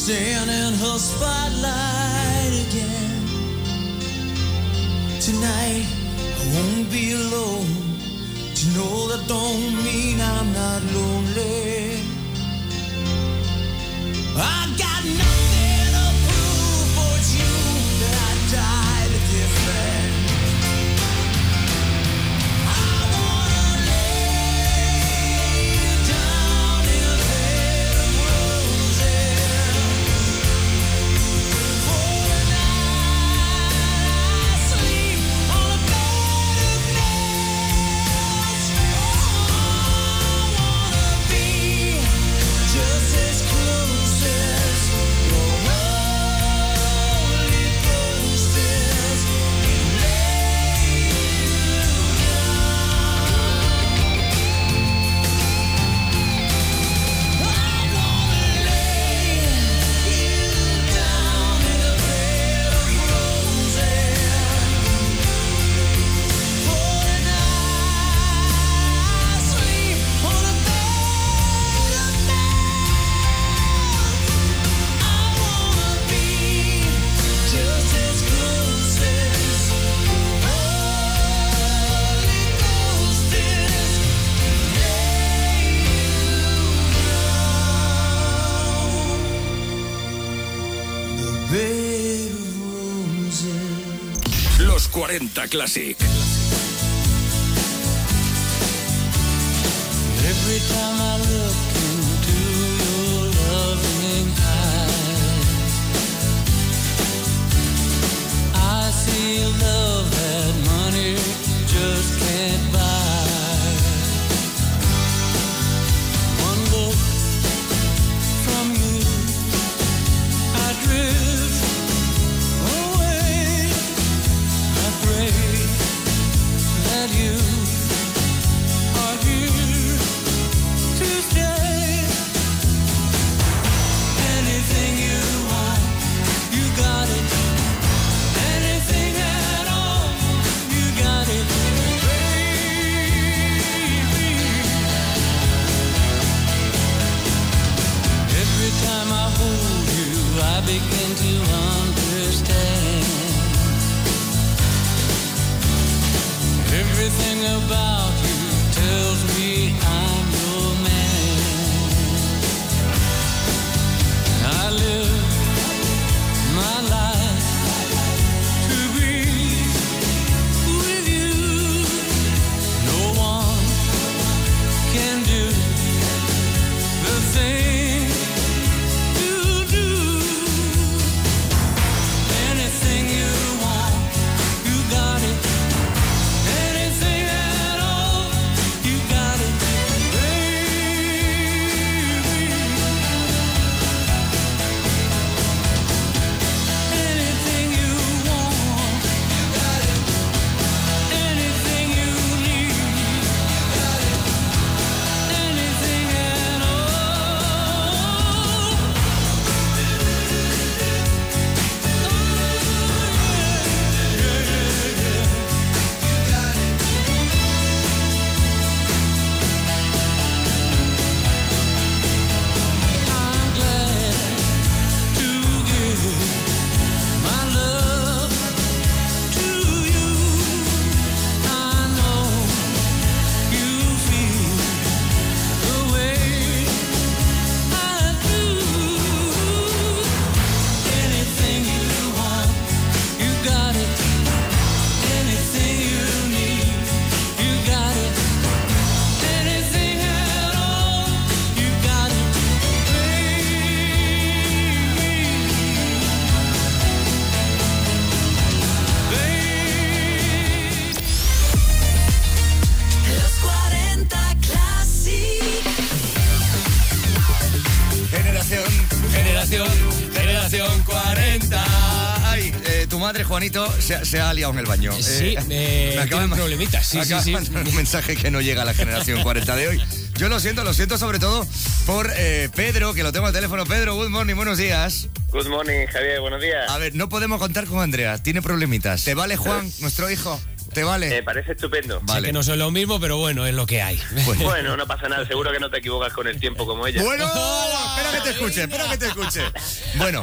me to stand in her spotlight Classic. Juanito, se, se ha liado en el baño. Sí, eh, me acaba tiene de ma- problemitas, sí, me sí, sí. un mensaje que no llega a la generación 40 de hoy. yo lo siento, lo siento sobre todo por eh, Pedro, que lo tengo al teléfono. Pedro, good morning, buenos días. Good morning, Javier, buenos días. A ver, no podemos contar con Andrea, tiene problemitas. ¿Te vale Juan, nuestro hijo? ¿Te Me vale? parece estupendo. Sé Vale. que no son lo mismo, pero bueno, es lo que hay. Bueno, no pasa nada, seguro que no te equivocas con el tiempo como ella. Bueno, espera que te escuche, espera que te escuche. Bueno,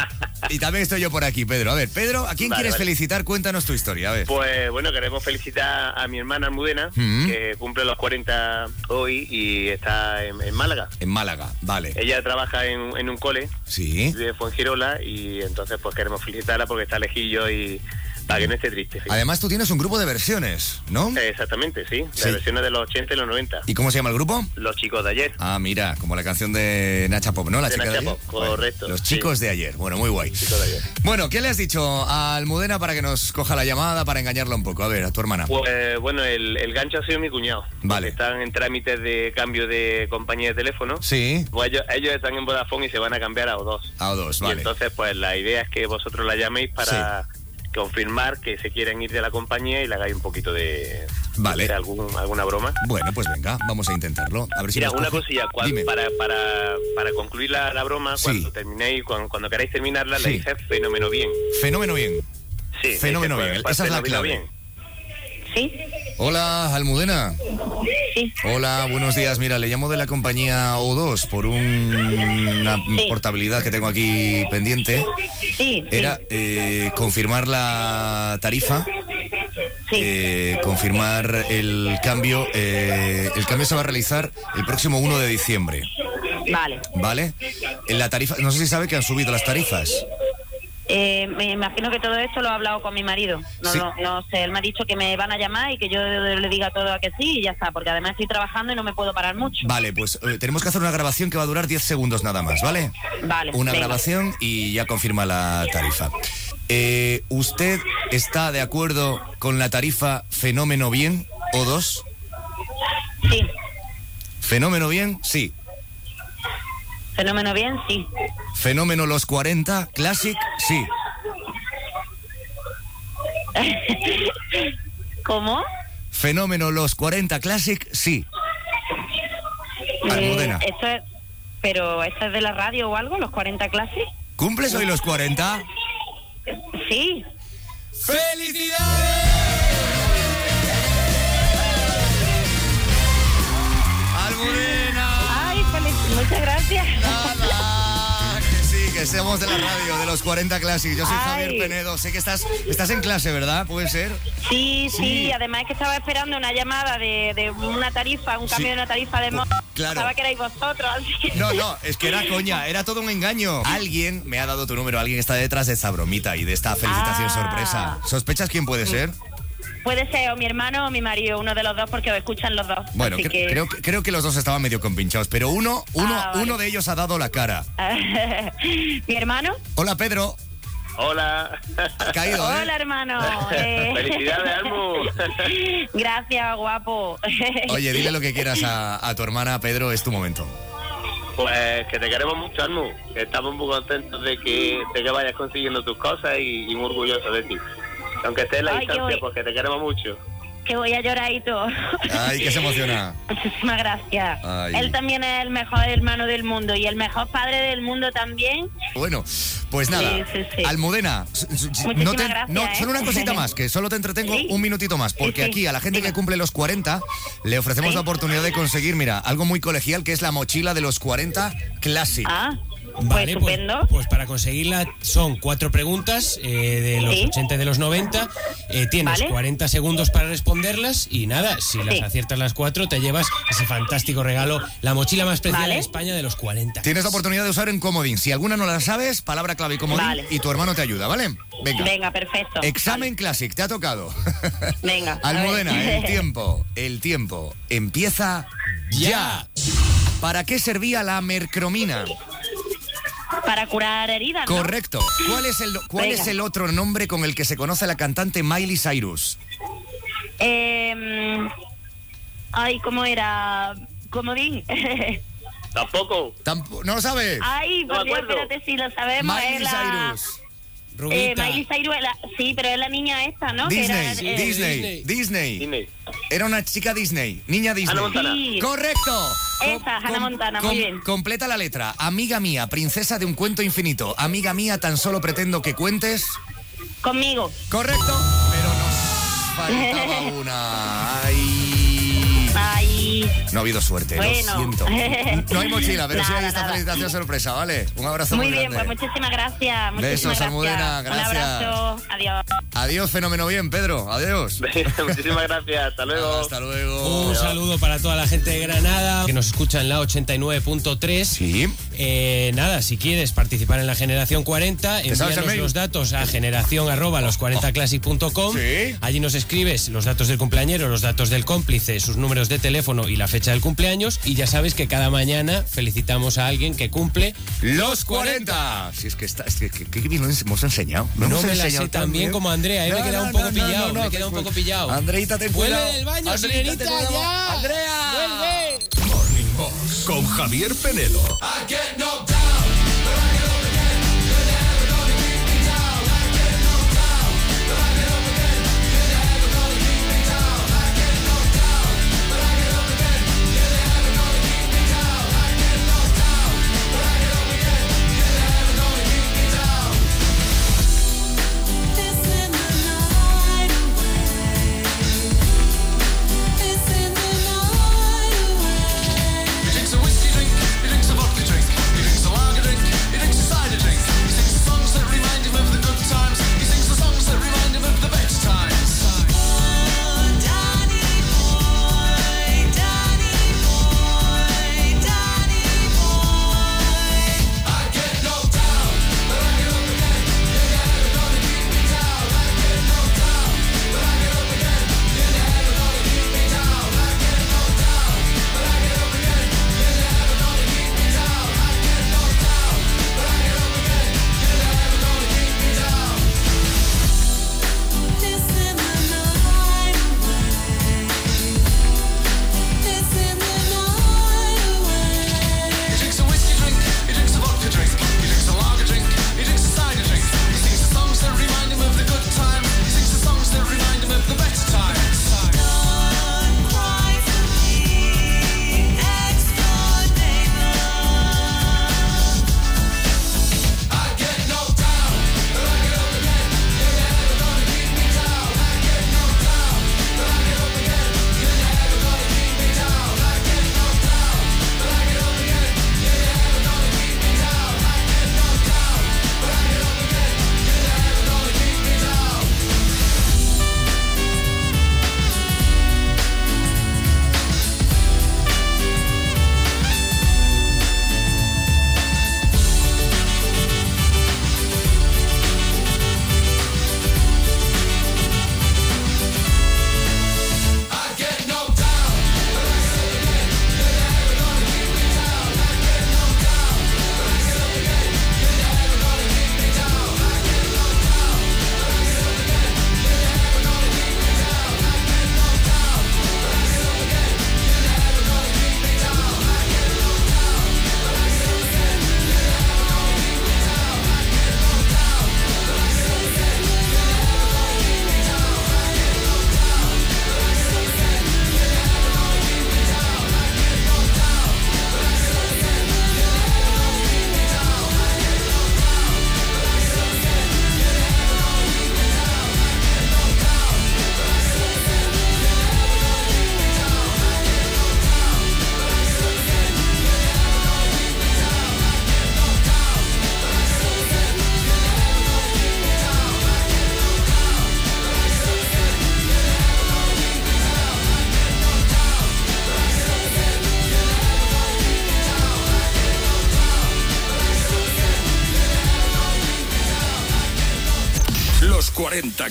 y también estoy yo por aquí, Pedro. A ver, Pedro, ¿a quién Vale, quieres vale. felicitar? Cuéntanos tu historia, a ver. Pues bueno, queremos felicitar a mi hermana Almudena, Mm. que cumple los 40 hoy y está en, en Málaga. En Málaga, vale. Ella trabaja en, en un cole Sí. de Fuengirola y entonces pues queremos felicitarla porque está lejillo y para que no esté triste. sí. Además, tú tienes un grupo de versiones, ¿no? Eh, Exactamente, sí. Sí. Las versiones de los 80 y los 90. ¿Y cómo se llama el grupo? Los chicos de ayer. Ah, mira, como la canción de Nacha Pop, ¿no? La De chica Nacha de ayer. Pop, correcto, los sí. chicos de ayer. Bueno, muy guay. Chicos de ayer. Bueno, ¿qué le has dicho a Almudena para que nos coja la llamada, para engañarla un poco? A ver, a tu hermana. Pues bueno, el, el gancho ha sido mi cuñado. Vale. Están en trámites de cambio de compañía de teléfono. Sí, Pues ellos, ellos están en Vodafone y se van a cambiar a O2. a dos, Y vale. entonces, pues la idea es que vosotros la llaméis para confirmar que se quieren ir de la compañía y le hagáis un poquito de, Vale. de algún, alguna broma. Bueno, pues venga, vamos a intentarlo. A ver si Mira, una coge. cosilla, para, para, para concluir la, la broma, Sí. cuando terminéis, cuando, cuando queráis terminarla, Sí. le dices fenómeno bien. Fenómeno bien. Sí, Fenómeno bien, esa es la clave. bien. Sí, Hola, Almudena. sí. Hola, buenos días. Mira, le llamo de la compañía O2 por un- una Sí. portabilidad que tengo aquí pendiente. Sí, Era eh, confirmar la tarifa, sí. eh, confirmar el cambio. eh, el cambio se va a realizar el próximo 1 de diciembre, Vale. ¿vale? En la tarifa, no sé si sabe que han subido las tarifas. Eh, me imagino que todo esto lo he hablado con mi marido. No, Sí. no, no sé, él me ha dicho que me van a llamar y que yo le diga todo a que sí y ya está, porque además estoy trabajando y no me puedo parar mucho. Vale, pues eh, tenemos que hacer una grabación que va a durar 10 segundos nada más, ¿vale? Vale. Una venga. grabación y ya confirma la tarifa. Eh, ¿Usted está de acuerdo con la tarifa Fenómeno Bien o 2? Sí. Fenómeno Bien, sí. Fenómeno bien, sí. Fenómeno Los 40, Classic, sí. ¿Cómo? Fenómeno Los 40 Classic, sí. Almudena. Eh, esto es, pero esto es de la radio o algo, los 40 clases. ¿Cumples hoy los 40? Sí. ¡Felicidades! ¡Almudena! Ay, feliz, muchas gracias. Seamos de la radio, de los 40 Classic. Yo soy Ay. Javier Penedo. Sé que estás, estás en clase, ¿verdad? ¿Puede ser? Sí, Sí. sí, además es que estaba esperando una llamada de, de una tarifa, un cambio Sí. de una tarifa de moto. Claro. Pensaba que erais vosotros, así que... No, no, es que era coña, era todo un engaño. Alguien me ha dado tu número, alguien está detrás de esta bromita y de esta felicitación Ah. sorpresa. ¿Sospechas quién puede ser? Puede ser o mi hermano o mi marido, uno de los dos, porque os escuchan los dos. Bueno, así cre- que... creo, que- creo que los dos estaban medio compinchados, pero uno, uno, Ah, vale. uno de ellos ha dado la cara. mi hermano. Hola, Pedro. Hola. Ha caído, ¿eh? Hola, hermano. Eh, Felicidades, Almu. Gracias, guapo. Oye, dile lo que quieras a, a tu hermana, Pedro, es tu momento. Pues que te queremos mucho, Almu. Estamos muy contentos de que, de que vayas consiguiendo tus cosas y, y muy orgullosos de ti. Aunque estés en la Ay, distancia, porque te queremos mucho. que voy a llorar y todo. Ay, que se emociona. Muchísimas gracias. Ay. Él también es el mejor hermano del mundo y el mejor padre del mundo también. Bueno, pues nada, Sí, sí, sí. Almudena, Muchísimas no te, gracias, no, ¿eh? solo una cosita más, que solo te entretengo Sí. un minutito más, porque Sí, sí. aquí a la gente que cumple los 40 le ofrecemos Sí. la oportunidad de conseguir, mira, algo muy colegial que es la mochila de los 40 Classic. Ah, Vale, pues, estupendo. pues para conseguirla son cuatro preguntas eh, de los Sí. 80 y de los 90. Eh, tienes Vale. 40 segundos para responderlas y nada, si las Sí. aciertas las cuatro te llevas ese fantástico regalo, la mochila más preciada Vale. de España de los 40. Tienes la oportunidad de usar en comodín. Si alguna no la sabes, palabra clave y comodín Vale. y tu hermano te ayuda, ¿vale? Venga. Venga, perfecto. Examen Classic, te ha tocado. Venga, a Almudena, ver. el tiempo, el tiempo empieza ya. ¿Para qué servía la mercromina? Para curar heridas, ¿no? Correcto. ¿Cuál es el cuál Venga. es el otro nombre con el que se conoce a la cantante Miley Cyrus? Eh, ay, ¿cómo era? Comodín. Tampoco. Tampo- ¿No lo sabes? ay, No por Dios, acuerdo. espérate si lo sabemos. Miley es la... Cyrus. Eh, Miley sí, pero es la niña esta, ¿no? Eh, Disney, Disney, Disney, Era una chica Disney, niña Disney. Montana. Sí. Correcto. Esa, Hannah Montana, muy bien. Completa la letra. Amiga mía, princesa de un cuento infinito. Amiga mía, tan solo pretendo que cuentes. Conmigo. Correcto. Pero nos faltaba una. Ay. Ay. No ha habido suerte, lo siento. No hay mochila, pero sí hay esta felicitación sorpresa, ¿vale? Un abrazo muy, bien, pues muchísimas gracias. Muchísimas Besos, gracias. Gracias. Un abrazo, adiós. Adiós, fenómeno bien, Pedro, adiós. muchísimas gracias, hasta luego. Hasta luego. Un saludo para toda la gente de Granada que nos escucha en la 89.3. Sí. Eh, nada, si quieres participar en la Generación 40, envíanos los datos a generación arroba los 40 classic.com. Sí. Allí nos escribes los datos del cumpleañero, los datos del cómplice, sus números de teléfono teléfono y la fecha del cumpleaños. Y ya sabes que cada mañana felicitamos a alguien que cumple los 40. Si es que, está, es que, que, que bien nos hemos enseñado. No, no me la sé tan bien como Andrea, ¿eh? no, me he quedado no, un poco pillado. me he quedado un poco pillado. Andreita, te Vuelve del baño, Andreita, ya. Andrea. Vuelve. Morning Box con Javier Penelo. I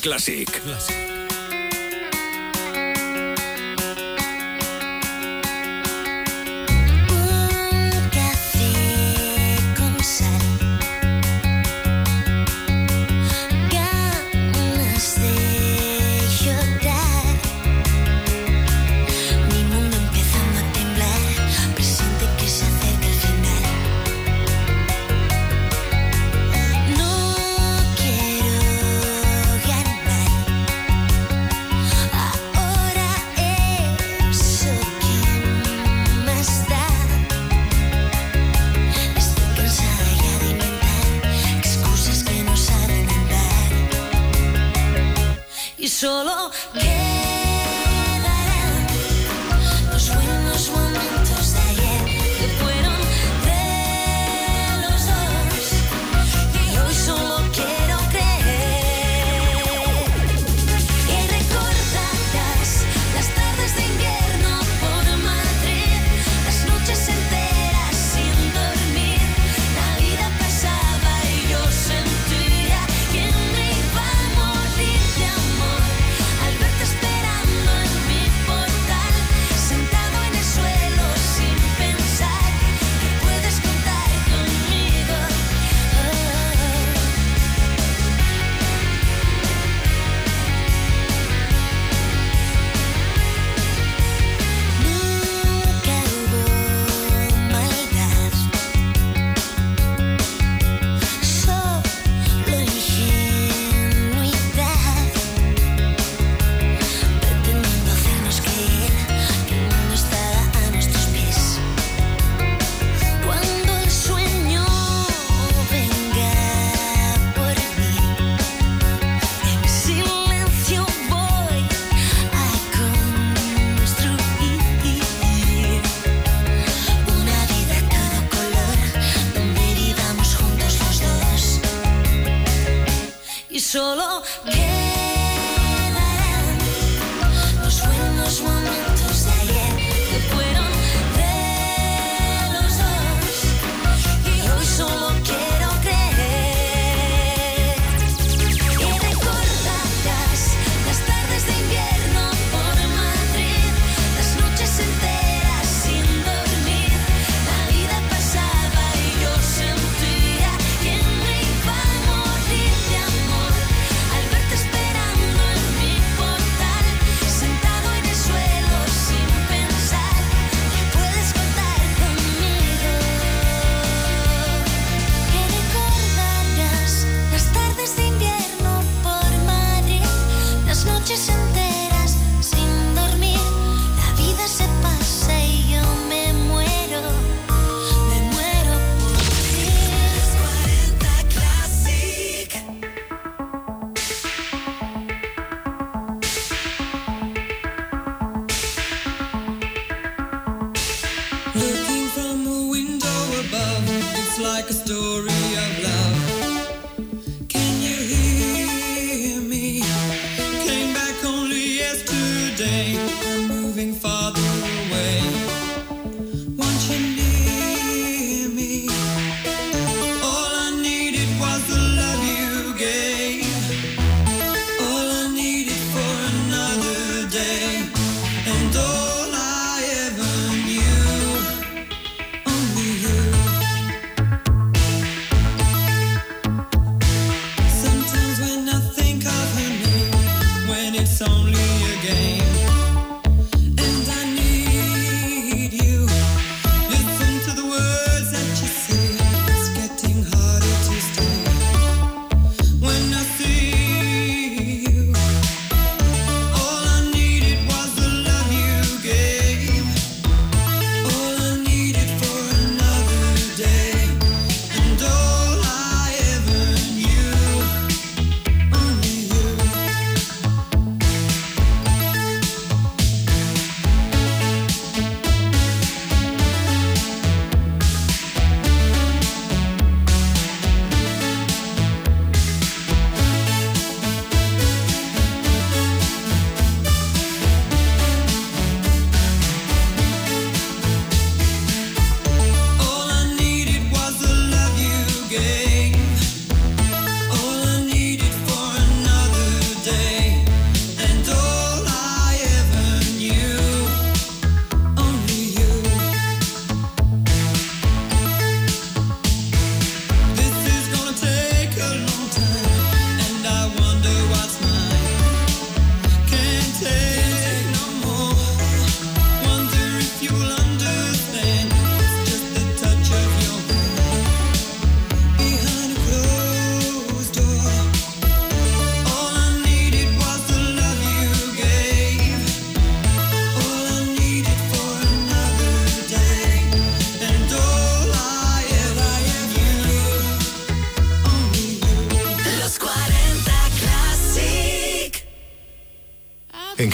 40 Classic.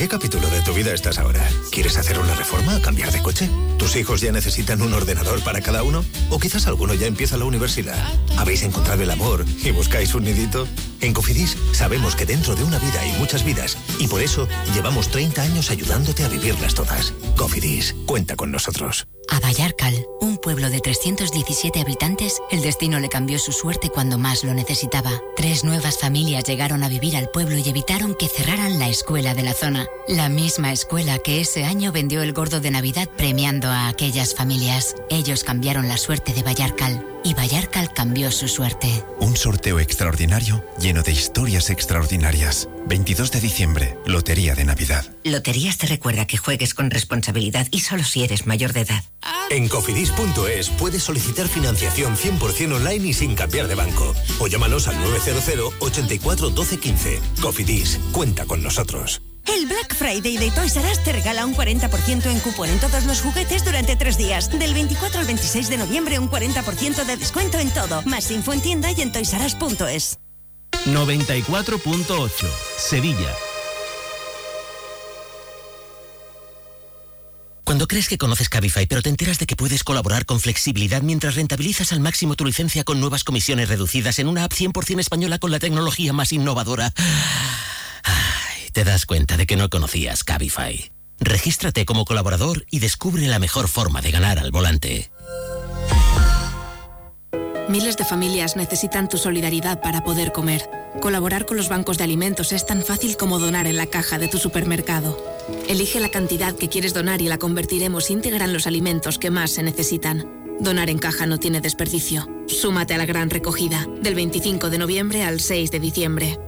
Qué capítulo de tu vida estás ahora? ¿Quieres hacer una reforma cambiar de coche? ¿Tus hijos ya necesitan un ordenador para cada uno? ¿O quizás alguno ya empieza la universidad? ¿Habéis encontrado el amor y buscáis un nidito? En Cofidis sabemos que dentro de una vida hay muchas vidas y por eso llevamos 30 años ayudándote a vivirlas todas. Cofidis, cuenta con nosotros. A Vallarcal, un pueblo de 317 habitantes, el destino le cambió su suerte cuando más lo necesitaba. Tres nuevas familias llegaron a vivir al pueblo y evitaron que cerraran la escuela de la zona. La misma escuela que ese año vendió el gordo de Navidad premiando a aquellas familias. Ellos cambiaron la suerte de Vallarcal y Vallarcal cambió su suerte. Un sorteo extraordinario lleno de historias extraordinarias. 22 de diciembre, Lotería de Navidad. Loterías te recuerda que juegues con responsabilidad y solo si eres mayor de edad. En cofidis.es puedes solicitar financiación 100% online y sin cambiar de banco. O llámanos al 900 84 12 15. Cofidis, cuenta con nosotros. Black Friday de Toys R Us te regala un 40% en cupón en todos los juguetes durante tres días. Del 24 al 26 de noviembre, un 40% de descuento en todo. Más info en tienda y en toysras.es. 94.8 Sevilla. Cuando crees que conoces Cabify, pero te enteras de que puedes colaborar con flexibilidad mientras rentabilizas al máximo tu licencia con nuevas comisiones reducidas en una app 100% española con la tecnología más innovadora, te das cuenta de que no conocías Cabify. Regístrate como colaborador y descubre la mejor forma de ganar al volante. Miles de familias necesitan tu solidaridad para poder comer. Colaborar con los bancos de alimentos es tan fácil como donar en la caja de tu supermercado. Elige la cantidad que quieres donar y la convertiremos íntegra en los alimentos que más se necesitan. Donar en caja no tiene desperdicio. Súmate a la gran recogida, del 25 de noviembre al 6 de diciembre.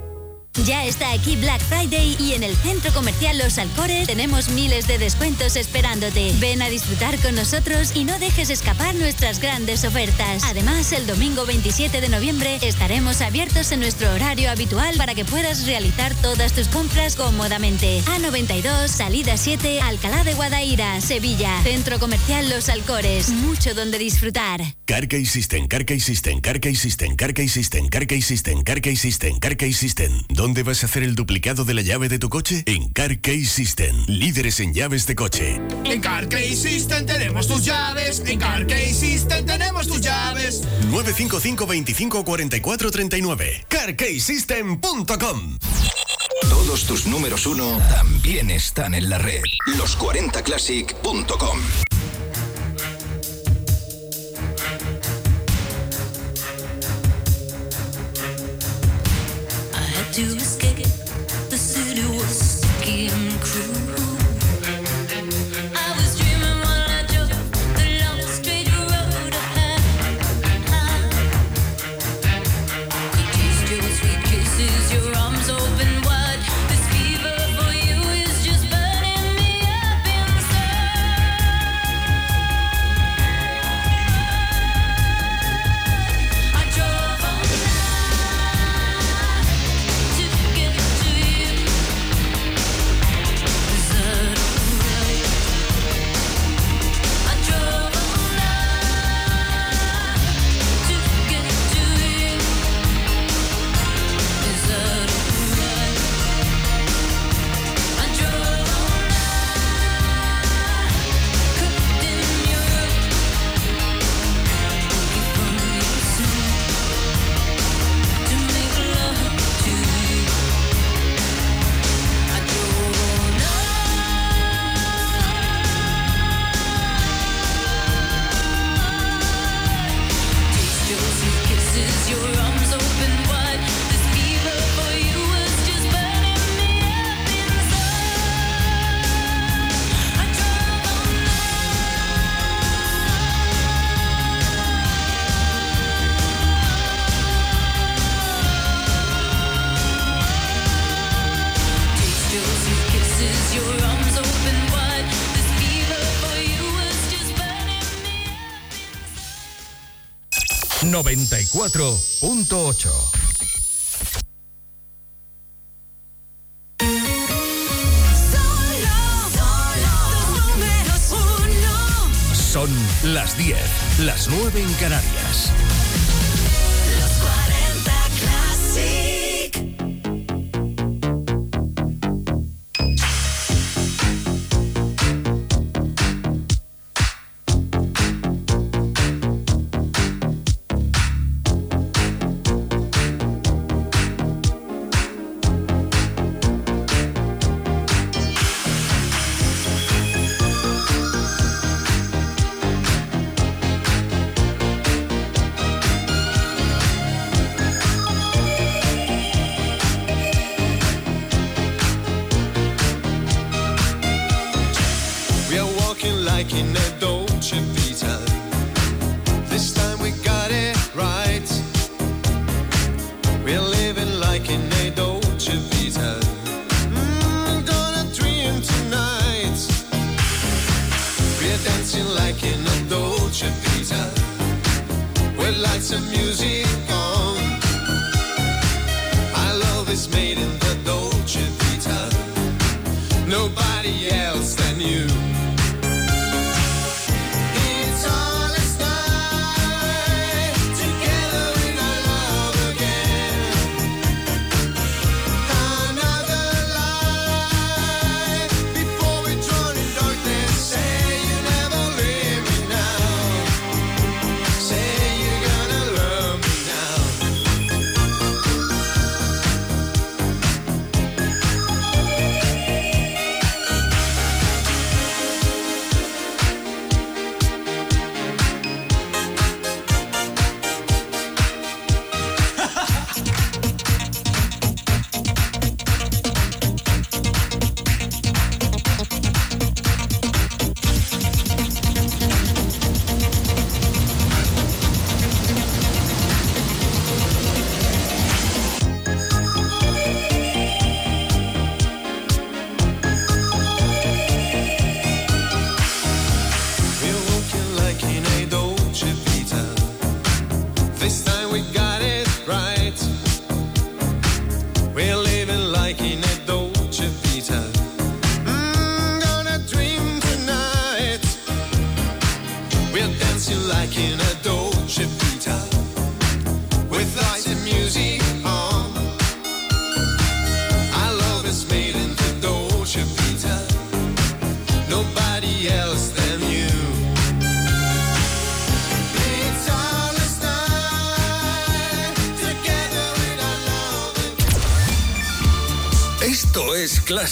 Ya está aquí Black Friday y en el centro comercial Los Alcores tenemos miles de descuentos esperándote. Ven a disfrutar con nosotros y no dejes escapar nuestras grandes ofertas. Además, el domingo 27 de noviembre estaremos abiertos en nuestro horario habitual para que puedas realizar todas tus compras cómodamente. A92, salida 7, Alcalá de Guadaira, Sevilla. Centro comercial Los Alcores. Mucho donde disfrutar. Carkey System, Carkey System, Carkey System, Carkey System, Carkey System, Carkey System, Carkey System. ¿Dónde vas a hacer el duplicado de la llave de tu coche? En Carkey System, líderes en llaves de coche. En Carkey System tenemos tus llaves. En Carkey System tenemos tus llaves. 955 25 44 39. CarkeySystem.com Todos tus números uno también están en la red. Los40classic.com. to escape. The city was sick and cruel. 94.8 números uno. Son las 10, las 9 en Canarias.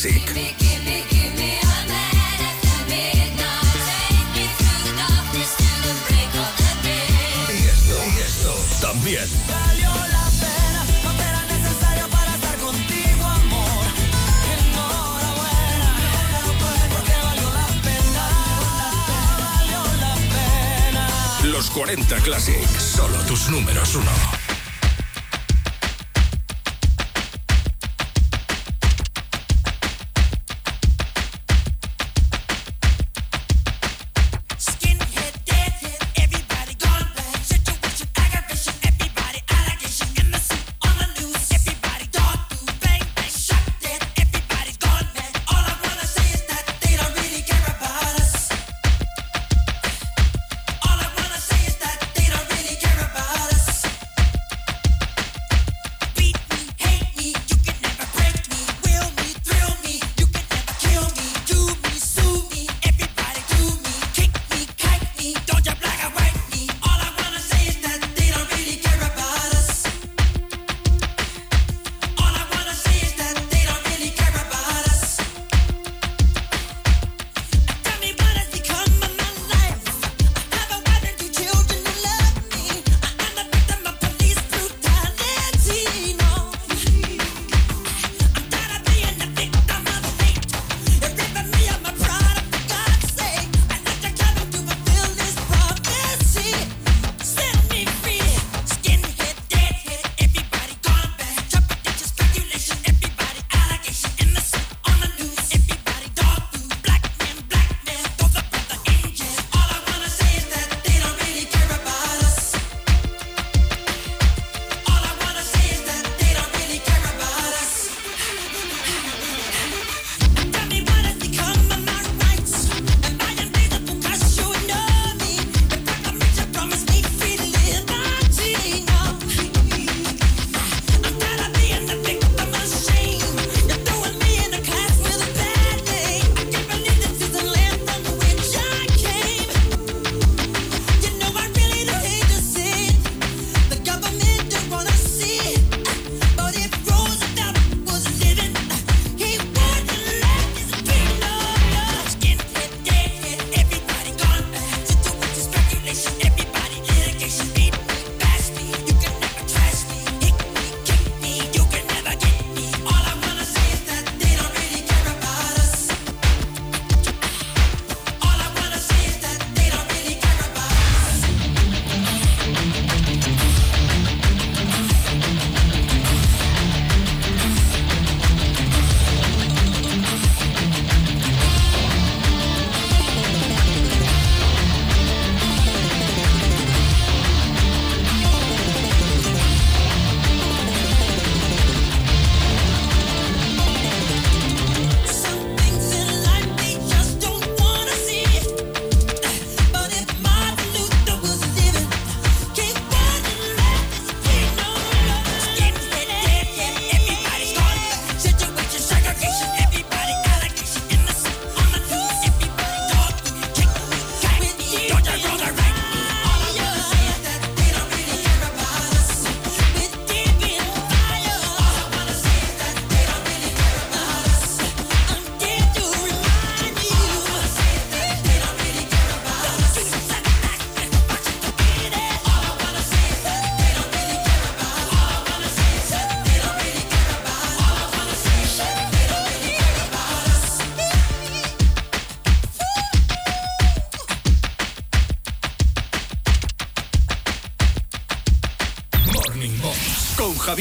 Classic.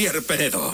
Javier Peredo.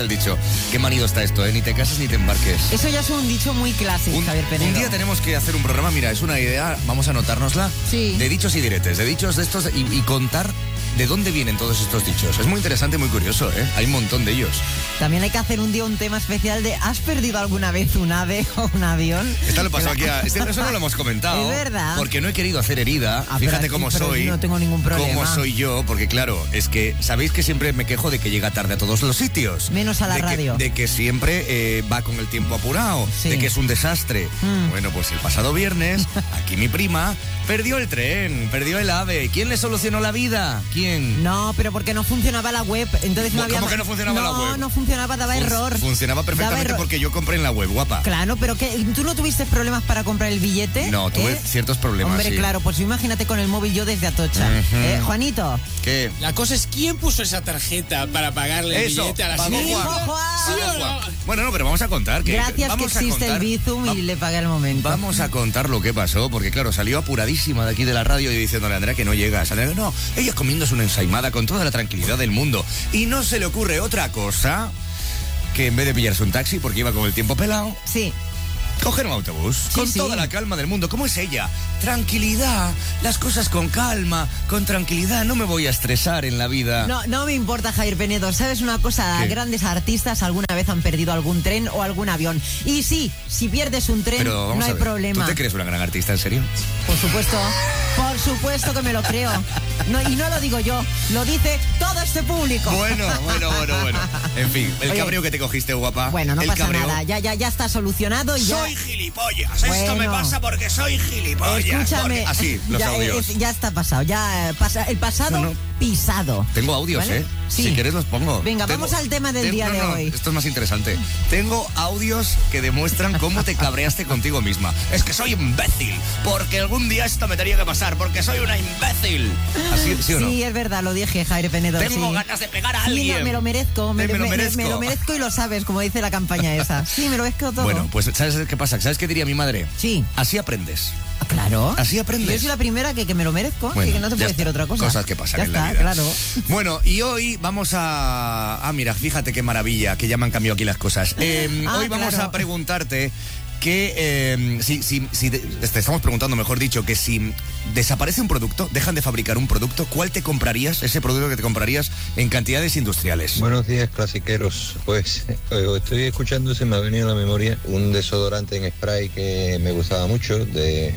El dicho. Qué manido está esto, ¿eh? Ni te cases ni te embarques. Eso ya es un dicho muy clásico, Javier Penedo. Un día tenemos que hacer un programa, mira, es una idea, vamos a anotárnosla, Sí. de dichos y diretes, de dichos de estos y, y contar de dónde vienen todos estos dichos. Es muy interesante y muy curioso, ¿eh? Hay un montón de ellos. También hay que hacer un día un tema especial de ¿has perdido alguna vez un ave o un avión? Esto le pasó aquí a... este- eso no lo hemos comentado. Es verdad. Porque no he querido hacer herida. Ah, Fíjate aquí- cómo soy. No tengo ningún problema. Cómo soy yo, porque claro, es que sabéis que siempre me quejo de que llega tarde a todos los sitios. Menos a la de que- radio. de que siempre eh, va con el tiempo apurado, Sí. de que es un desastre. Mm. Bueno, pues el pasado viernes, aquí mi prima perdió el tren, perdió el ave. ¿Quién le solucionó la vida? ¿Quién? No, pero porque no funcionaba la web, entonces no ¿Cómo había... que no funcionaba la web? No, no funcionaba, daba Fun- error. Funcionaba perfectamente error. porque yo compré en la web, guapa. Claro, pero que ¿tú no tuviste problemas para comprar el billete? No, tuve ¿Eh? ciertos problemas. Hombre, sí. claro, pues imagínate con el móvil yo desde Atocha. Eh, Juanito. ¿Qué? La cosa es quién puso esa tarjeta para pagarle el billete a la señora? Juan. ¿Sí o no? Bueno, no, pero vamos a contar que Gracias que vamos existe el Bizum y le pagué el momento. Vamos a contar lo que pasó, porque claro, salió apuradísima de aquí de la radio y diciéndole a Andrea que no llegas. Andrea, no, ella comiéndose una ensaimada con toda la tranquilidad del mundo. Y no se le ocurre otra cosa que en vez de pillarse un taxi, porque iba con el tiempo pelado, Sí. coger un autobús con sí. toda la calma del mundo. ¿Cómo es ella? Tranquilidad, las cosas con calma, con tranquilidad. No me voy a estresar en la vida. No, no me importa, Javier Penedo. ¿Sabes una cosa? ¿Qué? Grandes artistas alguna vez han perdido algún tren o algún avión. Y sí, si pierdes un tren, Pero no hay ver, problema. ¿Tú te crees una gran artista, en serio? Por supuesto, por supuesto que me lo creo. No, y no lo digo yo, lo dice todo este público. Bueno, bueno, bueno, bueno. En fin, el Oye. cabreo que te cogiste, guapa. Bueno, no el pasa cabreo. nada, ya, ya, ya está solucionado y ya. Gilipollas. Esto me Bueno. pasa porque soy gilipollas. Escúchame, Así, los ya, audios. es- ya está pasado, ya eh, pasa, el pasado No, no. pisado. Tengo audios, ¿Vale? ¿eh? Sí. Si quieres los pongo. Venga, Tengo- vamos al tema del día no, de no, hoy. Esto es más interesante. Tengo audios que demuestran cómo te cabreaste contigo misma. Es que soy imbécil, porque algún día esto me tenía que pasar, porque soy una imbécil. ¿Así, sí o no? Sí, es verdad, lo dije, Jaire Penedo. Tengo sí. ganas de pegar a alguien. no, me lo merezco, me, Eh, me lo me- me- merezco. me lo merezco y lo sabes, como dice la campaña esa. Sí, me lo merezco todo. Bueno, pues ¿sabes qué pasa? ¿Sabes qué diría mi madre? Sí. Así aprendes. Claro. Así aprendes. Yo soy la primera que, que me lo merezco, así Bueno, que no te puedo decir está. otra cosa. Cosas que pasan Ya en está, la vida. claro. Bueno, y hoy vamos a... Ah, mira, fíjate qué maravilla, que ya me han cambiado aquí las cosas. Eh, Ah, hoy vamos claro. a preguntarte que eh, si, si, si de- te estamos preguntando, mejor dicho, que si desaparece un producto, dejan de fabricar un producto, ¿cuál te comprarías, ese producto que te comprarías en cantidades industriales? Buenos días, clasiqueros. Pues eh, estoy escuchando, se me ha venido a la memoria un desodorante en spray que me gustaba mucho, de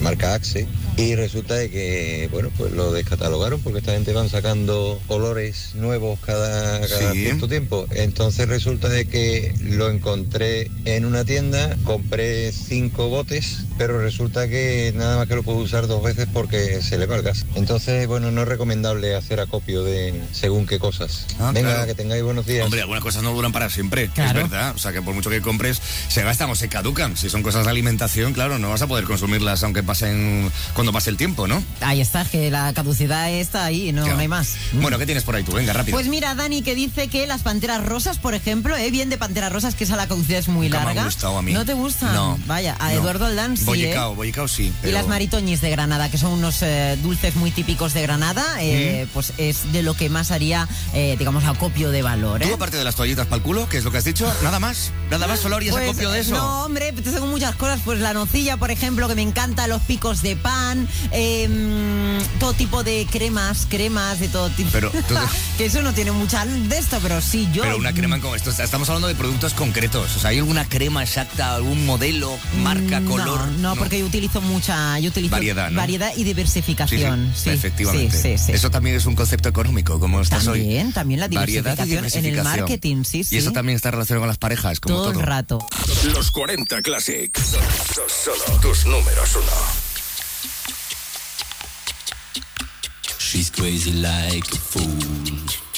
marca Axe. Y resulta de que, bueno, pues lo descatalogaron porque esta gente van sacando olores nuevos cada, cada Sí. cierto tiempo. Entonces resulta de que lo encontré en una tienda, compré cinco botes, pero resulta que nada más que lo puedo usar dos veces porque se le va el gas. Entonces, bueno, no es recomendable hacer acopio de según qué cosas. Ah, Venga, claro. que tengáis buenos días. Hombre, algunas cosas no duran para siempre, es verdad. O sea, que por mucho que compres, se gastan o se caducan. Si son cosas de alimentación, claro, no vas a poder consumirlas aunque pasen cuando pase el tiempo, ¿no? Ahí está, que la caducidad está ahí, no, Claro. no hay más. Bueno, ¿qué tienes por ahí tú? Venga, rápido. Pues mira, Dani, que dice que las panteras rosas, por ejemplo, ¿eh? bien de panteras rosas, que esa la caducidad es muy Nunca me larga. ha gustado a mí. ¿No te gustan? No. Vaya, a No. Eduardo Aldán sí, ¿eh? Bollicao, bollicao sí. Y las maritoñis de Granada, que son unos eh, dulces muy típicos de Granada, eh, pues es de lo que más haría, eh, digamos, acopio de valor. ¿eh? ¿Tú aparte de las toallitas para el culo, que es lo que has dicho? ¿Nada más? ¿Nada más? ¿Solo harías Pues, acopio de eso? No, hombre, te tengo muchas cosas. Pues la nocilla, por ejemplo, que me encanta, los picos de pan, em, todo tipo de cremas, cremas de todo tipo. Pero, tú- que eso no tiene mucha de esto, pero sí, yo. Pero una crema con esto, estamos hablando de productos concretos. O sea, ¿hay alguna crema exacta, algún modelo, marca, Mm, No, color? No, porque yo utilizo mucha. Yo utilizo Variedad, ¿no? variedad y Sí, sí, diversificación. Sí, efectivamente. Sí, sí, sí. Eso también es un concepto económico, como estás hoy. También, también la diversificación en el marketing, sí, sí. Y eso también está relacionado con las parejas, como todo todo. el rato. Los 40 Classic. Son solo tus números uno. Crazy like a fool.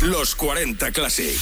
Los 40 Classic.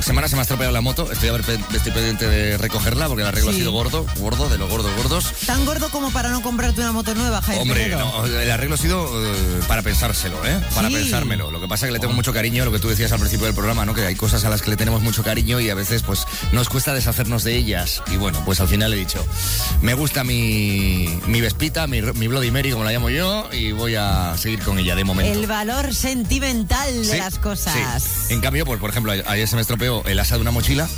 Semanas se me ha estropeado la moto. Estoy, a ver, estoy pendiente de recogerla porque el arreglo Sí. ha sido gordo, gordo, de los gordos gordos. Tan gordo como para no comprarte una moto nueva, Javier Hombre, no, el arreglo ha sido eh, para pensárselo, ¿eh? Para Sí. pensármelo. Lo que pasa es que le tengo mucho cariño, lo que tú decías al principio del programa, ¿no? Que hay cosas a las que le tenemos mucho cariño y a veces, pues, nos cuesta deshacernos de ellas. Y bueno, pues al final he dicho, me gusta mi, mi Vespita, mi, mi Bloody Mary, como la llamo yo, y voy a seguir con ella de momento. El valor sentimental de Sí, las cosas. sí. En cambio, pues, por ejemplo, ayer se me estropeó el asa de una mochila,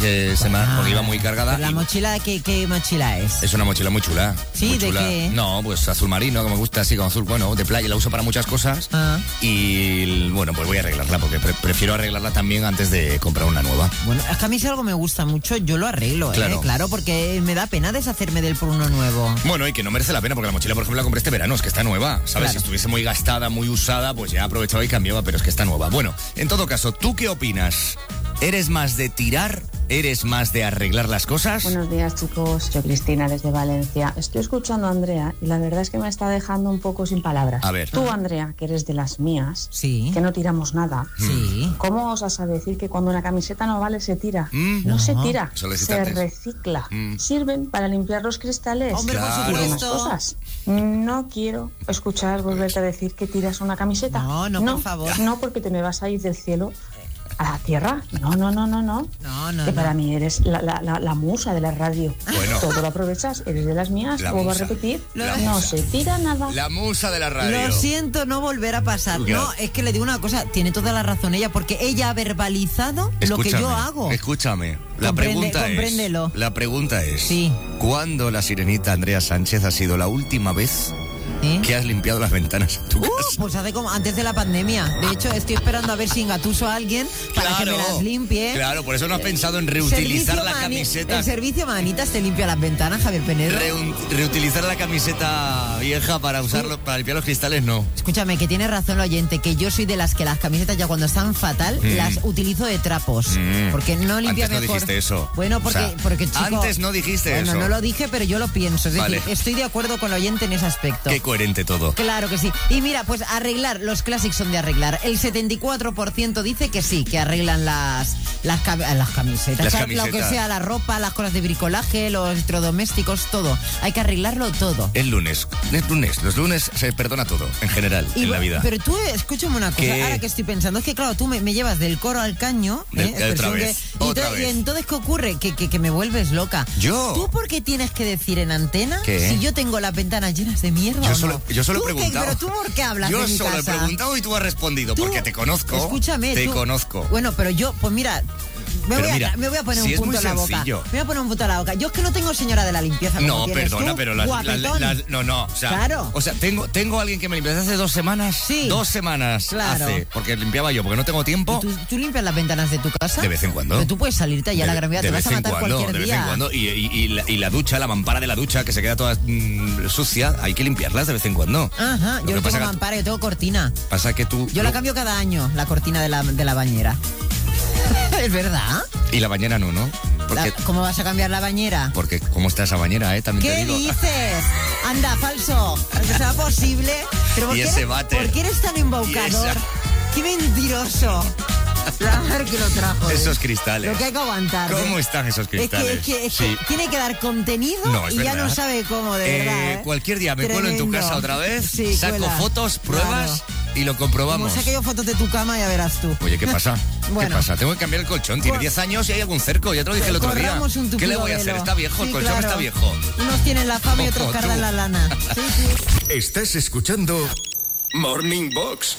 se me, porque iba muy cargada. La y- mochila, ¿qué, qué mochila es? es una mochila muy chula. Sí, muy ¿de chula. qué? No, pues azul marino, que me gusta así con azul, bueno, de playa, la uso para muchas cosas. Ah. Y bueno, pues voy a arreglarla porque pre- prefiero arreglarla también antes de comprar una nueva. Bueno, es que a mí si algo me gusta mucho, yo lo arreglo, Claro. ¿eh? Claro, porque me da pena deshacerme del por uno nuevo. Bueno, y que no merece la pena porque la mochila, por ejemplo, la compré este verano, es que está nueva, ¿sabes? Claro. Si estuviese muy gastada, muy usada, pues ya aprovechaba y cambiaba, pero es que está nueva. Bueno, en todo caso, ¿tú qué opinas? ¿Eres más de tirar? ¿Eres más de arreglar las cosas? Buenos días chicos, soy Cristina desde Valencia. Estoy escuchando a Andrea y la verdad es que me está dejando un poco sin palabras. A ver. Tú Andrea, que eres de las mías, sí. que no tiramos nada, Sí. ¿cómo osas a decir que cuando una camiseta no vale se tira? Mm. No, se tira, se recicla. Mm. Sirven para limpiar los cristales Hombre, por y demás supuesto. cosas. No quiero escuchar volverte a decir que tiras una camiseta. No, no, por favor. No, porque te me vas a ir del cielo a la tierra. No, no, no, no, no. No, no, que no. para mí eres la, la- la- la musa de la radio. Bueno. Todo lo aprovechas, eres de las mías. La Vuelvo musa. a repetir. La no musa. se tira nada. La musa de la radio. Lo siento, no volver a pasar. No, es que le digo una cosa, tiene toda la razón ella, porque ella ha verbalizado lo que yo hago. Escúchame. La Comprende- pregunta compréndelo. es. La pregunta es. Sí. ¿Cuándo la sirenita Andrea Sánchez ha sido la última vez ¿Eh? que has limpiado las ventanas en tu Uh, casa? pues hace como antes de la pandemia. De hecho, estoy esperando a ver si engatuso a alguien para que me las limpie. Claro, por eso no has pensado en reutilizar la camiseta. El servicio manitas te limpia las ventanas, Javier Penedo. Reutilizar la camiseta vieja para usarlo, para limpiar los cristales, no. Escúchame, que tiene razón el oyente, que yo soy de las que las camisetas ya cuando están fatal, Mm. las utilizo de trapos. Mm. Porque no limpia Antes no dijiste eso. Bueno, porque, O sea, porque chico. antes no dijiste bueno, eso. no lo dije, pero yo lo pienso. Es Vale. decir, estoy de acuerdo con el oyente en ese aspecto. Qué coherente todo. Claro que sí. Y mira, pues arreglar, los clásicos son de arreglar. El 74% dice que sí, que arreglan las, las, cam- eh, las camisetas. Las Lo que sea, la ropa, las cosas de bricolaje, los electrodomésticos, todo. Hay que arreglarlo todo. Es lunes, es lunes. Los lunes se perdona todo, en general, Y en la vida. Pero tú, escúchame una cosa, ¿Qué? ahora que estoy pensando, es que claro, tú me, me llevas del coro al caño. Del- ¿eh? otra vez, que- y, otra to- y vez. entonces, ¿qué ocurre? Que, que, que me vuelves loca. ¿Yo? ¿Tú por qué tienes que decir en antena ¿Qué? si yo tengo las ventanas llenas de mierda Yo solo, yo solo he ¿Tú qué- preguntado. pero tú por qué hablas Yo de mi solo casa? he preguntado y tú has respondido, porque te conozco. Escúchame. Te tú- conozco. Bueno, pero yo, pues mira. Me voy, mira, a, me voy a poner si un punto en la boca. Me voy a poner un punto en la boca. Yo es que no tengo señora de la limpieza. No, perdona, tú, pero las, las- no, no, o sea, Claro. o sea, tengo, tengo alguien que me limpia desde hace dos semanas, Sí. dos semanas Claro. hace, porque limpiaba yo, porque no tengo tiempo. ¿Tú, tú limpias las ventanas de tu casa? De vez en cuando. Pero tú puedes salirte allá a la gran Vía, te vas a matar cuando, cualquier de vez día. en cuando. Y, y- y la, y la ducha, la mampara de la ducha, que se queda toda mm, sucia, hay que limpiarlas de vez en cuando. Ajá, Lo yo no tengo mampara, yo tengo cortina. Pasa que tú... Yo la cambio cada año, la cortina de la, de la bañera. ¿Es verdad? Y la bañera no, ¿no? Porque, La- ¿Cómo vas a cambiar la bañera? porque ¿cómo está esa bañera, eh? También te ¿Qué digo. dices? Anda, falso. ¿Que será posible? ¿Pero por Y qué ese eres. ¿Por qué eres tan embaucador? ¡Qué mentiroso! La mujer que lo trajo. ¿eh? Esos cristales. Lo que hay que aguantar. ¿Cómo ¿eh? están esos Es que, cristales? es que, es Sí. que tiene que dar contenido No, y ya verdad. no sabe cómo, de Eh, verdad. ¿eh? Cualquier día me cuelo en tu Tremendo. casa otra vez, Sí, saco cuela. fotos, pruebas y lo Como comprobamos. saque yo fotos de tu cama, ya verás tú. Oye, ¿qué pasa? Bueno. ¿Qué pasa? Tengo que cambiar el colchón. Tiene Cor- 10 años y hay algún cerco. Ya te lo dije el otro día. ¿Qué le voy a hacer? velo. Está viejo, el Sí, colchón claro. está viejo. Unos tienen la fama y otros Como cargan la lana. Sí, sí. Estás escuchando Morning Box.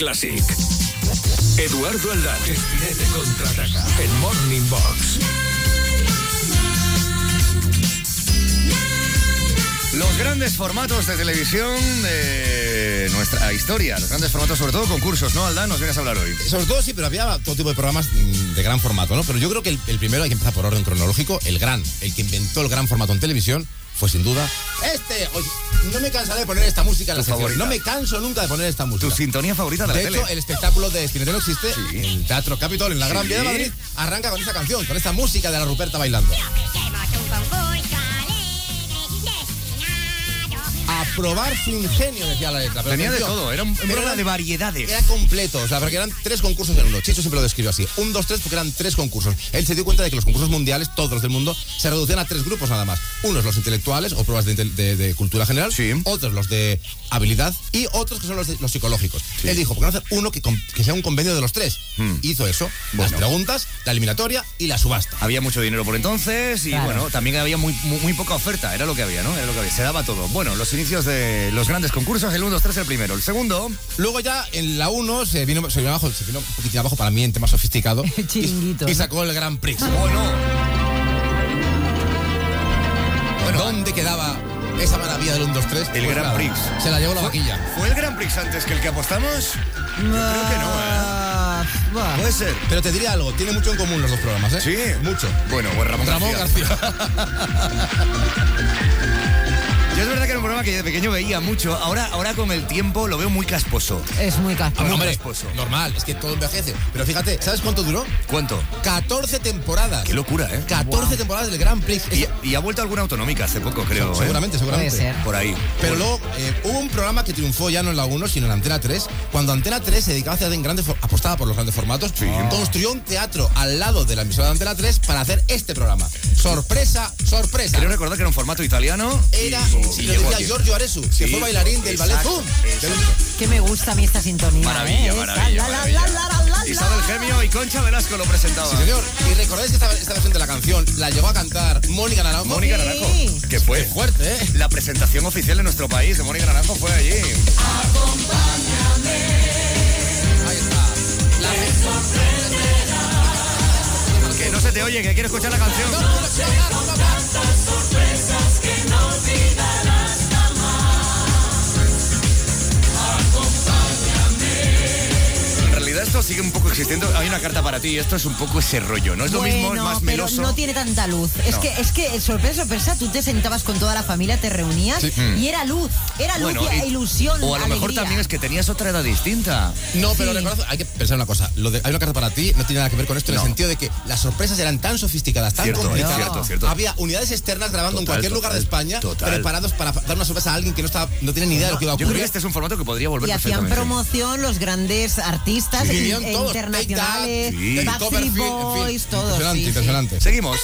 Classic. Eduardo Aldán. Espinete contraataca. En Morning Box. Los grandes formatos de televisión de nuestra historia, los grandes formatos, sobre todo concursos, ¿no, Aldán? Nos vienes a hablar hoy. Sobre todo sí, pero había todo tipo de programas mm, de gran formato, ¿no? Pero yo creo que el, el primero hay que empezar por orden cronológico. El gran, el que inventó el gran formato en televisión fue sin duda este. Oye, no me cansaré de poner esta música en la favorita. No me canso nunca de poner esta música. Tu sintonía favorita de la De tele. hecho, el espectáculo de Spinetta no existe en Teatro Capitol, en la Gran. Vía de Madrid, arranca con esta canción, con esta música de la Ruperta bailando. Probar su ingenio, decía la letra. Pero Tenía de todo, era un- programa de variedades. Era completo, o sea, porque eran tres concursos en uno. Chicho siempre lo describió así. Un, dos, tres, porque eran tres concursos. Él se dio cuenta de que los concursos mundiales, todos los del mundo, se reducían a tres grupos nada más. Unos los intelectuales o pruebas de, de- de cultura general, otros los de habilidad y otros que son los, de- los psicológicos. Él dijo, ¿por qué no hacer uno que, sea un convenio de los tres? Hizo eso. Las preguntas, la eliminatoria y la subasta. Había mucho dinero por entonces y Claro. bueno, también había muy, muy, muy poca oferta, era lo que había, ¿no? Era lo que había, se daba todo. Bueno, los inicios de los grandes concursos, el 1, 2, 3 el primero. El segundo... Luego ya en la 1 se vino, se vino abajo, se vino un poquitín abajo para mí en tema sofisticado. Chiringuito. Y, y sacó el Grand Prix. Bueno. ¿Dónde quedaba esa maravilla del 1, 2, 3? El Grand Prix. Se la llevó la ¿Fue- vaquilla. ¿Fue el Grand Prix antes que el que apostamos? Yo creo que no, ¿eh? Puede ser. Pero te diría algo, tiene mucho en común los dos programas, ¿eh? Sí. Mucho. Bueno, pues Ramón, Ramón García. García. Yo es verdad que era un programa que de pequeño veía mucho. Ahora, ahora con el tiempo lo veo muy casposo. Es muy casposo. Hombre, hombre, casposo. normal, es que todo envejece. Pero fíjate, ¿sabes cuánto duró? ¿Cuánto? 14 temporadas. Qué locura, ¿eh? 14 temporadas del Grand Prix. Y, y ha vuelto alguna autonómica hace poco, creo. ¿eh? Seguramente, seguramente. Por ahí. Pero luego eh, hubo un programa que triunfó ya no en la 1, sino en Antena 3. Cuando Antena 3 se dedicaba a hacer en grandes apostaba por los grandes formatos, construyó un teatro al lado de la emisora de Antena 3 para hacer este programa. Sorpresa, sorpresa. Creo recordar que era un formato italiano. Era, y- si y lo decía. Giorgio Aresu, que fue bailarín del ballet Zoom. Que me gusta a mí esta sintonía. Maravilla, maravilla, La, la, la, la, la, la. Isabel Gemio y Concha Velasco lo presentaban. Sí, señor. Y recordáis que esta, esta versión de la canción la llegó a cantar Mónica Naranjo. Mónica Naranjo. Que fue Qué fuerte, ¿eh? La presentación oficial en nuestro país de Mónica Naranjo fue allí. Ahí está. Que no se te oye, que quiero escuchar la canción. no Cocina realidad esto sigue un poco existiendo. Hay una carta para ti. Esto es un poco ese rollo. No es lo mismo, es más pero meloso. no tiene tanta luz. Es No. que, es que, sorpresa, sorpresa, tú te sentabas con toda la familia, te reunías Sí. Y era luz, era luz Bueno, y y- ilusión. O a lo mejor también es que tenías otra edad distinta. No, pero Sí. reconozco, hay que pensar una cosa. Lo de, hay una carta para ti, no tiene nada que ver con esto, en el sentido de que las sorpresas eran tan sofisticadas, tan Cierto, complicadas. cierto, cierto. Había unidades externas grabando Total, en cualquier lugar de España, total. preparados para dar una sorpresa a alguien que no, estaba, no tiene ni idea de lo que iba a Yo creo ocurrir. que este es un formato que podría volver Y hacían promoción los grandes artistas vinieron todos, internacionales, That, Backstreet. Boys, todos. Impresionante, sí, sí. impresionante. Seguimos.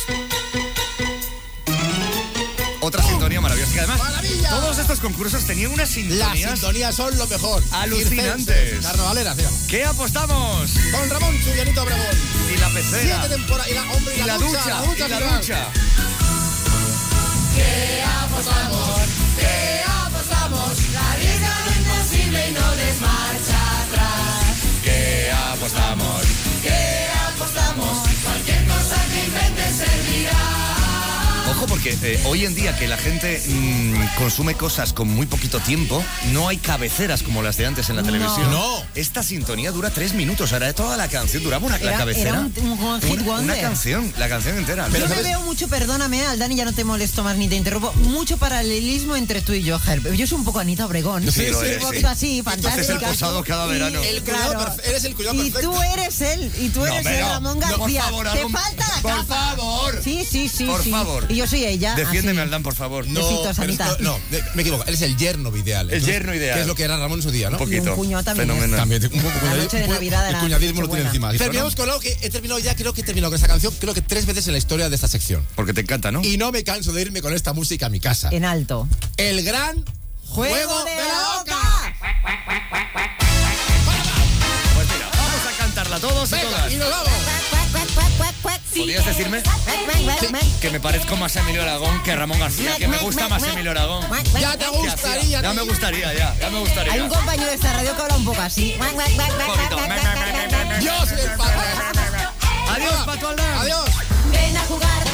Otra sintonía maravillosa. Que además, todos estos concursos tenían unas Las sintonías sintonías son lo mejor. alucinantes. Carnavaleras. ¿Qué apostamos? Con Ramón Chubianito Obregón. Y la pecera. Siete temporadas. Y la, hombre, y Y la ducha. La ducha, y la ducha. ¿Qué apostamos? ¿Qué porque eh, hoy en día que la gente mm, consume cosas con muy poquito tiempo, no hay cabeceras como las de antes en la No. televisión. No. Esta sintonía dura tres minutos. Ahora toda la canción duraba una la Era- cabecera. era un- un one hit una, una canción, la canción entera. Yo me veo mucho, perdóname, Aldani, ya no te molesto más ni te interrumpo, mucho paralelismo entre tú y yo, Herb. Yo soy un poco Anita Obregón. Sí, Soy sí, un sí. poquito así, Entonces fantástica. el posado cada Y- verano. El cuidado claro. eres el cuidado Y perfecto. tú eres él, y tú eres el. Ramón No, por García. favor, te falta la por capa. favor. Sí, sí, sí. Por sí. favor. Y yo soy ella. Defiéndeme. Aldán, por favor. No, pero no, de- me equivoco. Él es el yerno ideal. El yerno ideal. Que es lo que era Ramón en su día, ¿no? Un poquito. Cuñado también Fenomenal. También, un poco La cuñadismo, noche de un poco- Navidad era El cuñadismo lo tiene Nochebuena. encima. ¿Y Terminamos con algo que he terminado ya, creo que he terminado con esta canción, creo que tres veces en la historia de esta sección. Porque te encanta, ¿no? Y no me canso de irme con esta música a mi casa. En alto. El gran Juego, de, la Oca. Pues mira, vamos a cantarla todos y Venga, todas. y nos vamos. ¿Podrías decirme que me parezco más a Emilio Aragón que a Ramón García? Que me gusta más Emilio Aragón. Ya te gustaría. Ya me gustaría, ya, ya me gustaría. Hay un compañero de esta radio que habla un poco así. Padre. Adiós. Adiós. Ven a jugar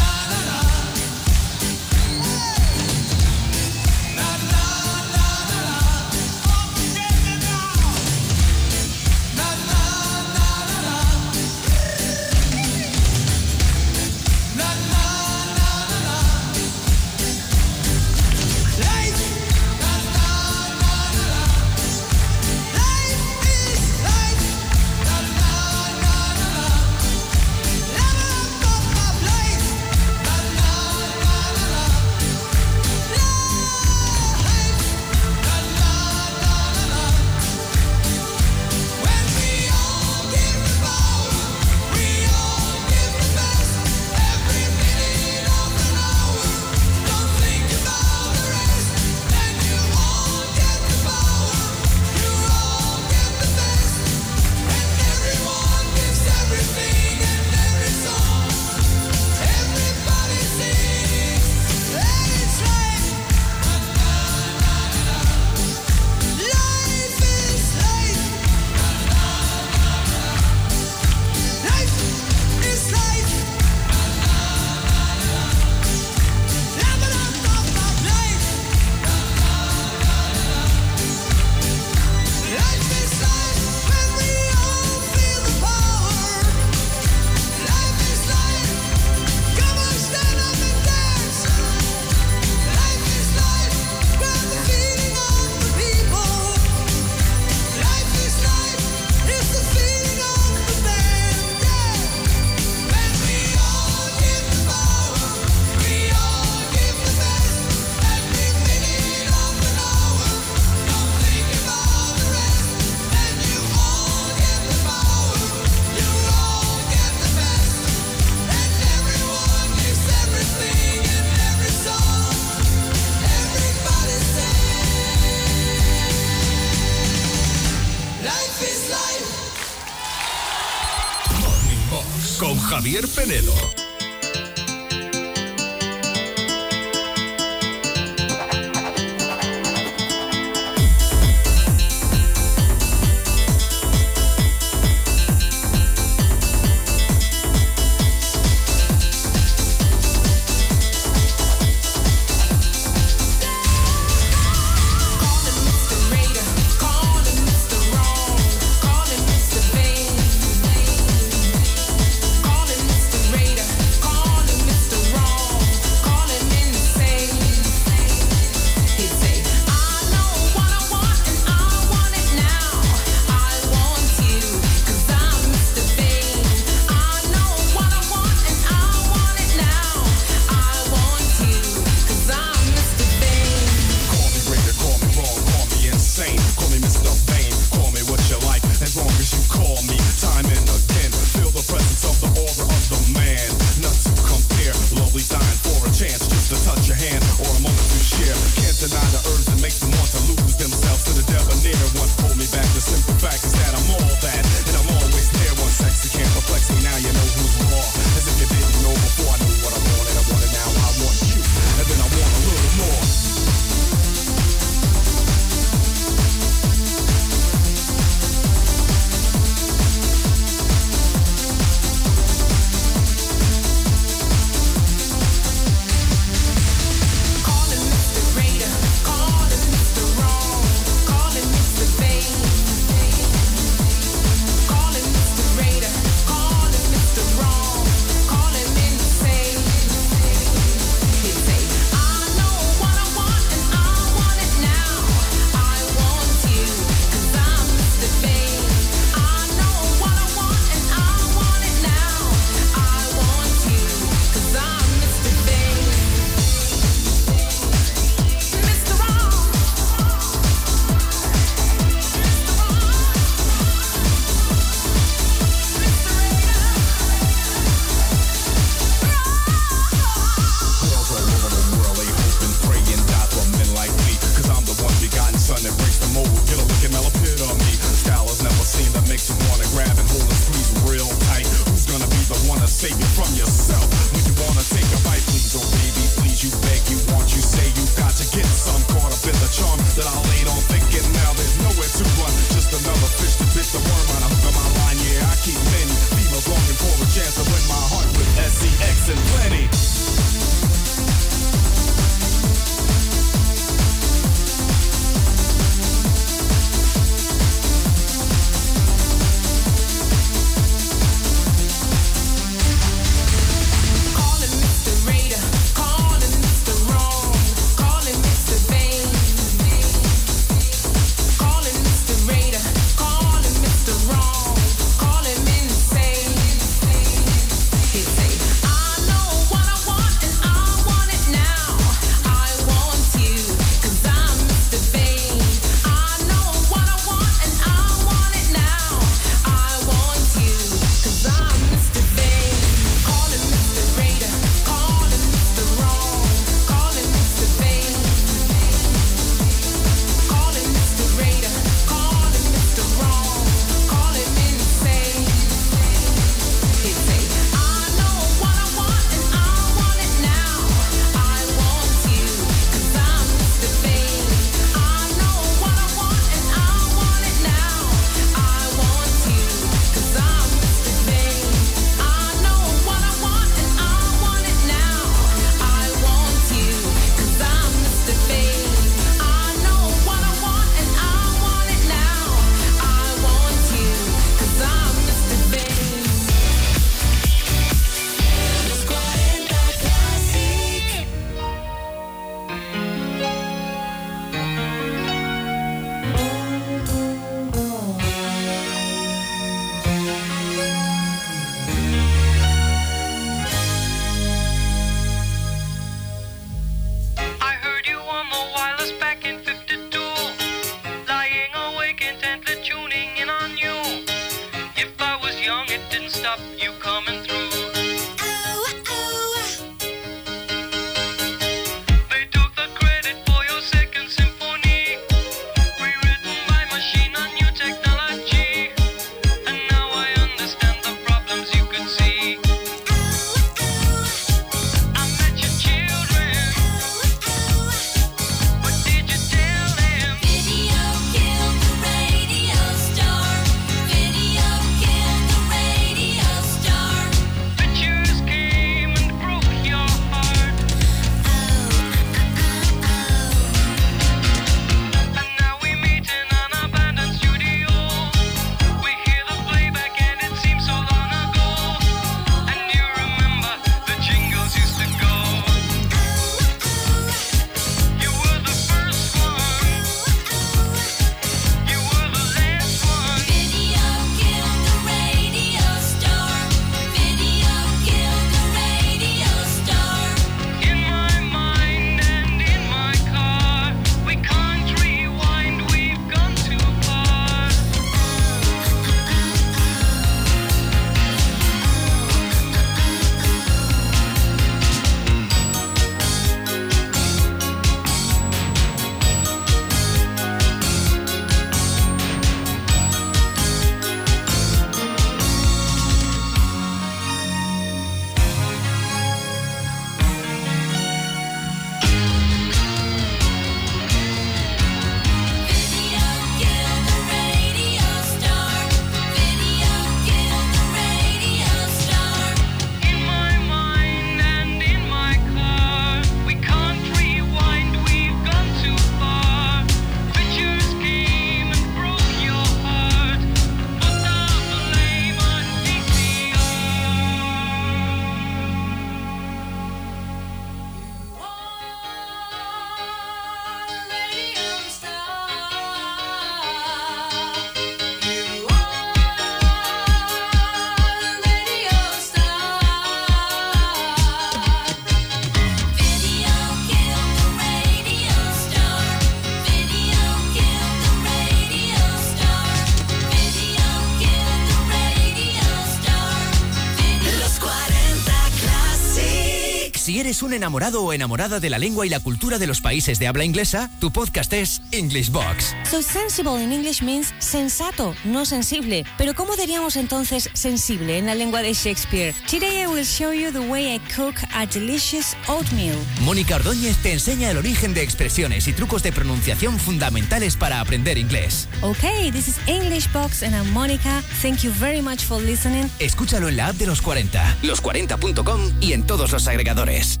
enamorado o enamorada de la lengua y la cultura de los países de habla inglesa, tu podcast es English Box. So sensible in English means sensato, no sensible. Pero ¿cómo diríamos entonces sensible en la lengua de Shakespeare? Today I will show you the way I cook a delicious oatmeal. Mónica Ordóñez te enseña el origen de expresiones y trucos de pronunciación fundamentales para aprender inglés. Okay, this is English Box and I'm Monica. Thank you very much for listening. Escúchalo en la app de los 40, los40.com y en todos los agregadores.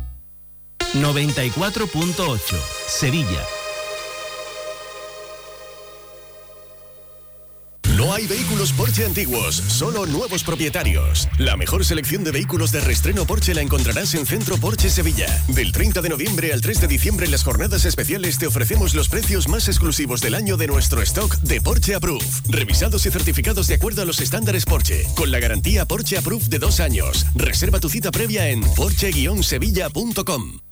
94.8 Sevilla. No hay vehículos Porsche antiguos, solo nuevos propietarios. La mejor selección de vehículos de restreno Porsche la encontrarás en Centro Porsche Sevilla. Del 30 de noviembre al 3 de diciembre en las jornadas especiales te ofrecemos los precios más exclusivos del año de nuestro stock de Porsche Approved. Revisados y certificados de acuerdo a los estándares Porsche, con la garantía Porsche Approved de dos años. Reserva tu cita previa en porsche-sevilla.com.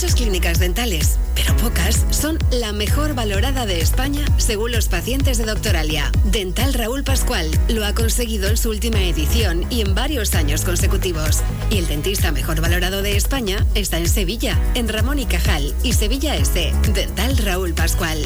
Muchas clínicas dentales, pero pocas son la mejor valorada de España según los pacientes de Doctoralia. Dental Raúl Pascual lo ha conseguido en su última edición y en varios años consecutivos. Y el dentista mejor valorado de España está en Sevilla, en Ramón y Cajal y Sevilla S. Dental Raúl Pascual.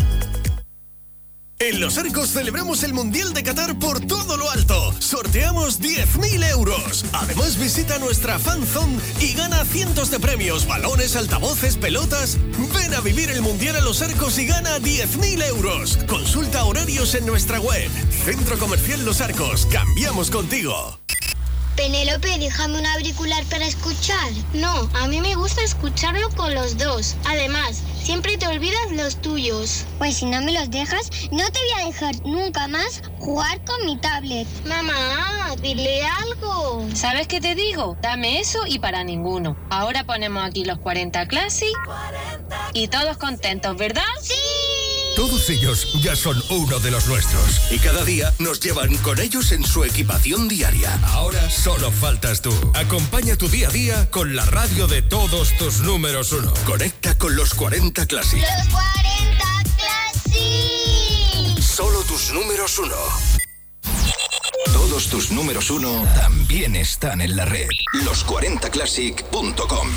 En Los Arcos celebramos el Mundial de Qatar por todo lo alto. Sorteamos 10.000 euros. Además visita nuestra fanzone y gana cientos de premios, balones, altavoces, pelotas. Ven a vivir el Mundial a Los Arcos y gana 10.000 euros. Consulta horarios en nuestra web. Centro Comercial Los Arcos. Cambiamos contigo. Penélope, déjame un auricular para escuchar. No, a mí me gusta escucharlo con los dos. Además, siempre te olvidas los tuyos. Pues si no me los dejas, no te voy a dejar nunca más jugar con mi tablet. Mamá, dile algo. ¿Sabes qué te digo? Dame eso y para ninguno. Ahora ponemos aquí los 40 Classic y todos contentos, ¿verdad? ¡Sí! Todos ellos ya son uno de los nuestros y cada día nos llevan con ellos en su equipación diaria. Ahora solo faltas tú. Acompaña tu día a día con la radio de todos tus números uno. Conecta con los 40 Classic. Los 40 Classic. Solo tus números uno. Todos tus números uno también están en la red. Los40classic.com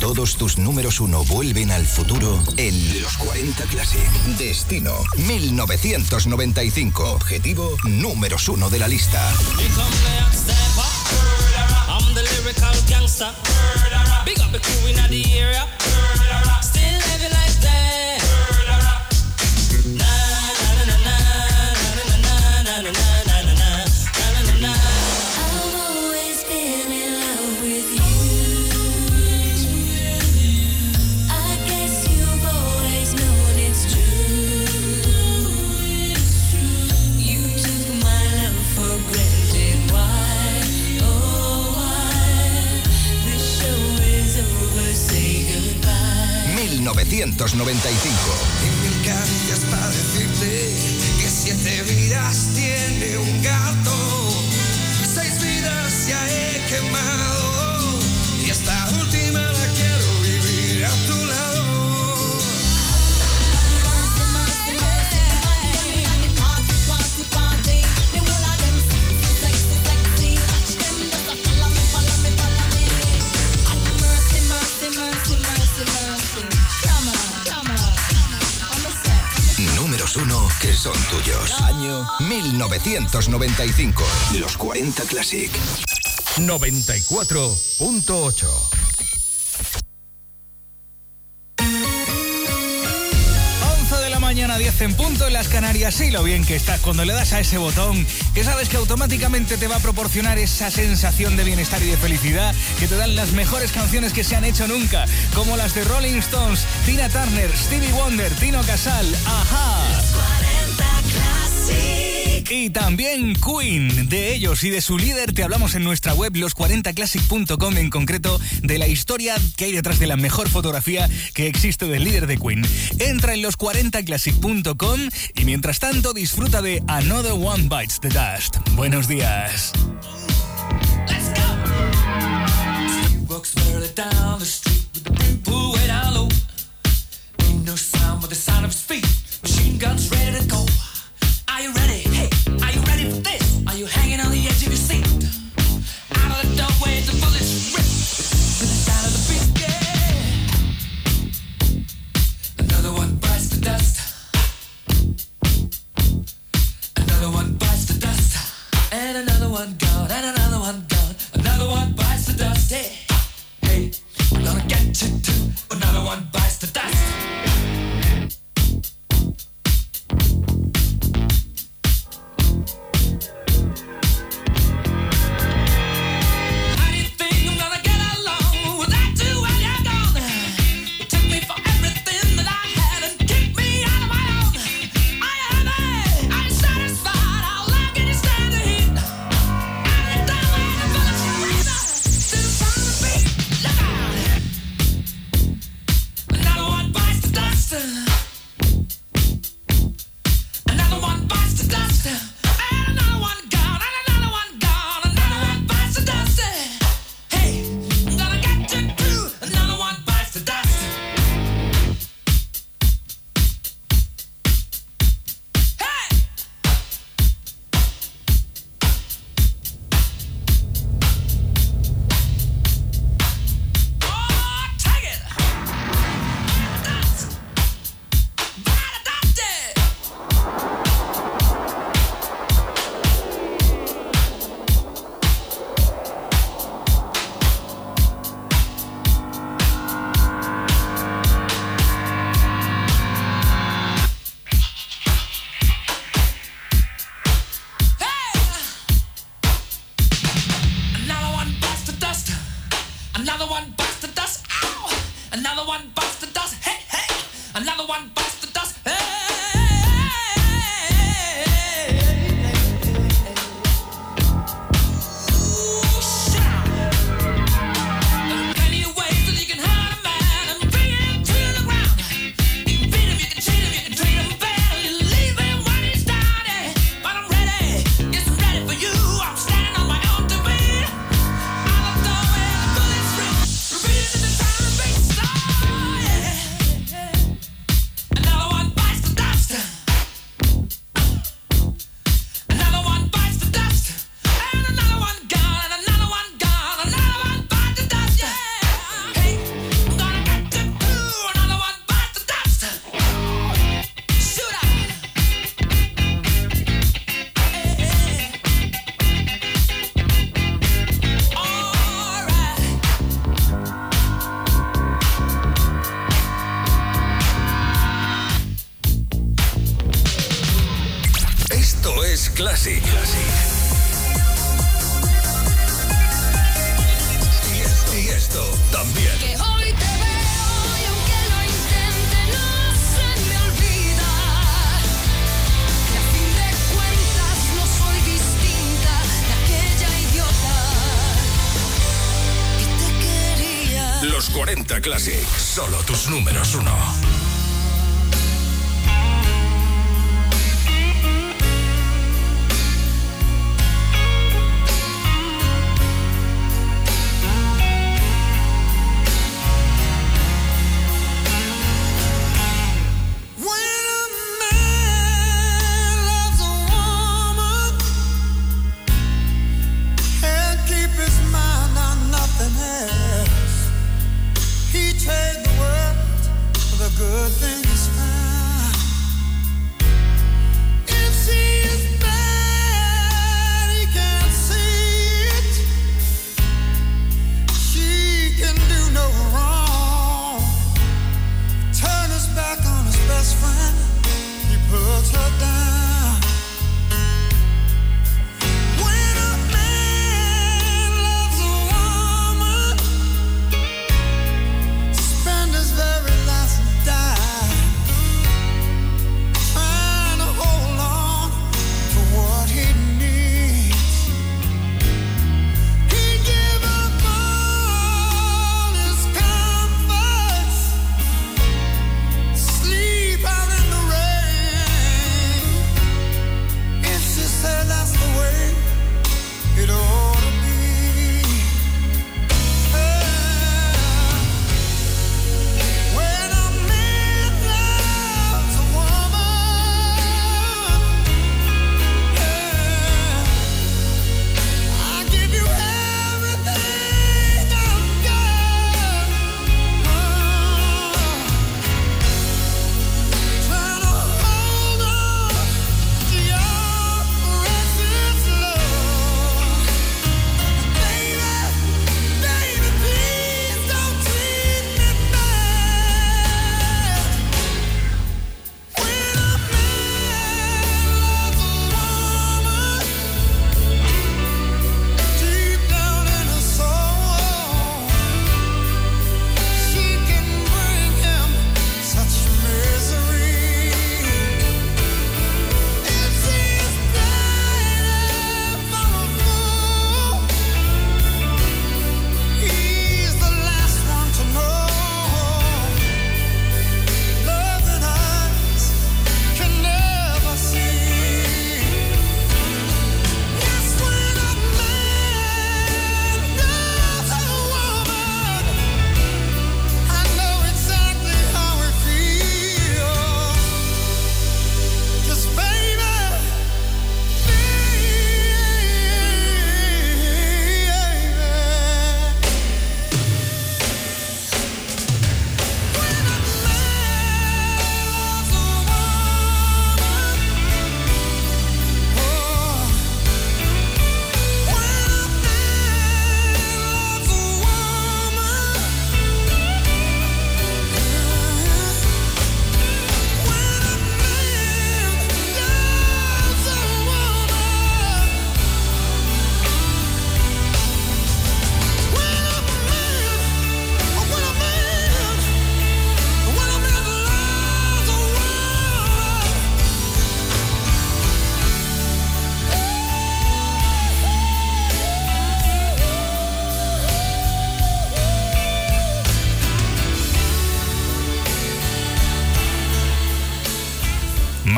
Todos tus números uno vuelven al futuro en Los 40 Classic. Destino 1995. Objetivo números uno de la lista. 1995. mil caricias para decirte que siete vidas tiene un gato, que son tuyos. Año 1995. Los 40 Classic. 94.8. 11 de la mañana, 10 en punto en las Canarias. Y lo bien que estás cuando le das a ese botón, que sabes que automáticamente te va a proporcionar esa sensación de bienestar y de felicidad que te dan las mejores canciones que se han hecho nunca, como las de Rolling Stones, Tina Turner, Stevie Wonder, Tino Casal, Ajá. Y también Queen. De ellos y de su líder te hablamos en nuestra web los40classic.com, en concreto de la historia que hay detrás de la mejor fotografía que existe del líder de Queen. Entra en los40classic.com y mientras tanto disfruta de Another One Bites the Dust. Buenos días. To go. Are you ready? Hey, are you ready for this? Are you hanging on the edge of your seat? Out of the doorway, bullets. To the sound of the beat, yeah. Another one bites the dust. Another one bites the dust. And another one gone, and another one gone. Another one bites the dust, hey. Hey, gonna get you too. Another one bites the dust.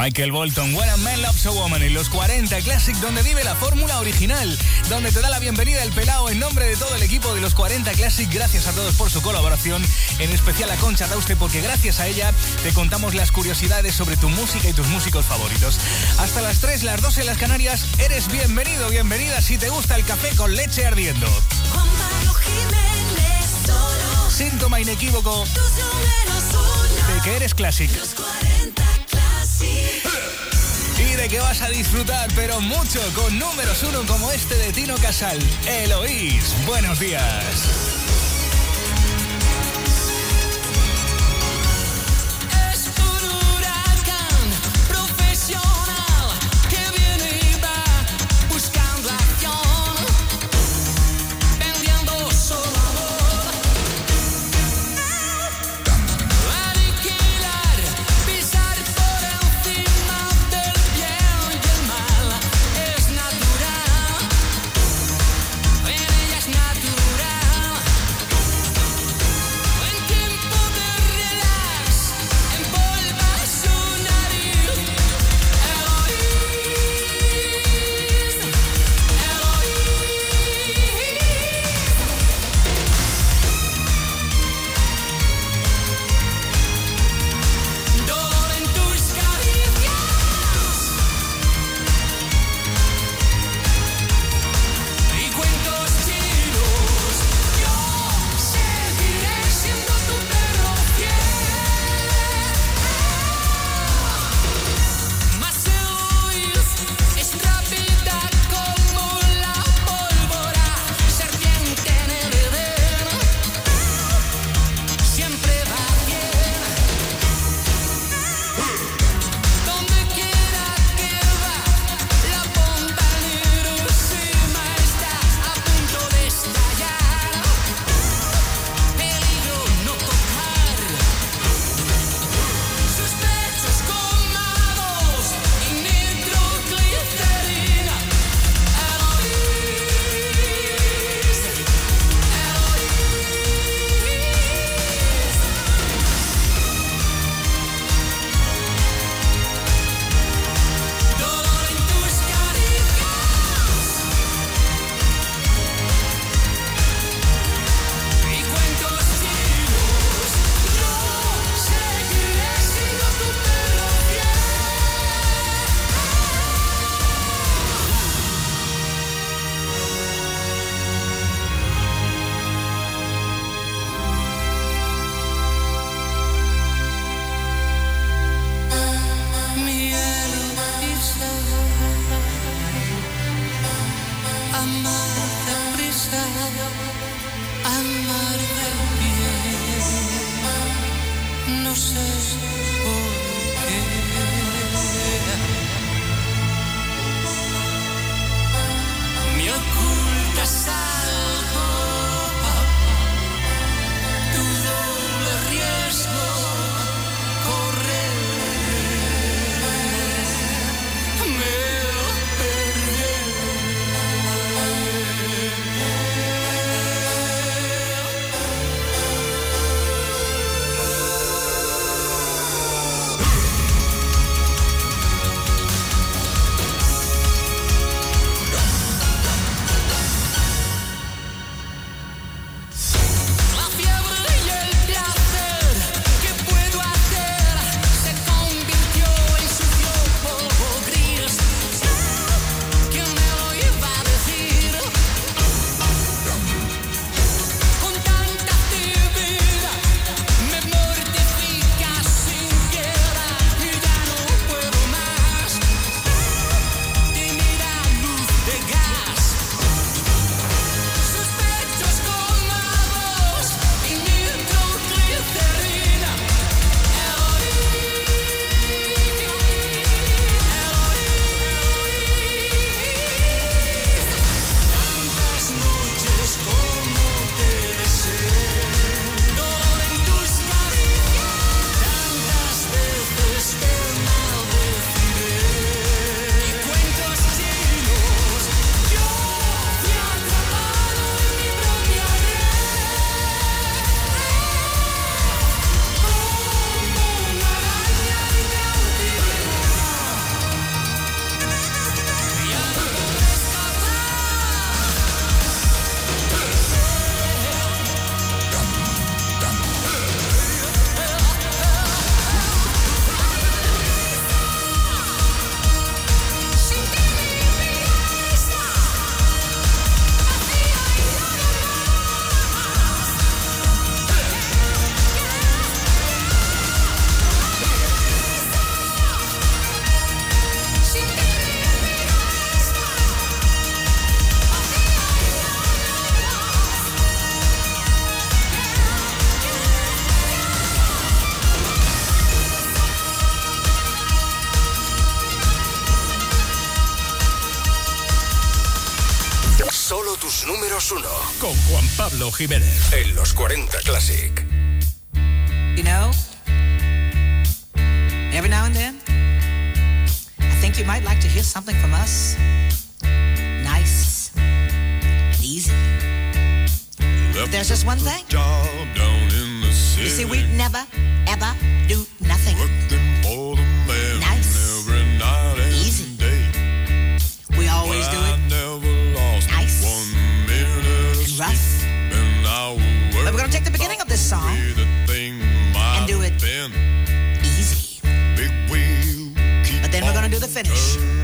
Michael Bolton, When a Man Loves a Woman en los 40 Classic, donde vive la fórmula original, donde te da la bienvenida el pelao en nombre de todo el equipo de los 40 Classic. Gracias a todos por su colaboración, en especial a Concha Tauste, porque gracias a ella te contamos las curiosidades sobre tu música y tus músicos favoritos. Hasta las 3, las 2 en las Canarias, eres bienvenido, bienvenida si te gusta el café con leche ardiendo. Síntoma inequívoco de que eres Classic. De que vas a disfrutar, pero mucho, con números uno como este de Tino Casal. Eloís, buenos días. Jiménez. En los 40 Classic. You know, every now and then, I think you might like to hear something from us. Nice, easy. But there's just one thing. You see, we never, ever do nothing. nice, easy. We always do it. Nice, rough. finish.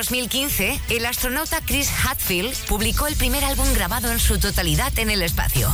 2015, el astronauta Chris Hadfield publicó el primer álbum grabado en su totalidad en el espacio.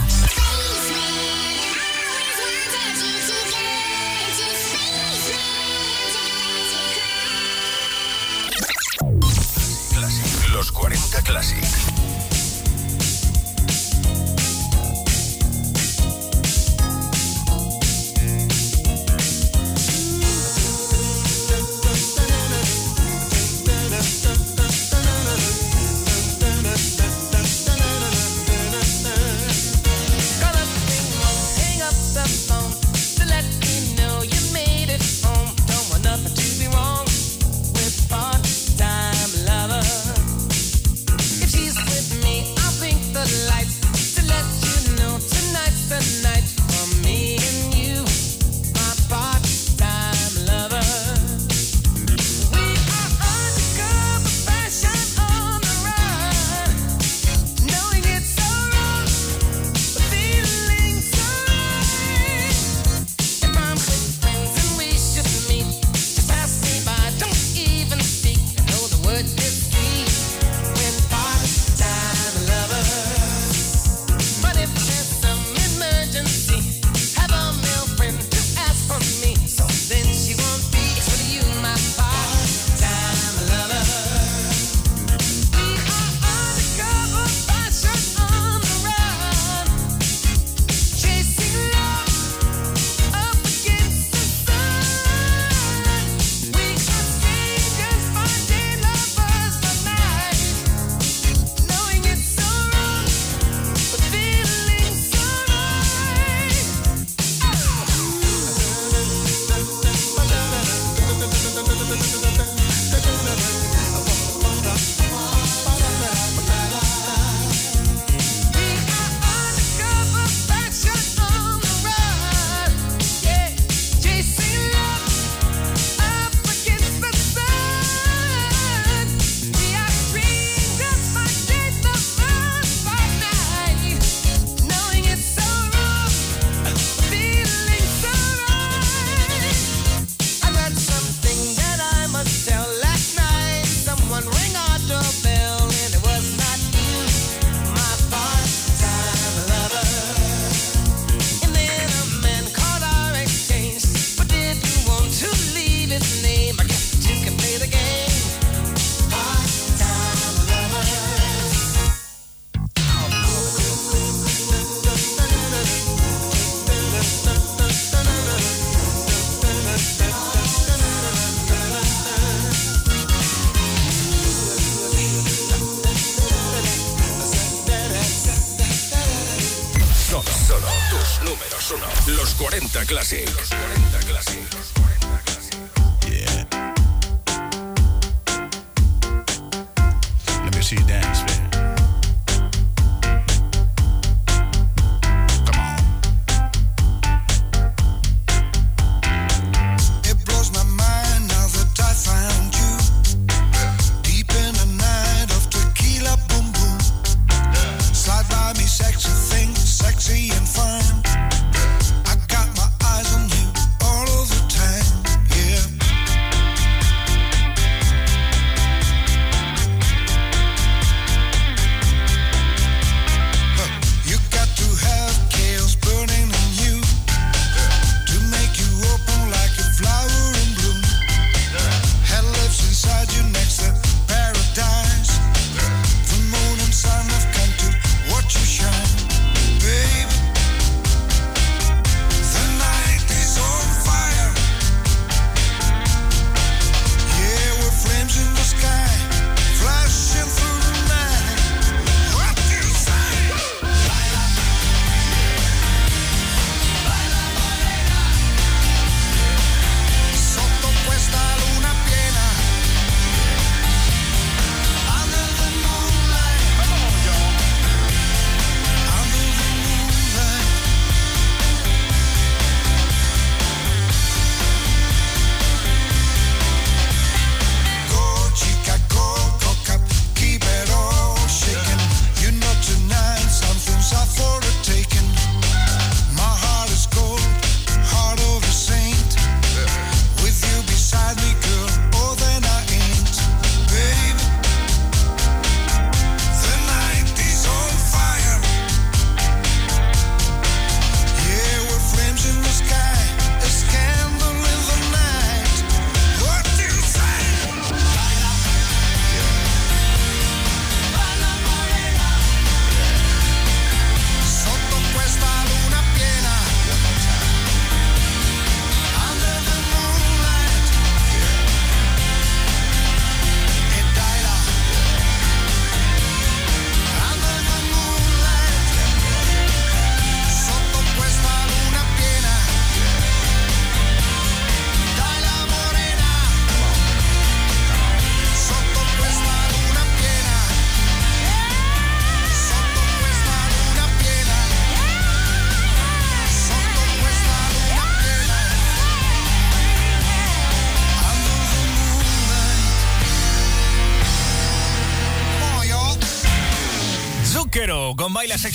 Classic.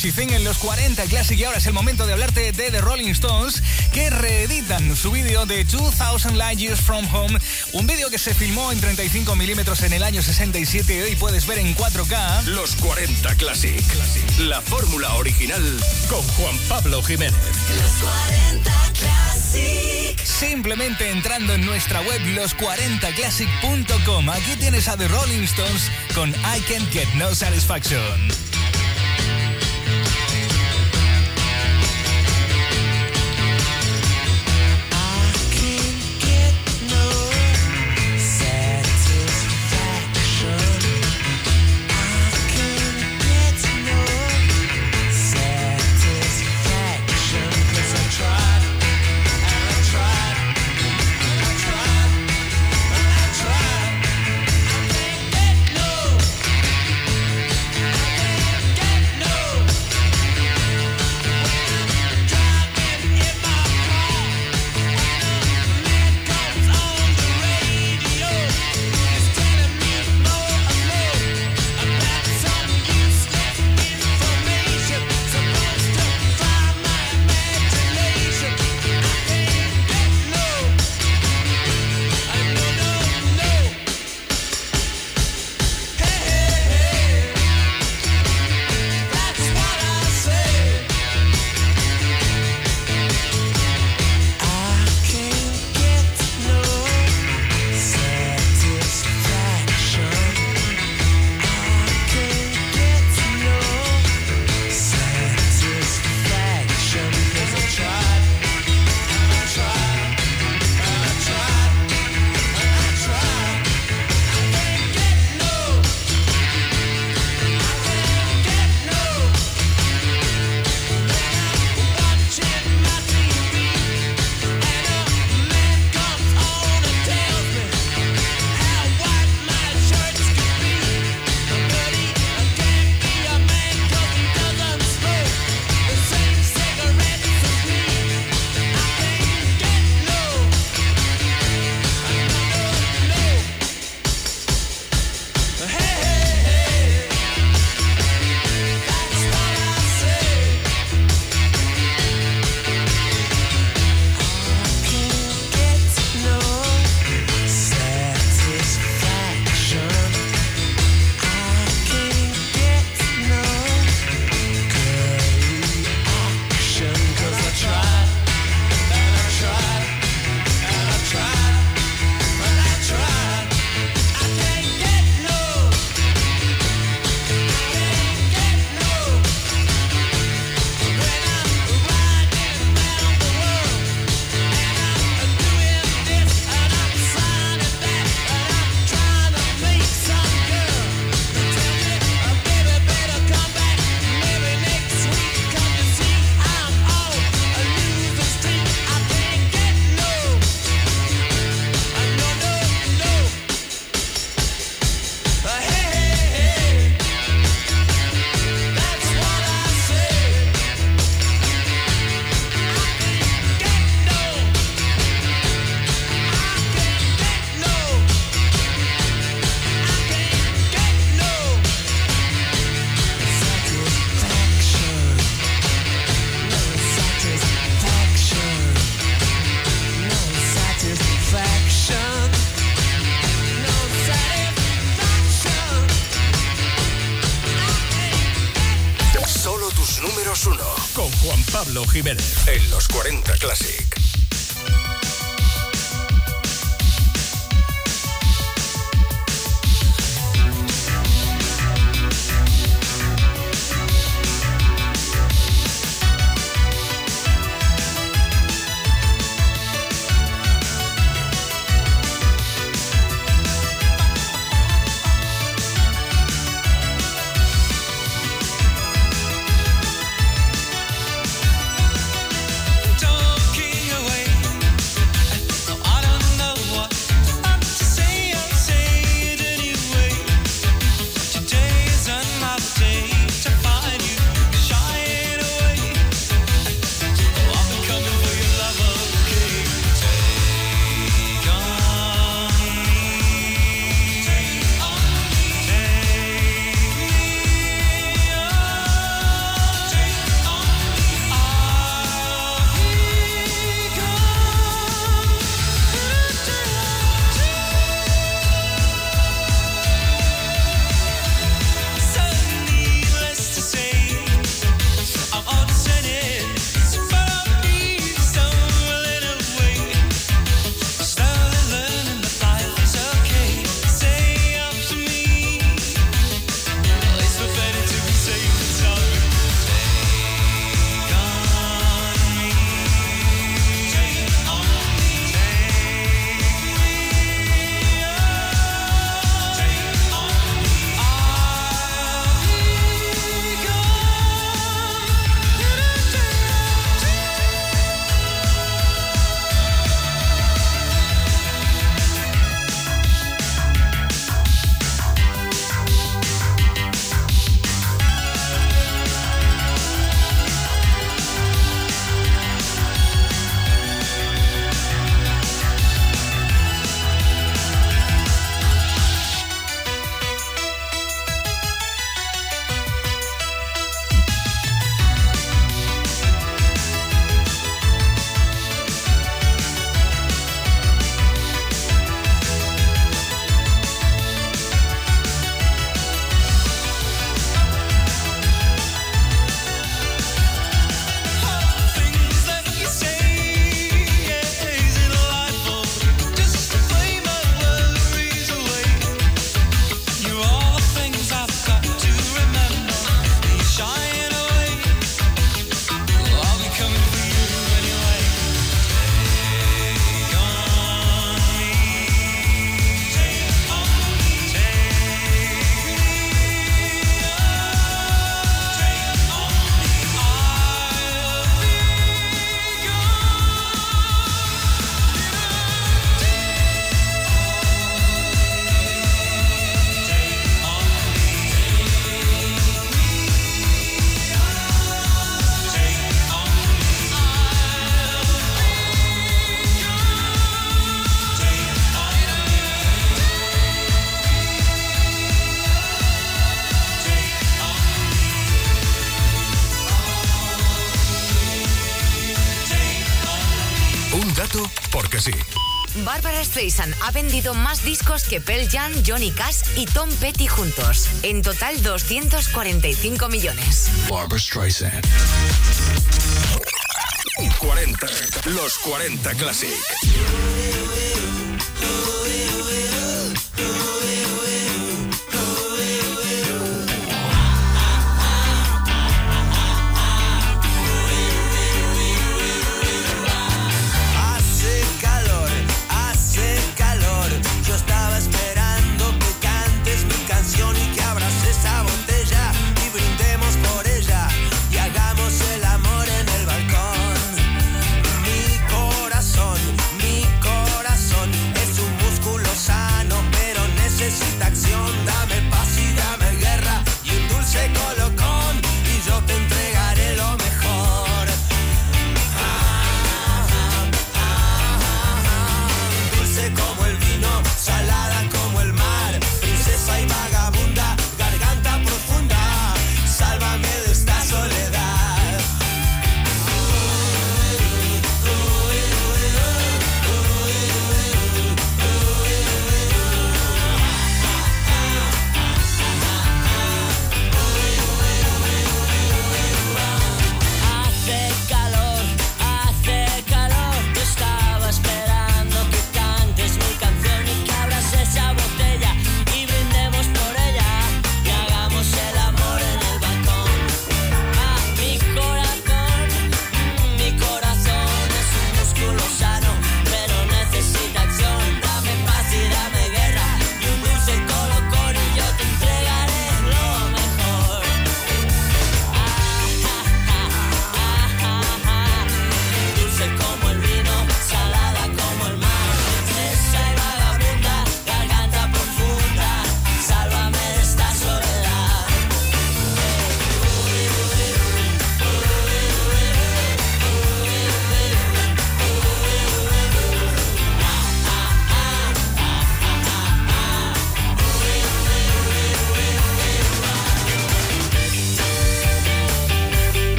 Sexy Thing en los 40 Classic y ahora es el momento de hablarte de The Rolling Stones que reeditan su vídeo de 2000 Light Years From Home, un vídeo que se filmó en 35 milímetros en el año 67 y hoy puedes ver en 4K. Los 40 Classic, Classic. la fórmula original con Juan Pablo Jiménez. Los 40 Classic. Simplemente entrando en nuestra web los40classic.com. Aquí tienes a The Rolling Stones con I Can't Get No Satisfaction. Streisand ha vendido más discos que Pearl Jam, Johnny Cash y Tom Petty juntos. En total 245 millones. Barbara Streisand. 40. Los 40 Classic.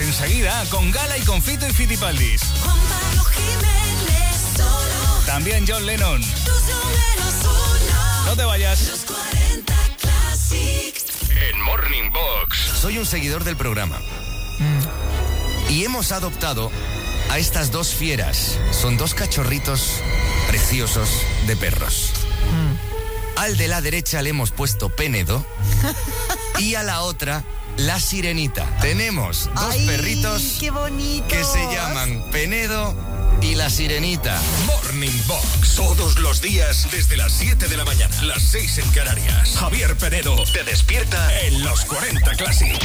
Enseguida, con Gala y con Fito y Fitipaldis. También John Lennon. No te vayas. En Morning Box. Soy un seguidor del programa. Y hemos adoptado a estas dos fieras. Son dos cachorritos preciosos de perros. Al de la derecha le hemos puesto Penedo y a la otra la Sirenita. Tenemos dos Ay, perritos qué que se llaman Penedo y la Sirenita. Morning Box. Todos los días desde las 7 de la mañana. Las 6 en Canarias. Javier Penedo te despierta en los 40 Classic.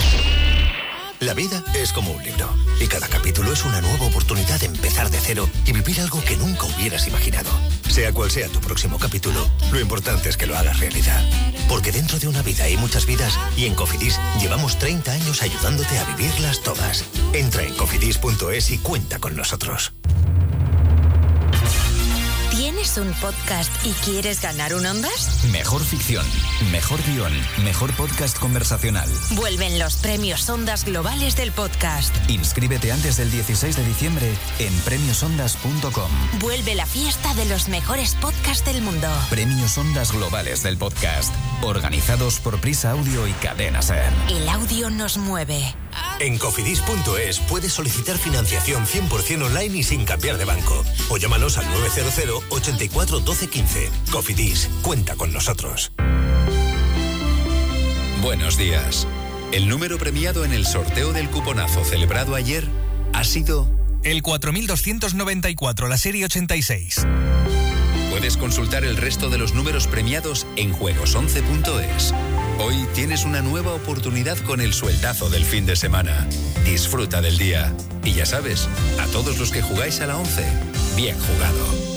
La vida es como un libro y cada capítulo es una nueva oportunidad de empezar de cero y vivir algo que nunca hubieras imaginado. Sea cual sea tu próximo capítulo, lo importante es que lo hagas realidad. Porque dentro de una vida hay muchas vidas y en Cofidis llevamos 30 años ayudándote a vivirlas todas. Entra en cofidis.es y cuenta con nosotros. ¿Tienes un podcast y quieres ganar un Ondas? Mejor ficción, mejor guion, mejor podcast conversacional. Vuelven los premios Ondas Globales del podcast. Inscríbete antes del 16 de diciembre en premiosondas.com. Vuelve la fiesta de los mejores podcasts del mundo. Premios Ondas Globales del podcast, organizados por Prisa Audio y Cadena Ser. El audio nos mueve. En cofidis.es puedes solicitar financiación 100% online y sin cambiar de banco. O llámanos al 900 84 12 15. Cofidis, cuenta con nosotros. Buenos días. El número premiado en el sorteo del cuponazo celebrado ayer ha sido El 4294, la serie 86. Puedes consultar el resto de los números premiados en juegos11.es. Hoy tienes una nueva oportunidad con el sueldazo del fin de semana. Disfruta del día. Y ya sabes, a todos los que jugáis a la 11, bien jugado.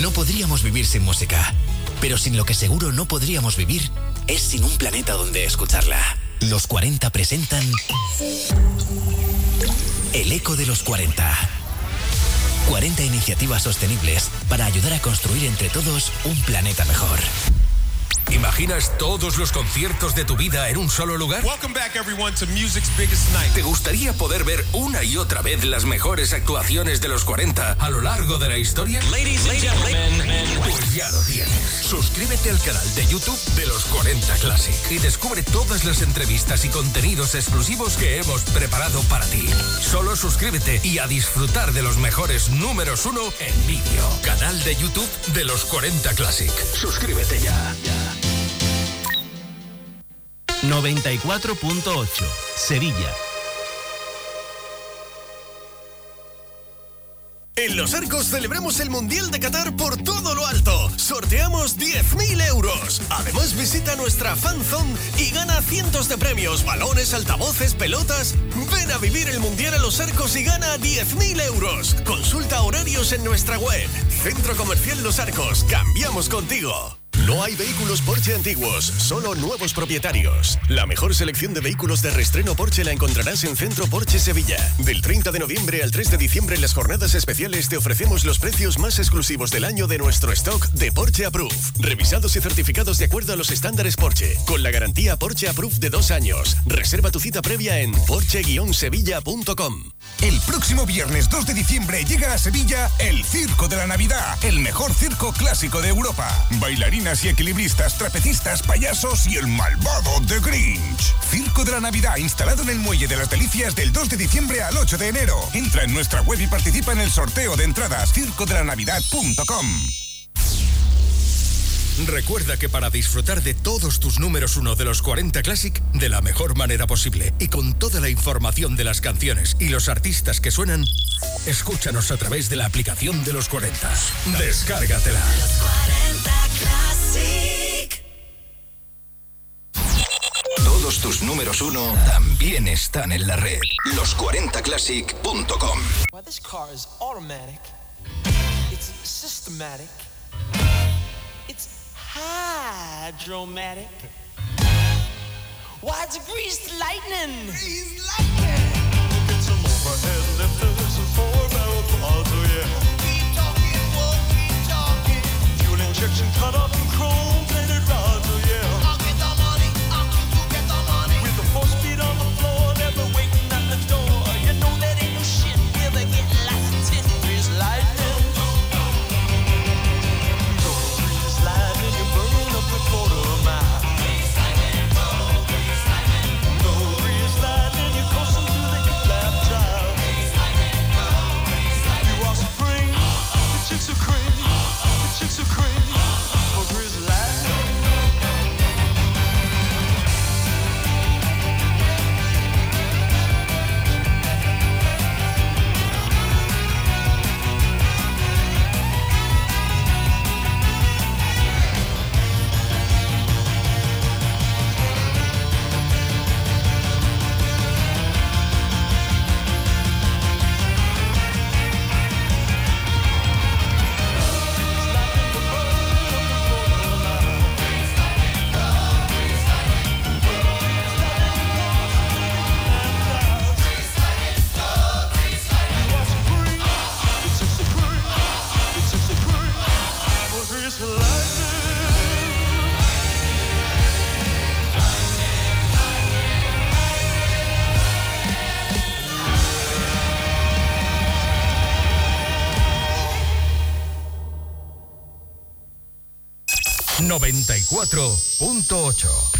No podríamos vivir sin música, pero sin lo que seguro no podríamos vivir es sin un planeta donde escucharla. Los 40 presentan El Eco de los 40. 40 iniciativas sostenibles para ayudar a construir entre todos un planeta mejor. ¿Imaginas todos los conciertos de tu vida en un solo lugar? Welcome back, everyone, to music's biggest night. ¿Te gustaría poder ver una y otra vez las mejores actuaciones de los 40 a lo largo de la historia? Ladies and gentlemen. Pues ya lo tienes. Suscríbete al canal de YouTube de los 40 Classic y descubre todas las entrevistas y contenidos exclusivos que hemos preparado para ti. Solo suscríbete y a disfrutar de los mejores números uno en vídeo. Canal de YouTube de los 40 Classic. Suscríbete ya. 94.8 Sevilla. En Los Arcos celebramos el Mundial de Qatar por todo lo alto. Sorteamos 10.000 euros. Además visita nuestra fanzone y gana cientos de premios, balones, altavoces, pelotas. Ven a vivir el Mundial a Los Arcos y gana 10.000 euros. Consulta horarios en nuestra web. Centro Comercial Los Arcos. Cambiamos contigo. No hay vehículos Porsche antiguos, solo nuevos propietarios. La mejor selección de vehículos de restreno Porsche la encontrarás en Centro Porsche Sevilla. Del 30 de noviembre al 3 de diciembre en las jornadas especiales te ofrecemos los precios más exclusivos del año de nuestro stock de Porsche Approved. Revisados y certificados de acuerdo a los estándares Porsche, con la garantía Porsche Approved de dos años. Reserva tu cita previa en porsche-sevilla.com. El próximo viernes 2 de diciembre llega a Sevilla el Circo de la Navidad, el mejor circo clásico de Europa. Bailarinas y equilibristas, trapecistas, payasos y el malvado The Grinch. Circo de la Navidad instalado en el Muelle de las Delicias del 2 de diciembre al 8 de enero. Entra en nuestra web y participa en el sorteo de entradas circodelanavidad.com. Recuerda que para disfrutar de todos tus números uno de los 40 Classic de la mejor manera posible y con toda la información de las canciones y los artistas que suenan, escúchanos a través de la aplicación de los 40. Descárgatela. Todos tus números uno también están en la red. Los40classic.com. Why this car is automatic. It's systematic. It's hydromatic. Why it's greased lightning. Greased lightning. Get some overhead lifters and four barrel quads, oh yeah. Keep talking, won't keep talking. Fuel injection cut up and chrome plated rods, 94.8.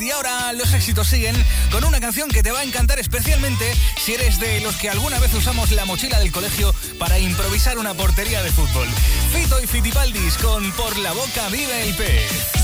Y ahora los éxitos siguen con una canción que te va a encantar especialmente si eres de los que alguna vez usamos la mochila del colegio para improvisar una portería de fútbol. Fito y Fitipaldis con Por la boca vive el pez.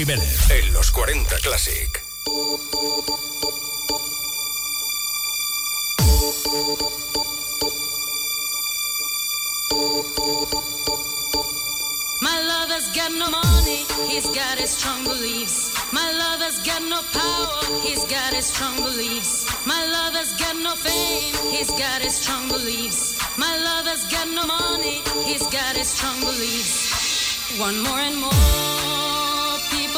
Jiménez. En los 40 Classic. My lover's got no money, he's got his strong beliefs. My lover's got no power, he's got his strong beliefs. My lover's got no fame, he's got his strong beliefs. My lover's got no money, he's got his strong beliefs. One more and more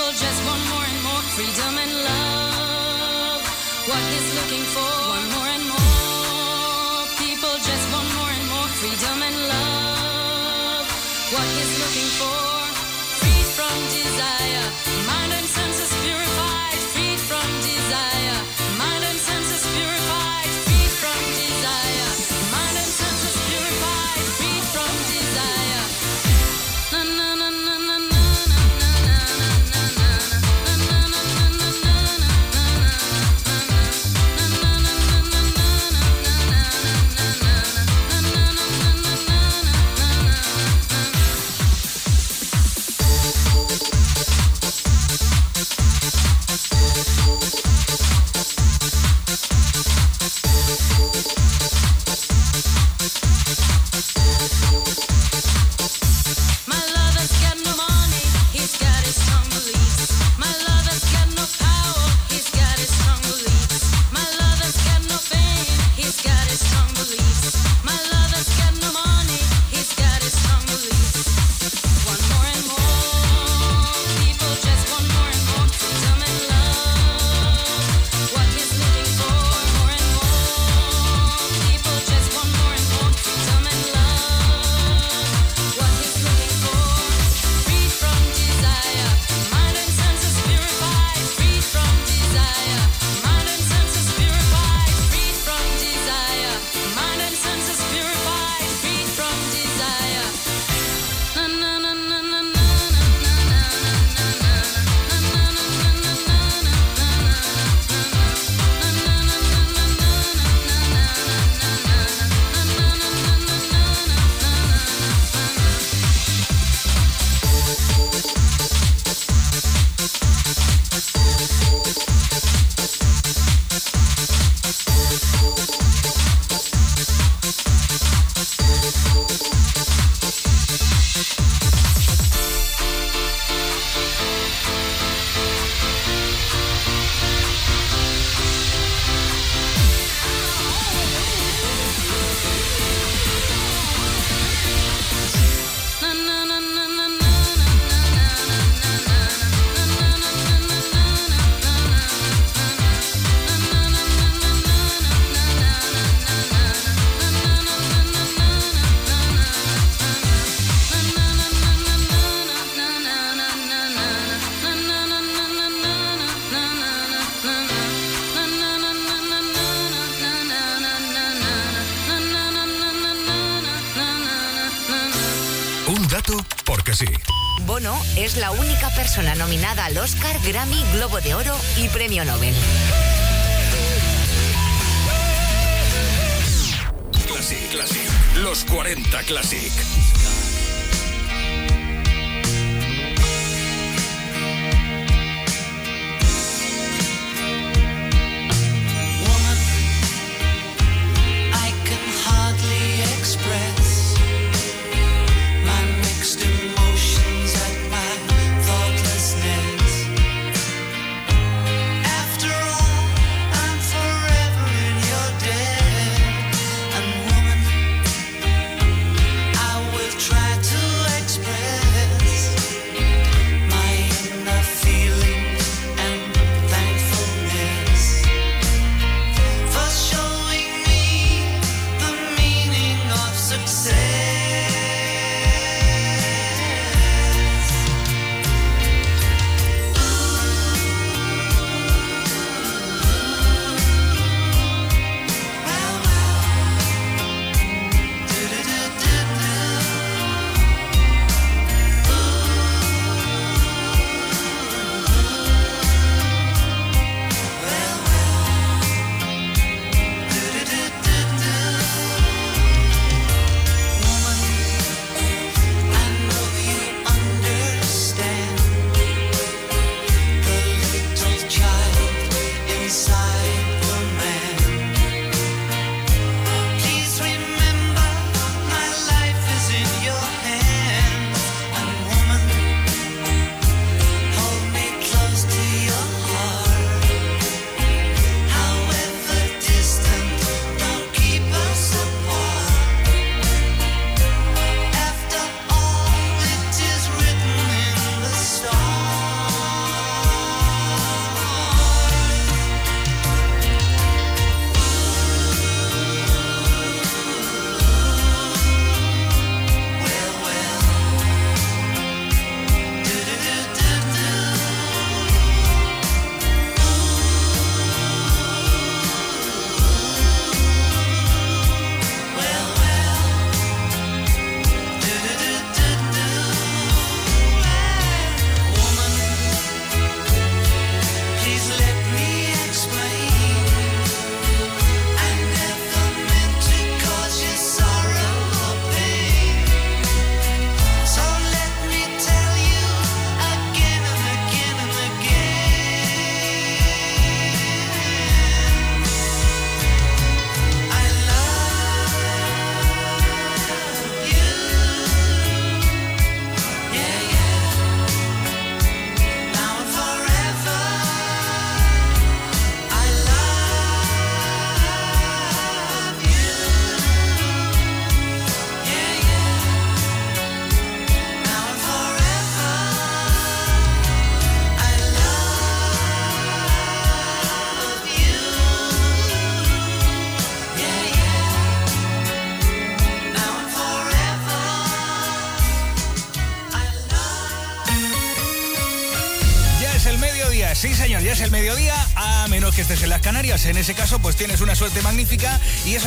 people just want more and more freedom and love. What he's looking for, one more and more, people just want more and more freedom and love. What he's looking for, free from desire, mind Grammy, Globo de Oro y Premio Nobel. Classic, Classic. Los 40 Classic.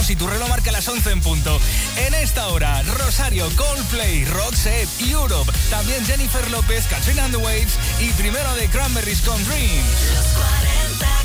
minutos y tu reloj marca las 11 en punto. En esta hora, Rosario, Coldplay, Roxette, Europe, también Jennifer López, Katrina and the Waves y primero de Cranberries con Dreams. Los 40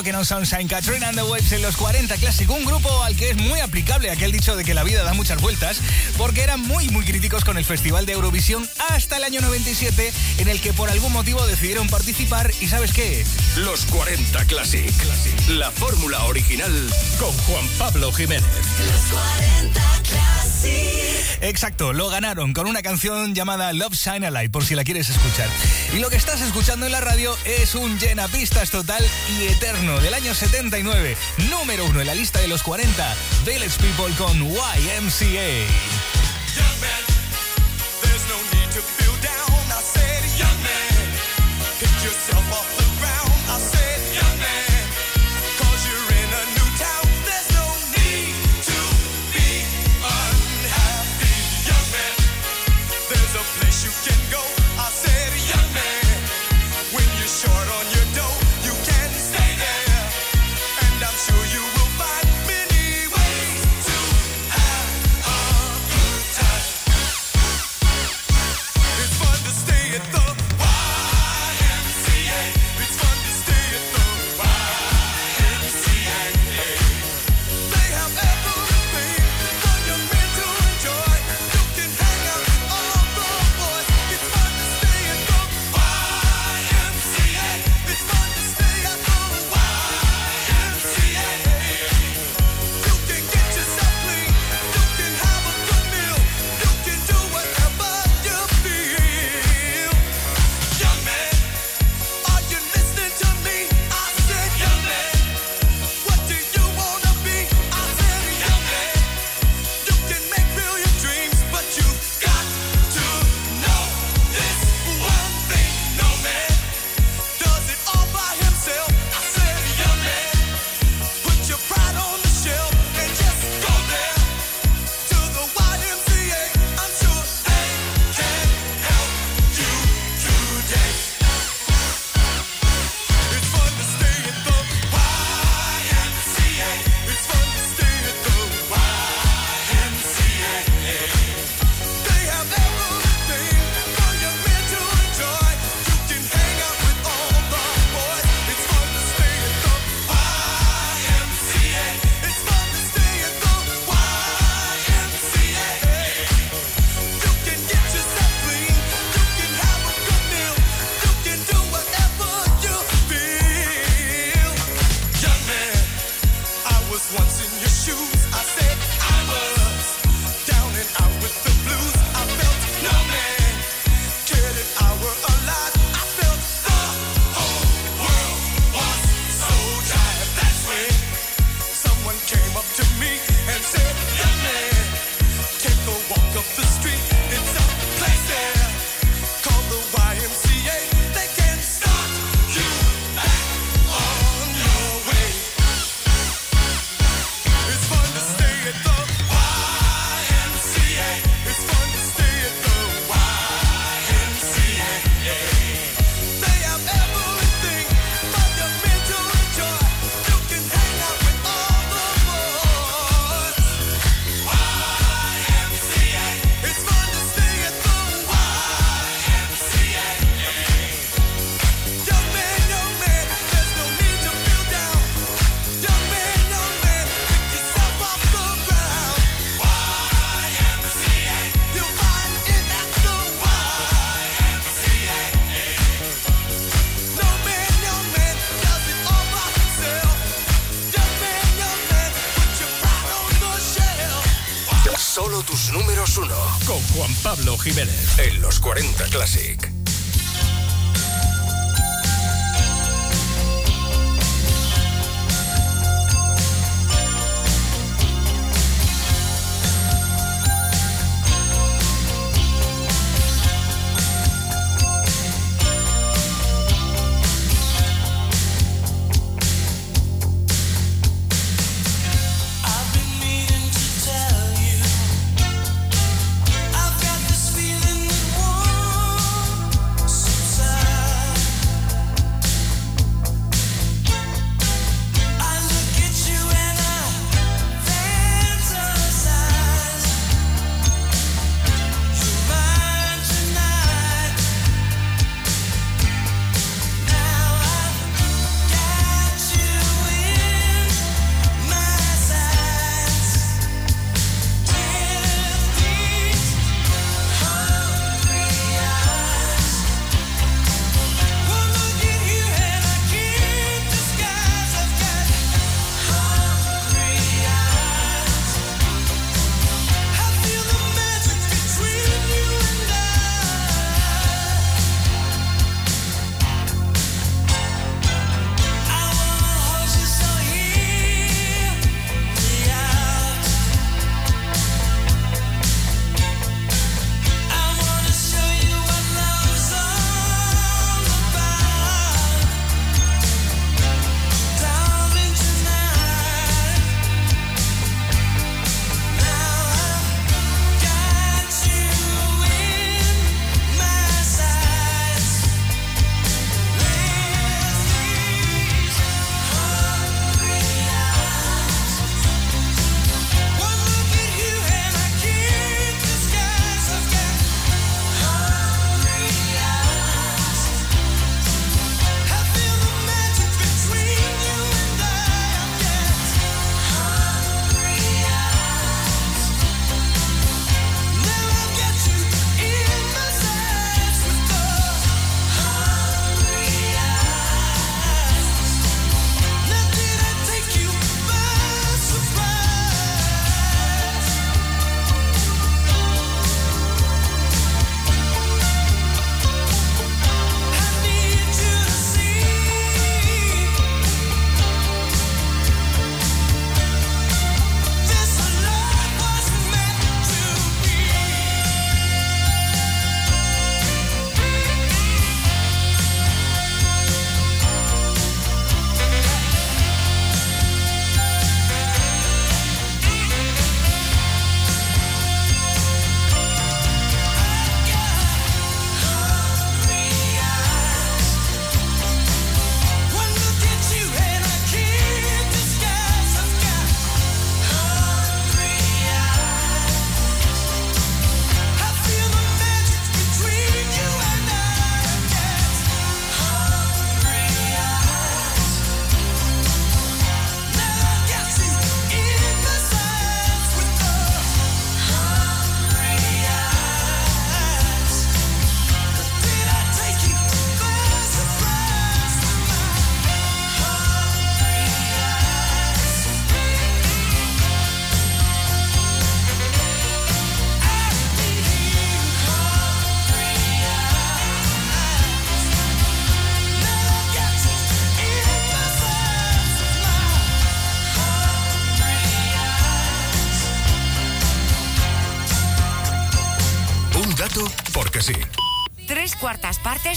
Walking on Sunshine, Katrina and the Waves en los 40 Classic, un grupo al que es muy aplicable aquel dicho de que la vida da muchas vueltas, porque eran muy muy críticos con el Festival de Eurovisión hasta el año 97, en el que por algún motivo decidieron participar y ¿sabes qué? Los 40 Classic, Classic. la fórmula original con Juan Pablo Jiménez. Los 40 Classic. Exacto, lo ganaron con una canción llamada Love Shine a Light, por si la quieres escuchar. Y lo que estás escuchando en la radio es un llenapistas total y eterno del año 79, número uno en la lista de los 40, Village People con YMCA.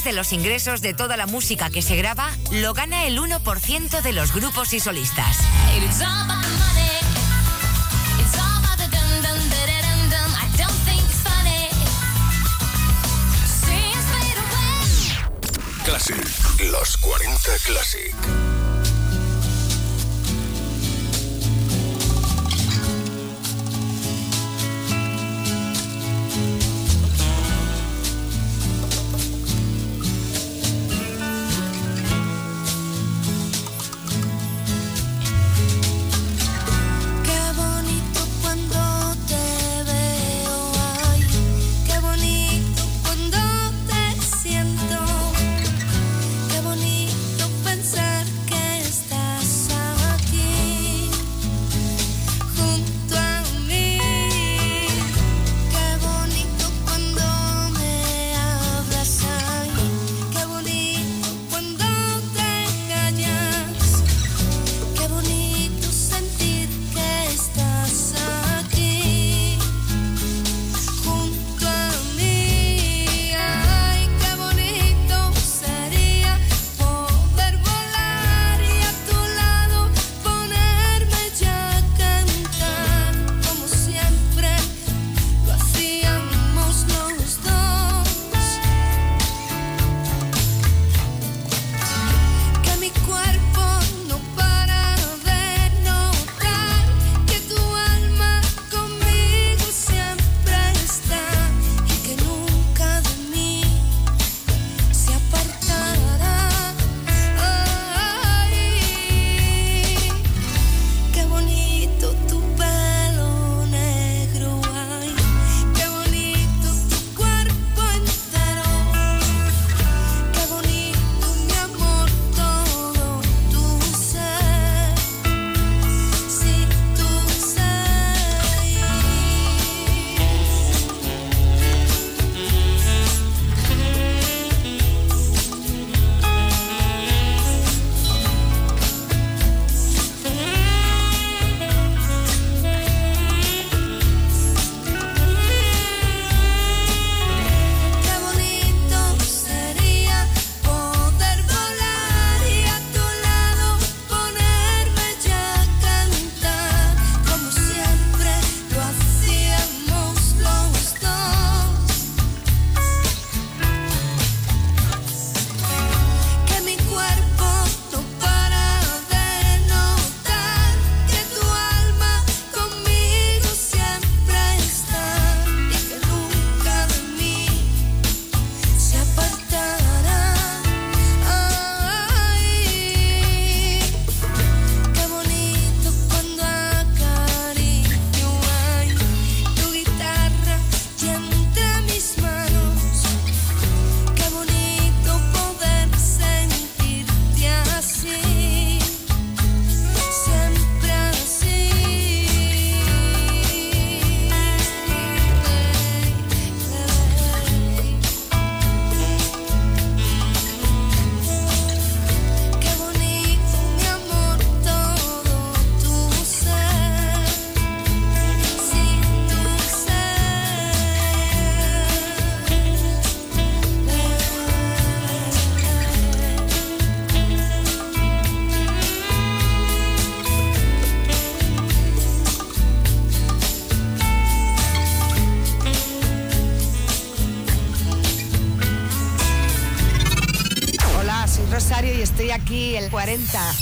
de los ingresos de toda la música que se graba lo gana el 1% de los grupos y solistas. Classic, los 40 Classic.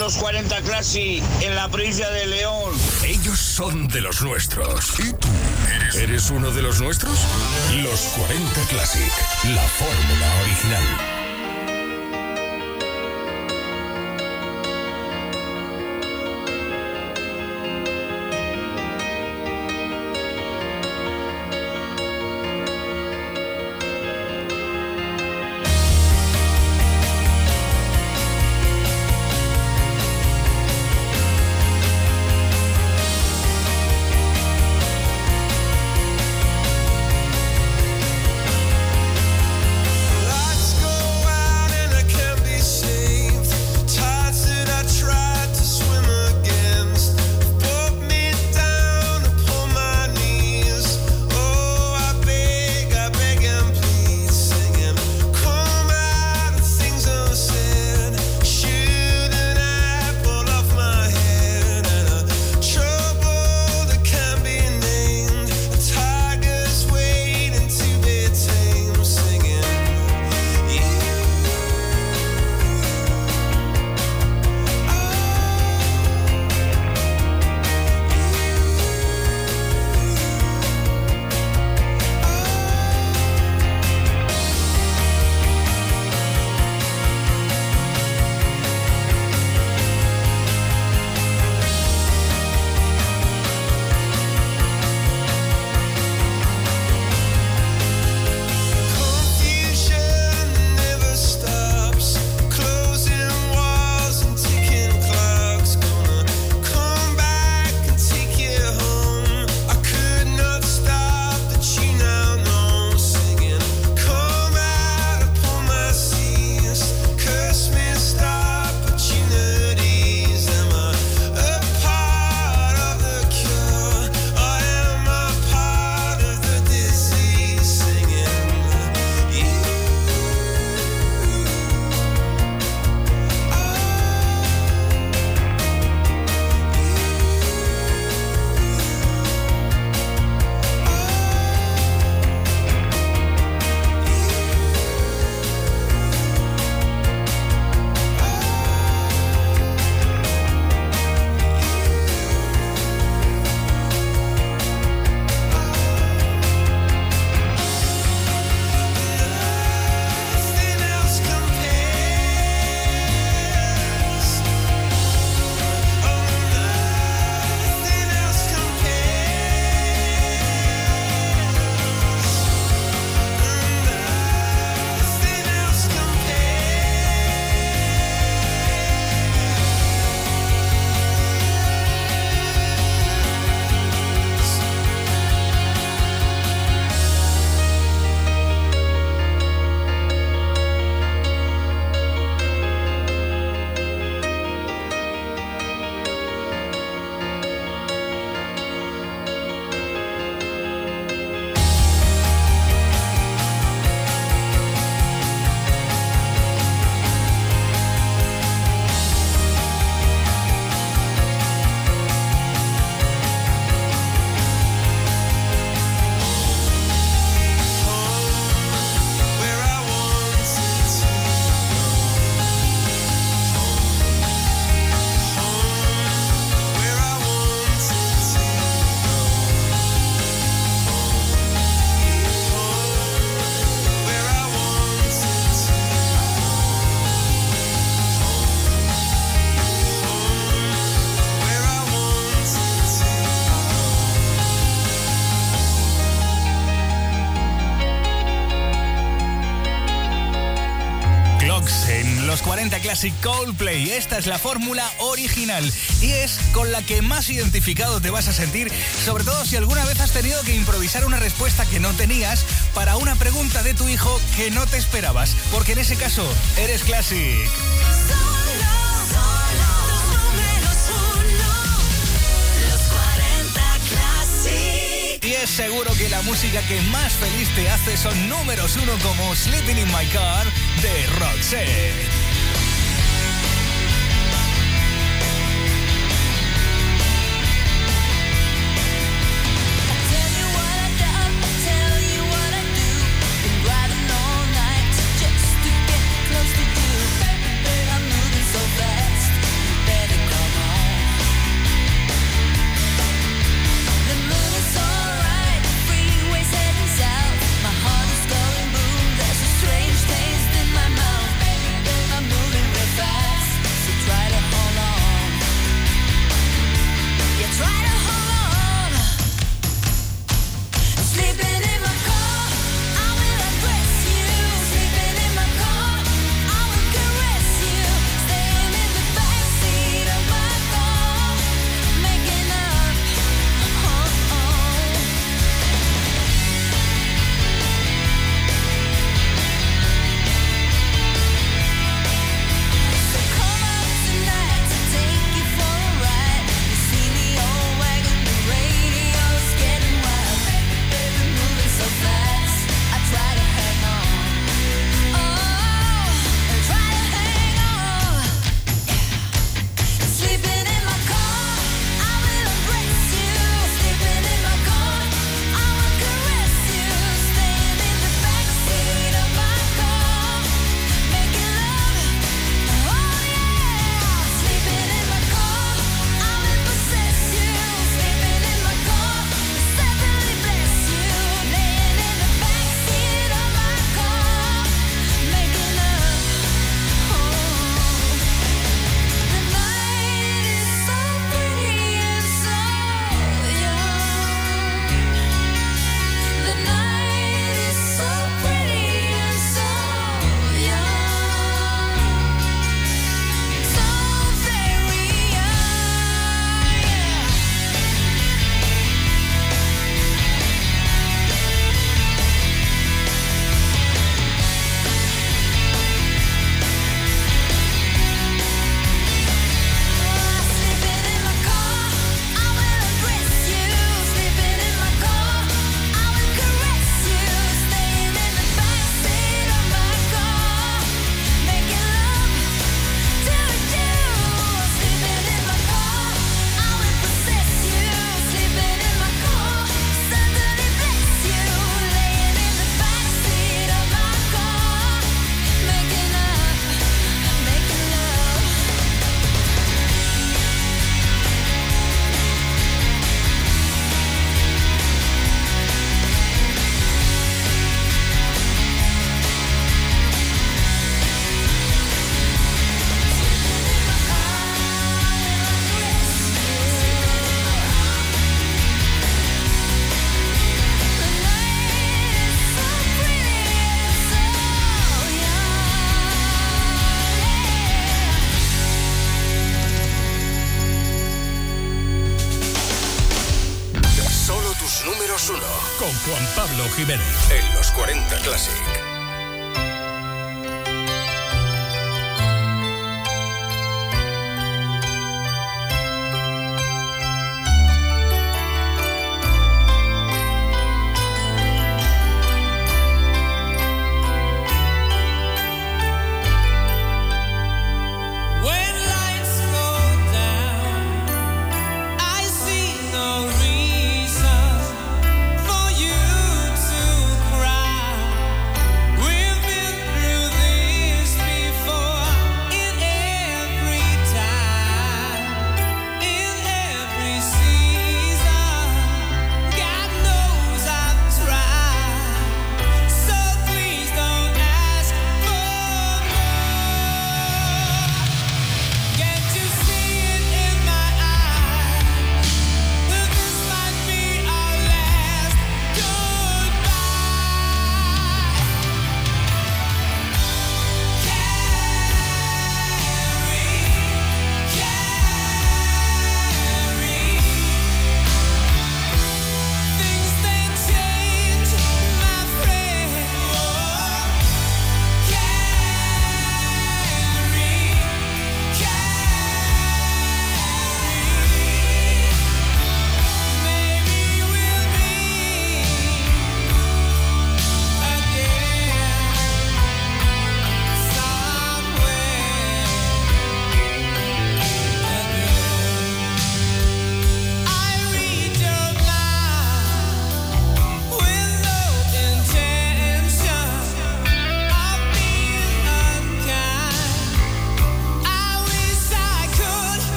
Los 40 Classic en la provincia de León. Ellos son de los nuestros. ¿Y tú? ¿Eres uno de los nuestros? Los 40 Classic, la fórmula original. Vegas y Coldplay. Esta es la fórmula original y es con la que más identificado te vas a sentir, sobre todo si alguna vez has tenido que improvisar una respuesta que no tenías para una pregunta de tu hijo que no te esperabas, porque en ese caso eres Classic. Y es seguro que la música que más feliz te hace son números uno como Sleeping in My Car de Roxette.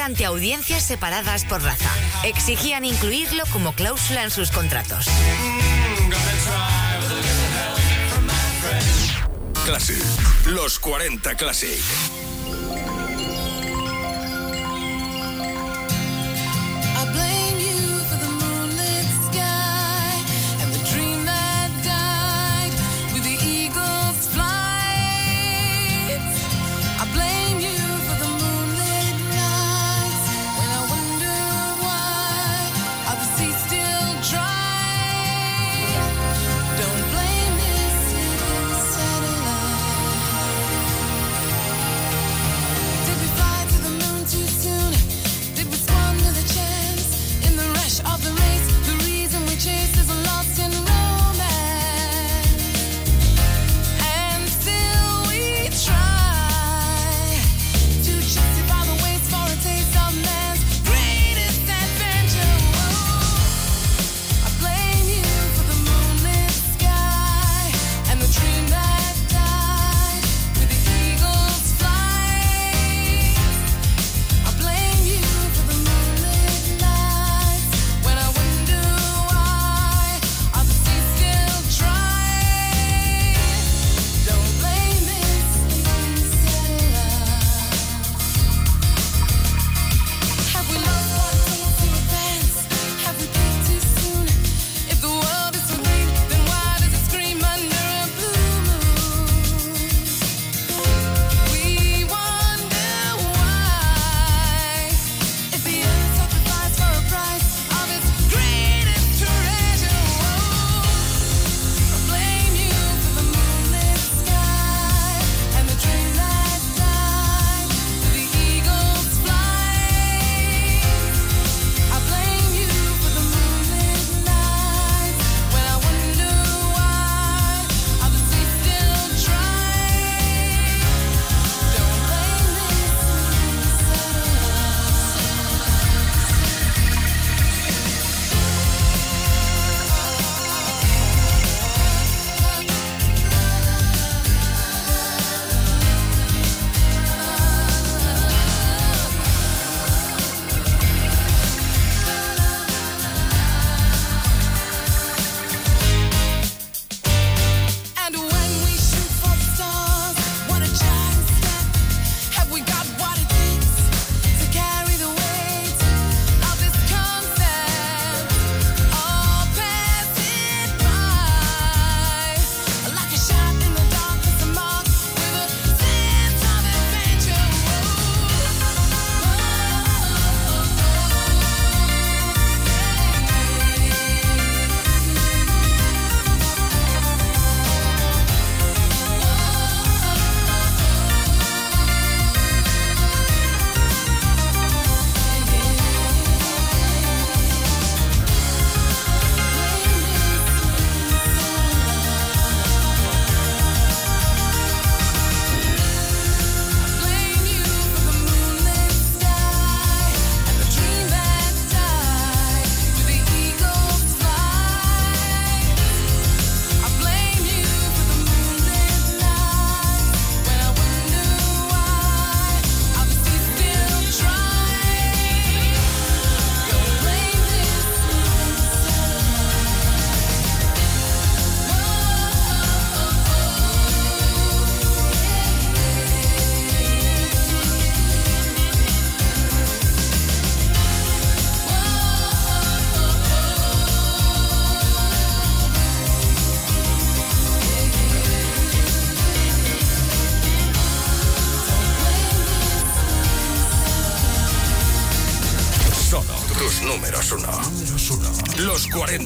ante audiencias separadas por raza. Exigían incluirlo como cláusula en sus contratos. Classic, los 40 Classic.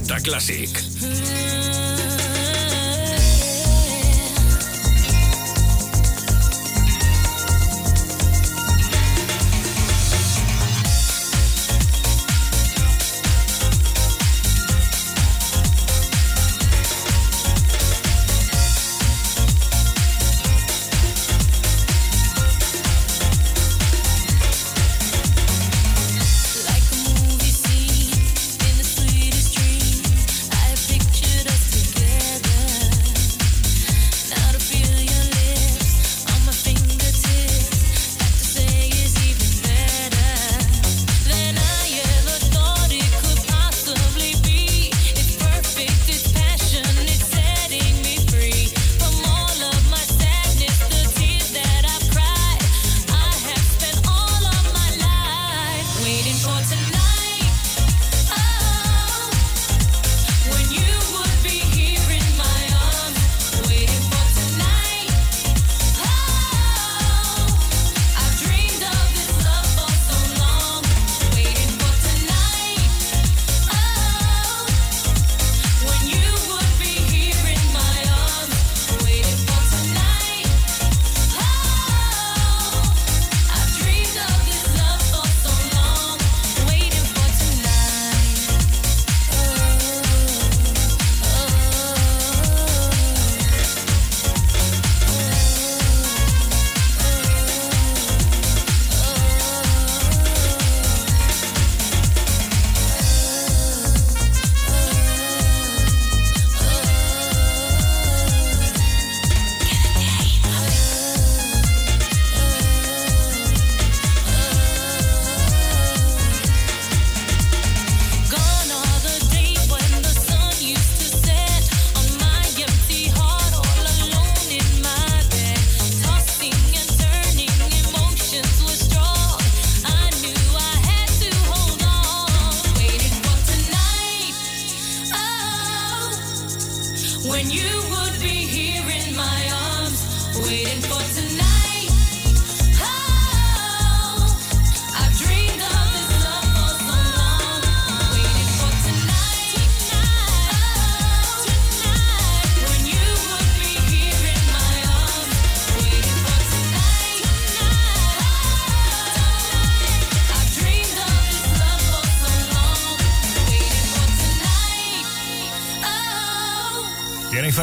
Delta Classic.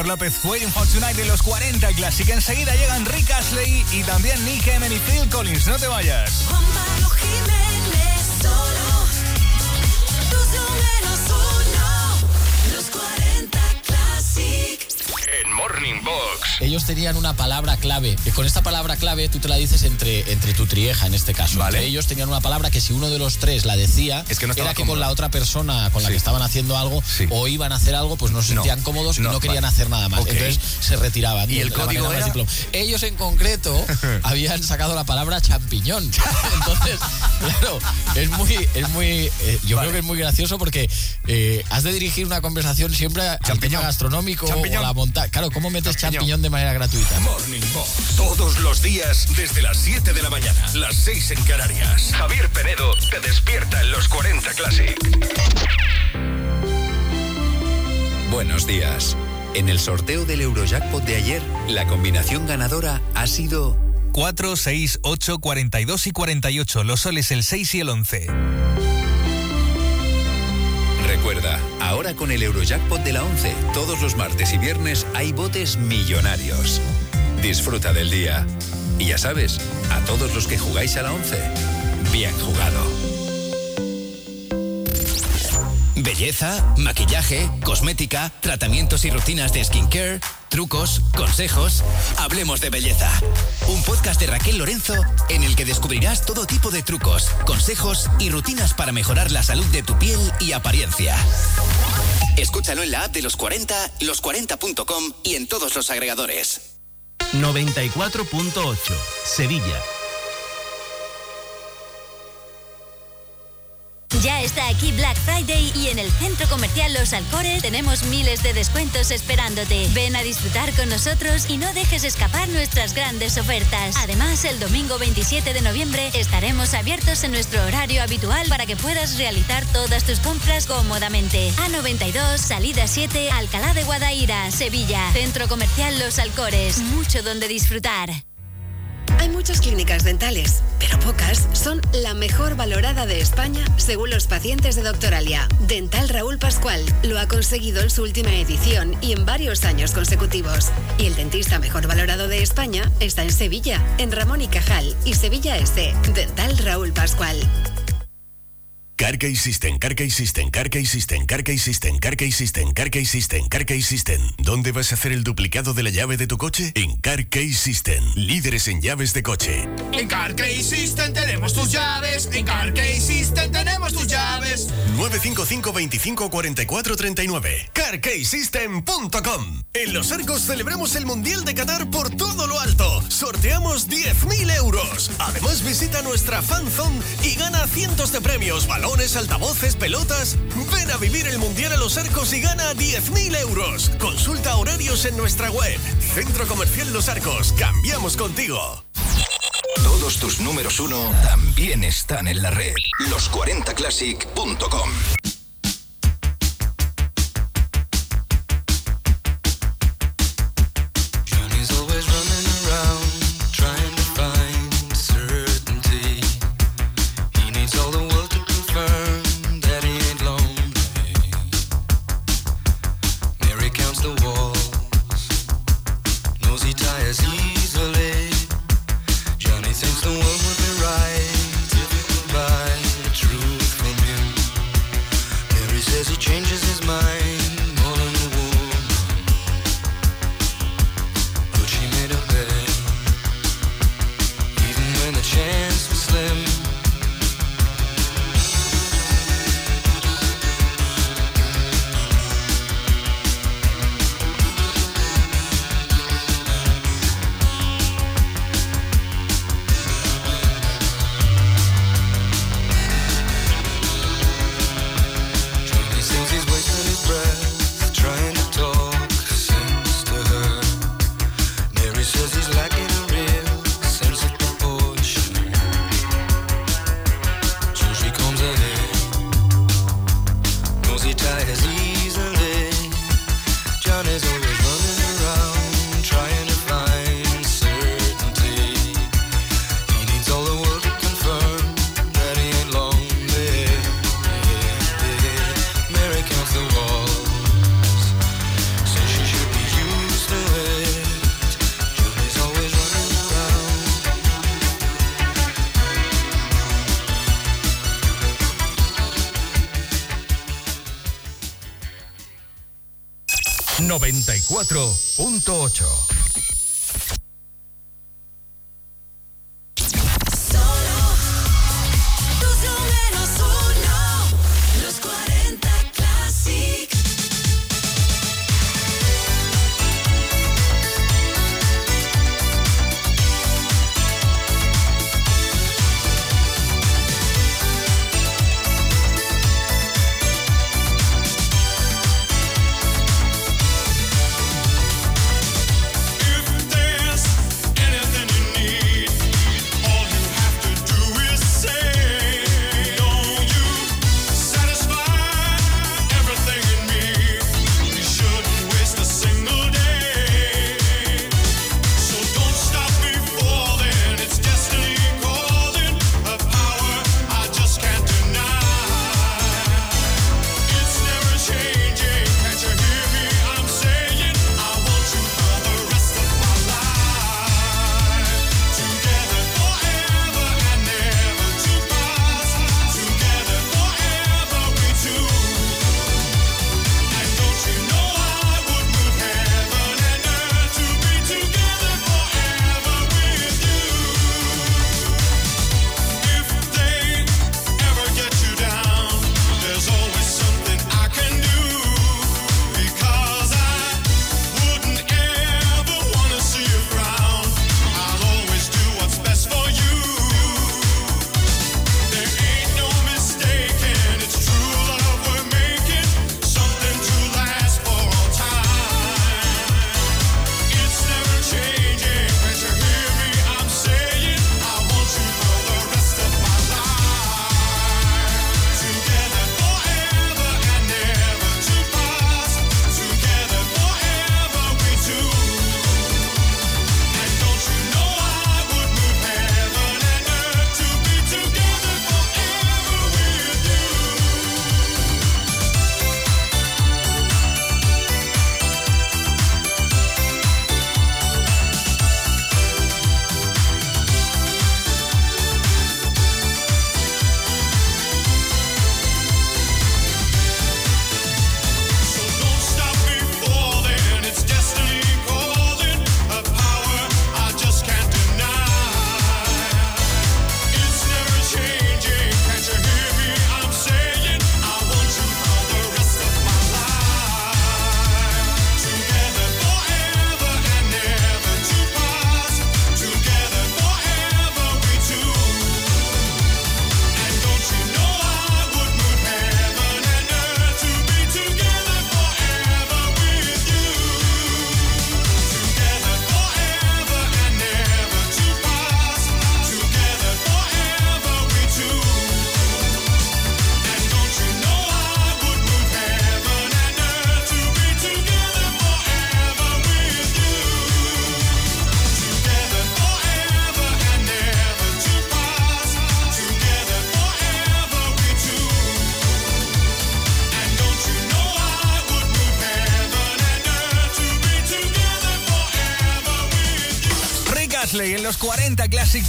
López, Waiting for Tonight de los 40 Classic. Enseguida llegan Rick Astley y también Nick Emen y Phil Collins. No te vayas. Ellos tenían una palabra clave. que con esta palabra clave tú te la dices entre, entre tu trieja en este caso. Vale. Entre ellos tenían una palabra que si uno de los tres la decía, Es que no era que con la otra persona con la que estaban haciendo algo o iban a hacer algo, pues no se No. sentían cómodos y No, no querían vale. hacer nada más. Entonces se retiraban. ¿Y el código era? Ellos en concreto habían sacado la palabra champiñón. Entonces, claro, es muy, es muy, eh, yo creo que es muy gracioso porque eh, has de dirigir una conversación siempre al tema gastronómico Champiñón. o a la montaña. Claro, ¿cómo metes Champiñón. champiñón de manera gratuita? Morning Box. Todos los días desde las 7 de la mañana, las 6 en Canarias. Javier Penedo te despierta en los 40 Classic. Buenos días. En el sorteo del Eurojackpot de ayer, la combinación ganadora ha sido 4, 6, 8, 42 y 48. Los soles el 6 y el 11. Recuerda, ahora con el Eurojackpot de la 11, todos los martes y viernes hay botes millonarios. Disfruta del día. Y ya sabes, a todos los que jugáis a la 11, bien jugado. Belleza, maquillaje, cosmética, tratamientos y rutinas de skincare, trucos, consejos. Hablemos de belleza. Un podcast de Raquel Lorenzo en el que descubrirás todo tipo de trucos, consejos y rutinas para mejorar la salud de tu piel y apariencia. Escúchalo en la app de los 40, los40.com y en todos los agregadores. 94.8 Sevilla. Ya está aquí Black Friday y en el centro comercial Los Alcores tenemos miles de descuentos esperándote. Ven a disfrutar con nosotros y no dejes escapar nuestras grandes ofertas. Además, el domingo 27 de noviembre estaremos abiertos en nuestro horario habitual para que puedas realizar todas tus compras cómodamente. A92, salida 7, Alcalá de Guadaira, Sevilla. Centro comercial Los Alcores. Mucho donde disfrutar. Hay muchas clínicas dentales, pero pocas son la mejor valorada de España según los pacientes de Doctoralia. Dental Raúl Pascual lo ha conseguido en su última edición y en varios años consecutivos. Y el dentista mejor valorado de España está en Sevilla, en Ramón y Cajal y Sevilla Este. Dental Raúl Pascual. Carkey System, Carkey System, Carkey System, Carkey System, Carkey System, Carkey System, Carkey System. ¿Dónde vas a hacer el duplicado de la llave de tu coche? En Carkey System, líderes en llaves de coche. En Carkey System tenemos tus llaves. En Carkey System tenemos tus llaves. 955 25 44 39 CarKeySystem.com En Los Arcos celebramos el Mundial de Qatar por todo lo alto. Sorteamos 10.000 euros. Además visita nuestra fanzone y gana cientos de premios, balones, altavoces, pelotas. Ven a vivir el Mundial a Los Arcos y gana 10.000 euros. Consulta horarios en nuestra web. Centro Comercial Los Arcos. Cambiamos contigo. Todos tus números uno también están en la red. Los40classic.com. 4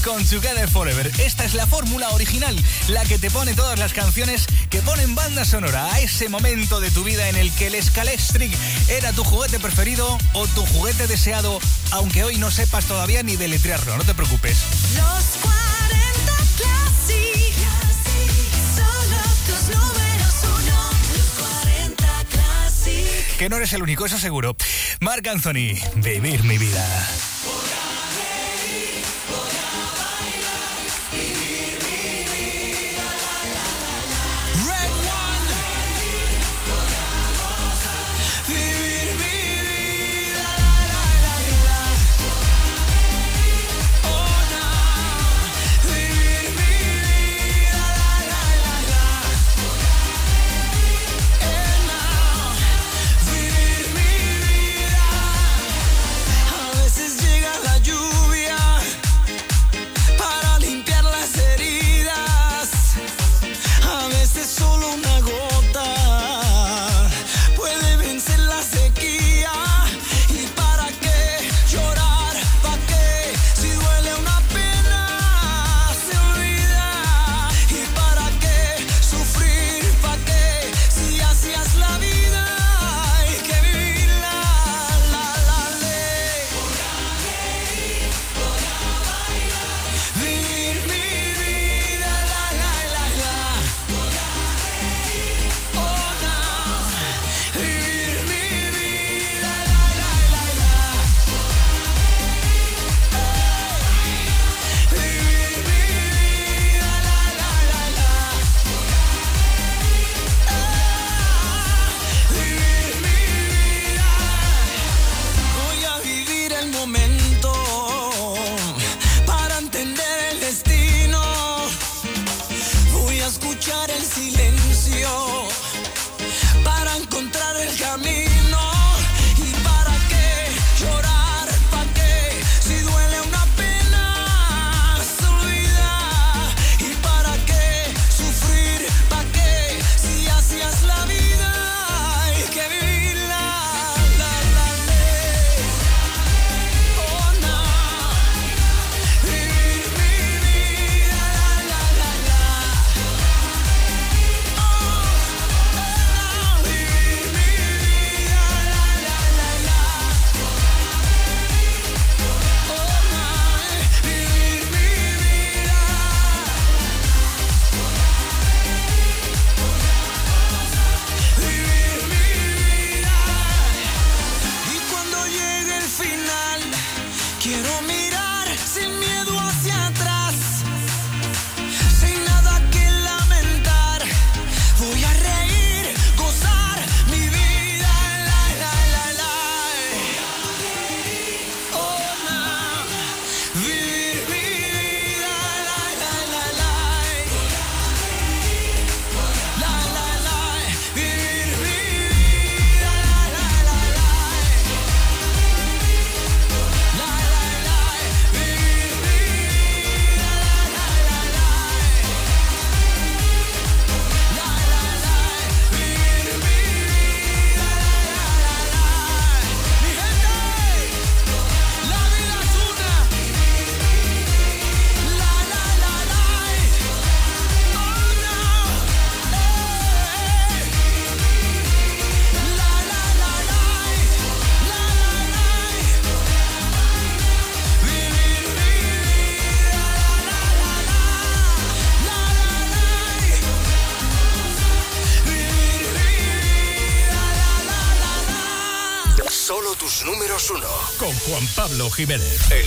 Con Together Forever. Esta es la fórmula original, la que te pone todas las canciones que ponen banda sonora a ese momento de tu vida en el que el Scalestric era tu juguete preferido o tu juguete deseado, aunque hoy no sepas todavía ni deletrearlo, no te preocupes. Los 40 números uno. Los 40 Que no eres el único, eso seguro. Marc Anthony, vivir mi vida. Pablo Jiménez.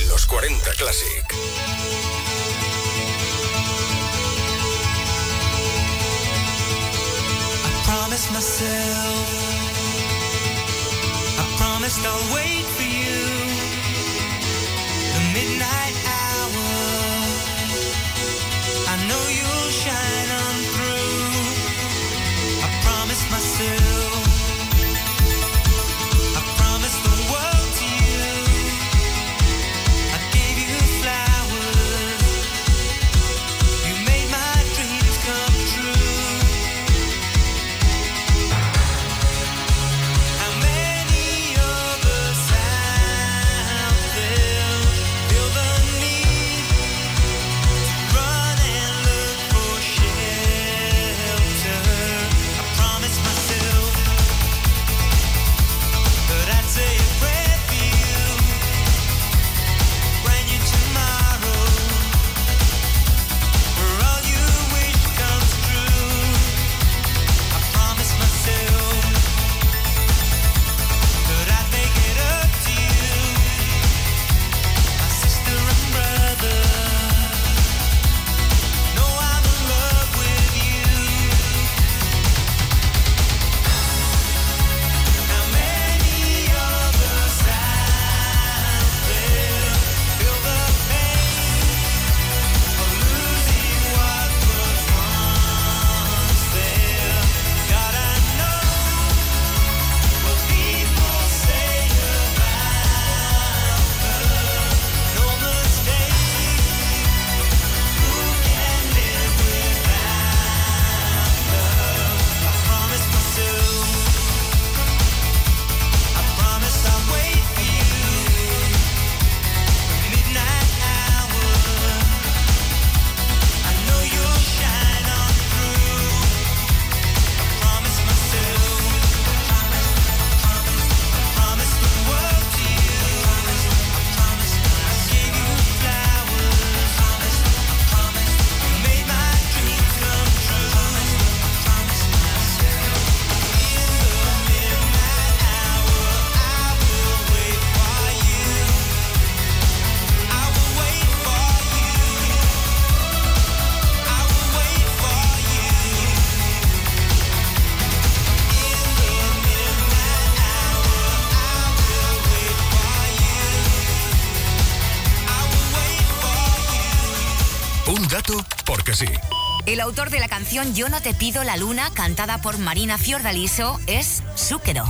El autor de la canción Yo no te pido la luna, cantada por Marina Fiordaliso, es Zúquero.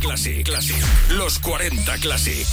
Classic, Classic. Los 40 Classic.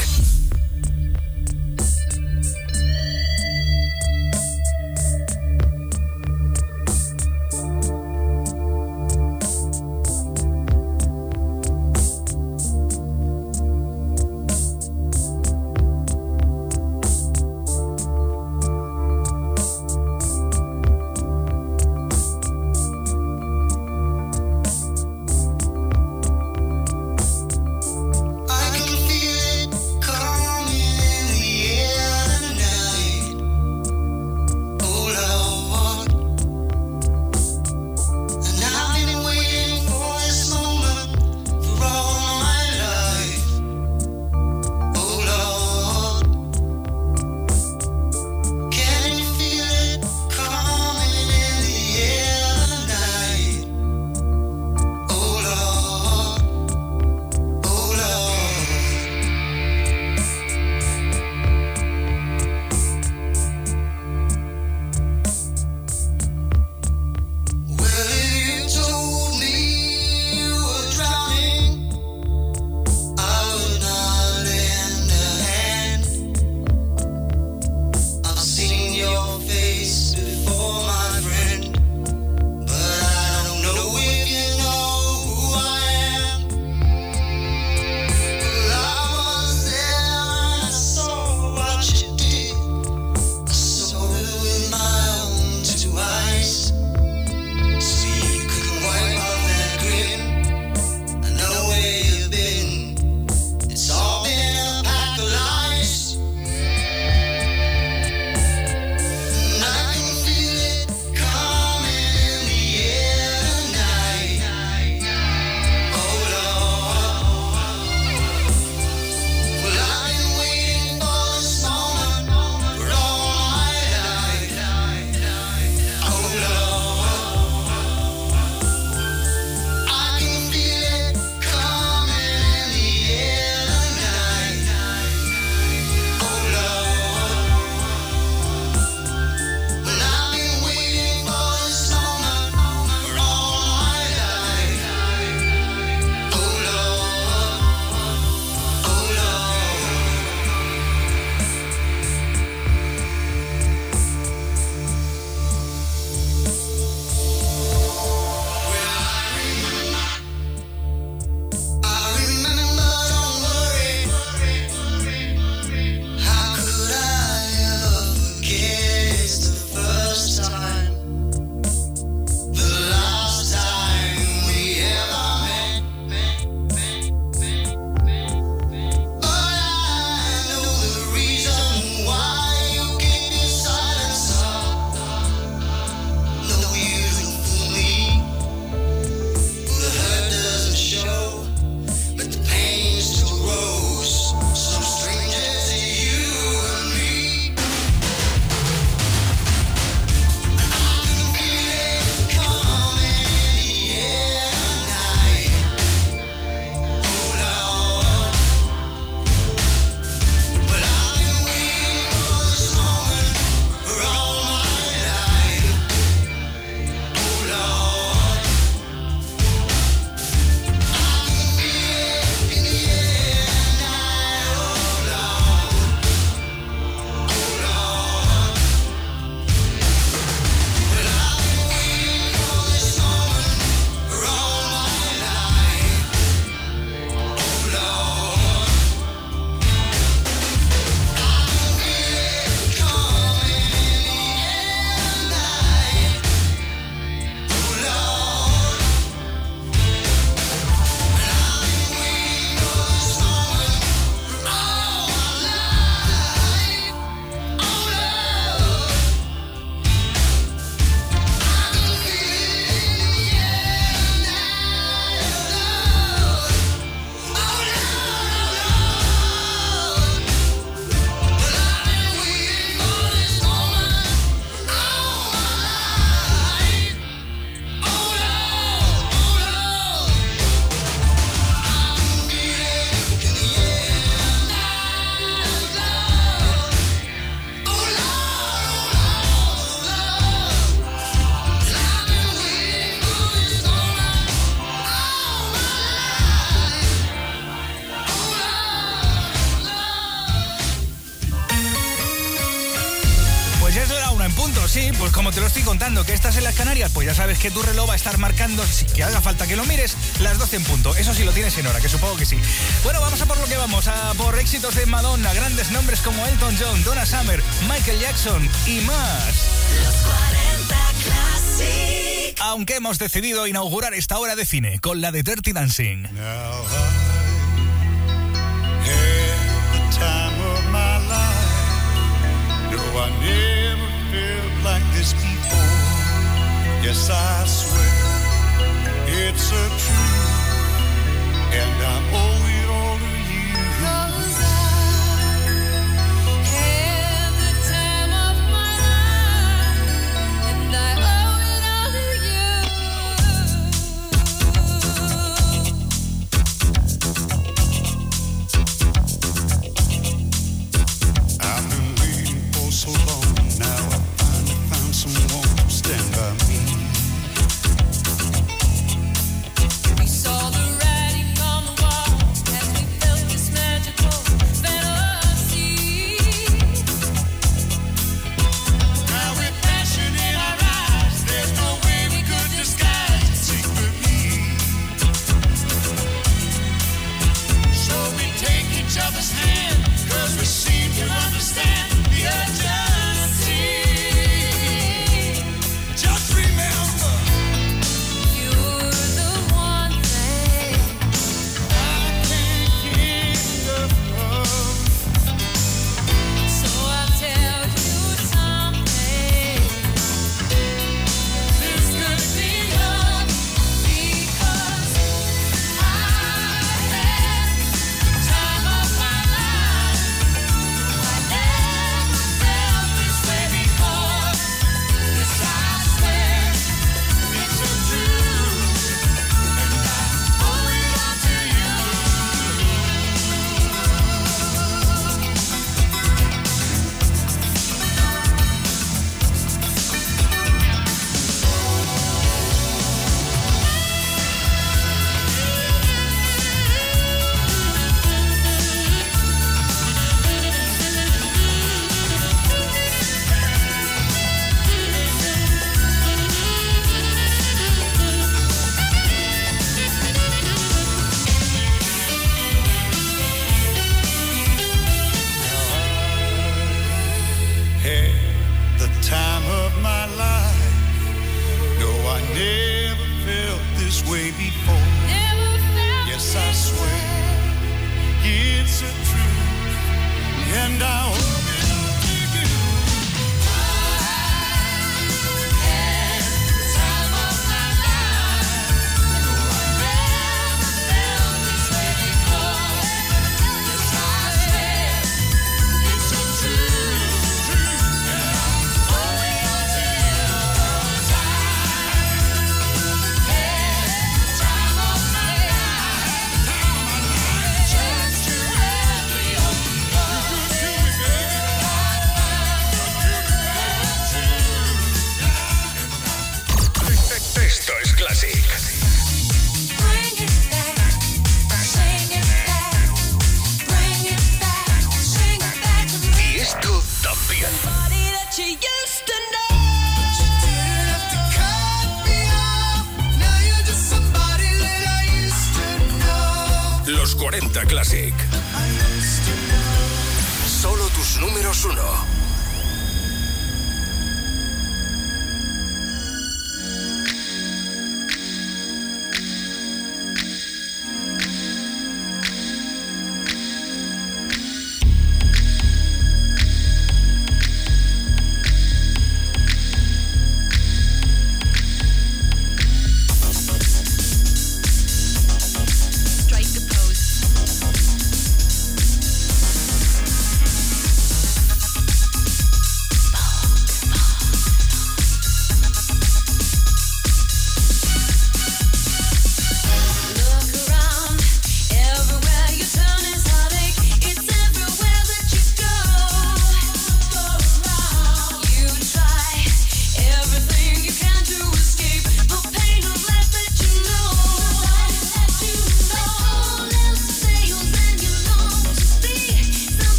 que que supongo que sí. Bueno, vamos a por lo que vamos, a por éxitos de Madonna, grandes nombres como Elton John, Donna Summer, Michael Jackson y más. Los 40 Classic. Aunque hemos decidido inaugurar esta hora de cine con la de Dirty Dancing.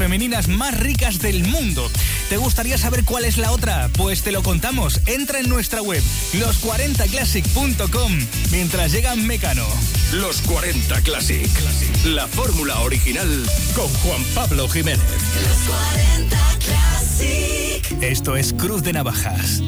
Femeninas más ricas del mundo. ¿Te gustaría saber cuál es la otra? Pues te lo contamos. Entra en nuestra web, los40classic.com, mientras llega Mecano. Los 40 Classic. La fórmula original con Juan Pablo Jiménez. Esto es Cruz de Navajas.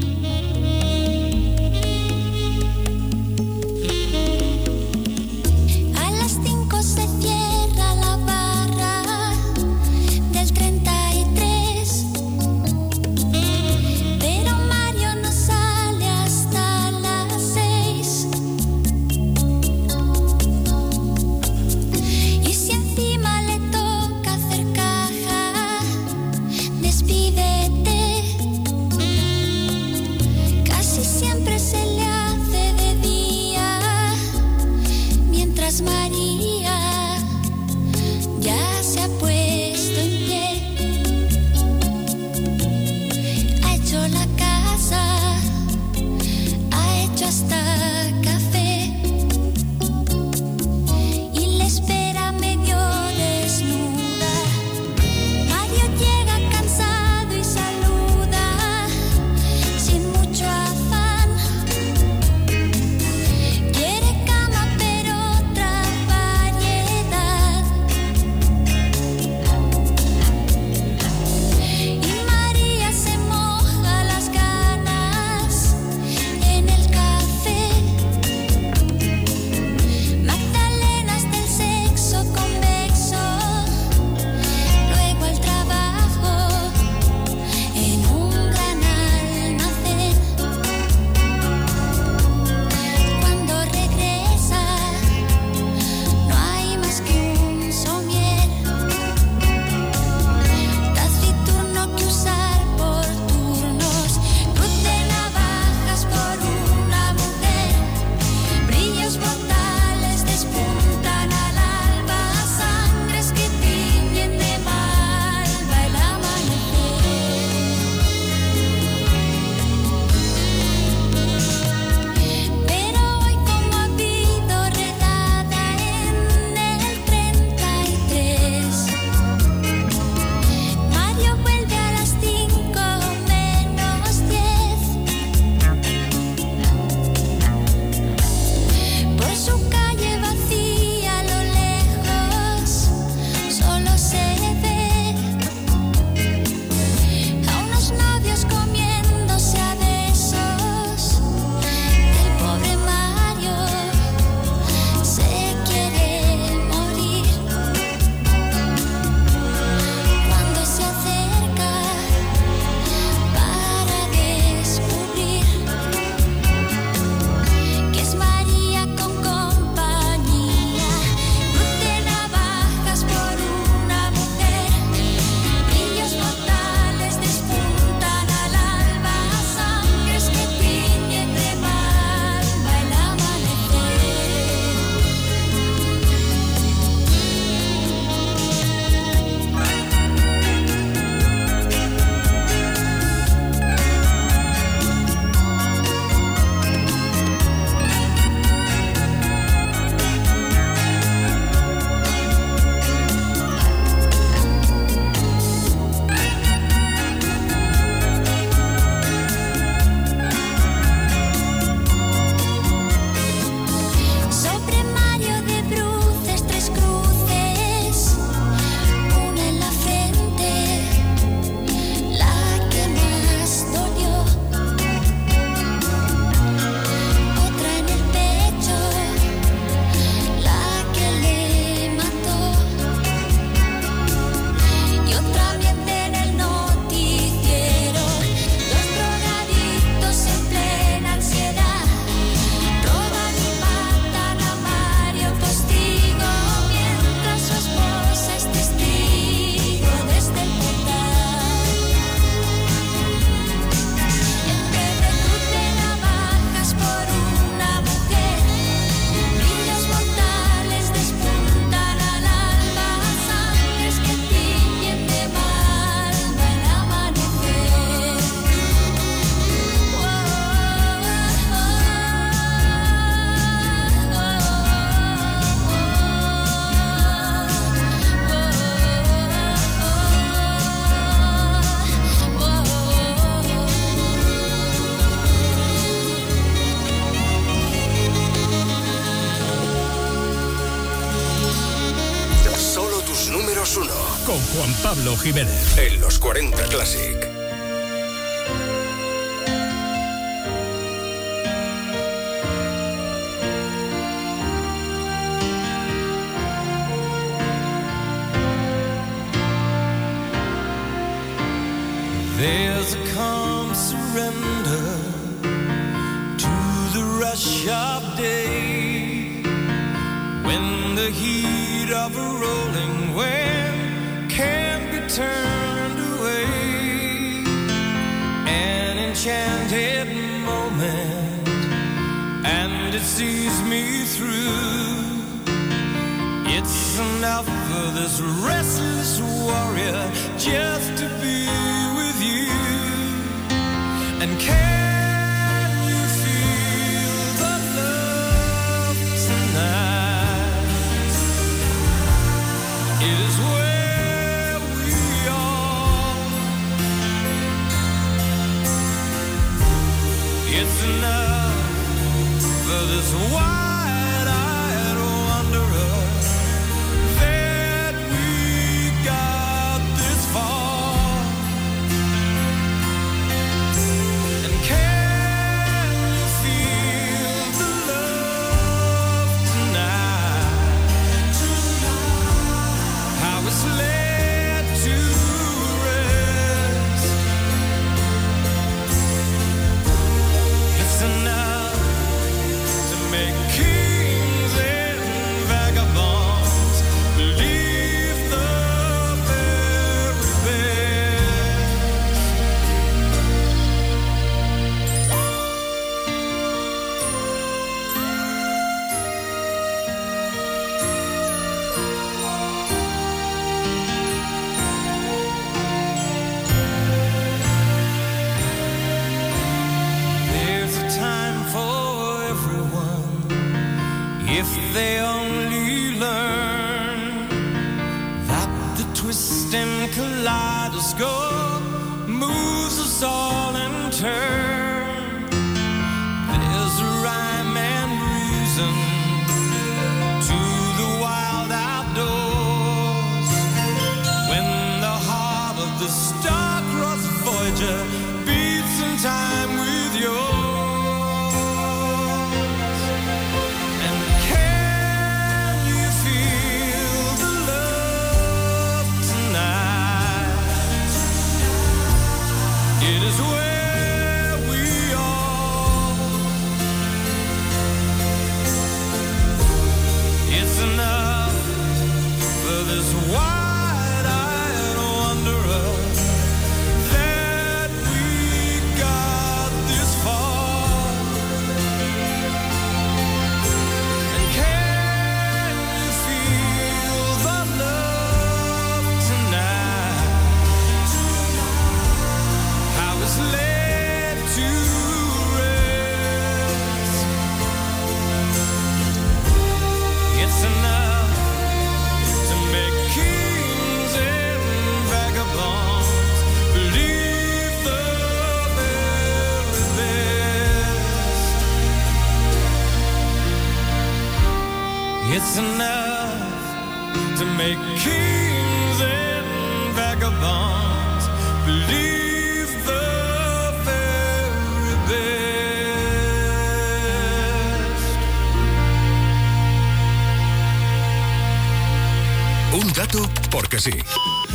Jiménez. En los 40 Classic.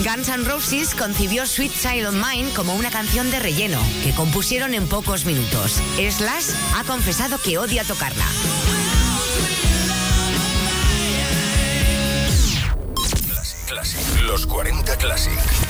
Guns N' Roses concibió Sweet Child of Mine como una canción de relleno que compusieron en pocos minutos. Slash ha confesado que odia tocarla. Los 40 Classic.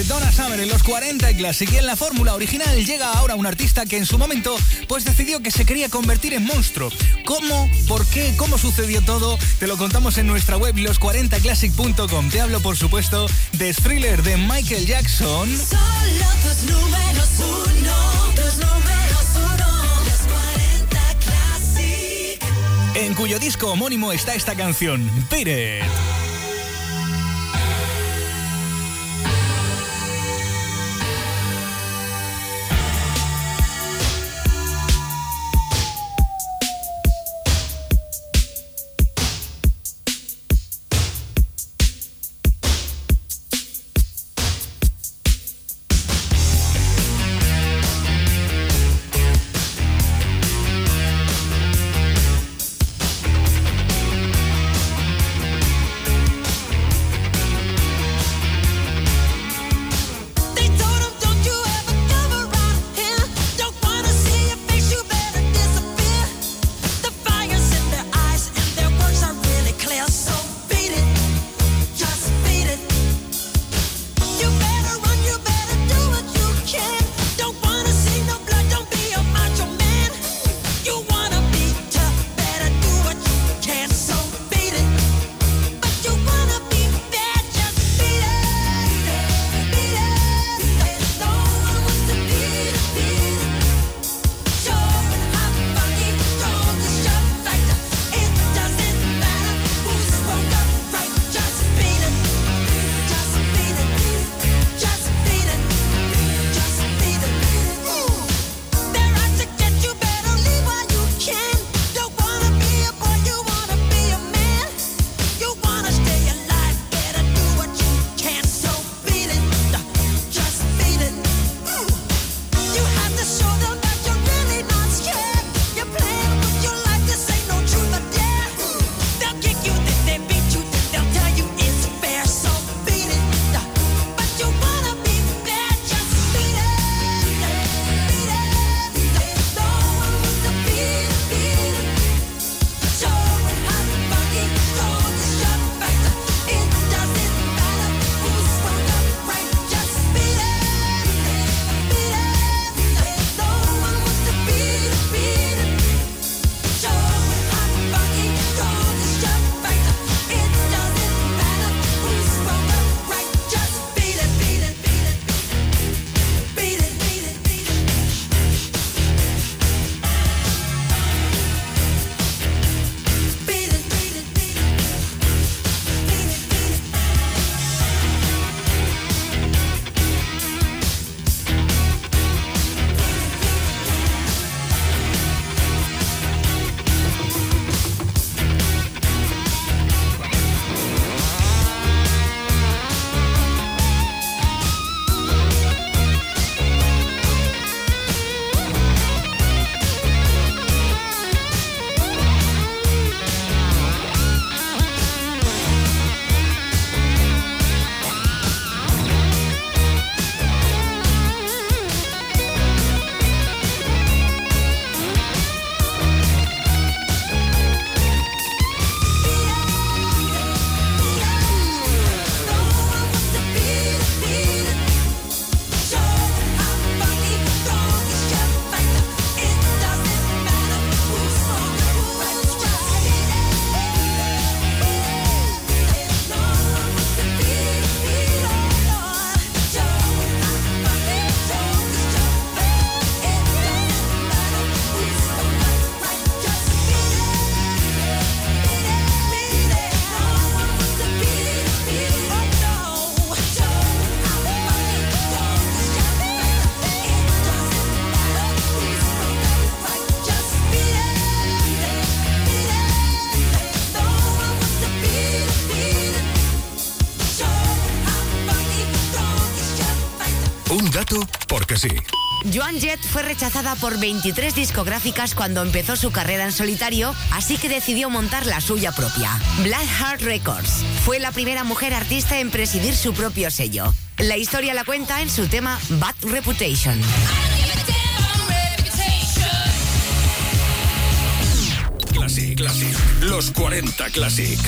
de Donna Summer en los 40 Classic. Y en la fórmula original llega ahora un artista que en su momento pues decidió que se quería convertir en monstruo. ¿Cómo? ¿Por qué? ¿Cómo sucedió todo? Te lo contamos en nuestra web los40classic.com. Te hablo por supuesto de Thriller de Michael Jackson. Solo números uno, números uno, los 40 Classic. En cuyo disco homónimo está esta canción, Pire. rechazada por 23 discográficas cuando empezó su carrera en solitario, así que decidió montar la suya propia. Black Heart Records fue la primera mujer artista en presidir su propio sello. La historia la cuenta en su tema Bad Reputation. Classic, Classic. Los 40 Classic.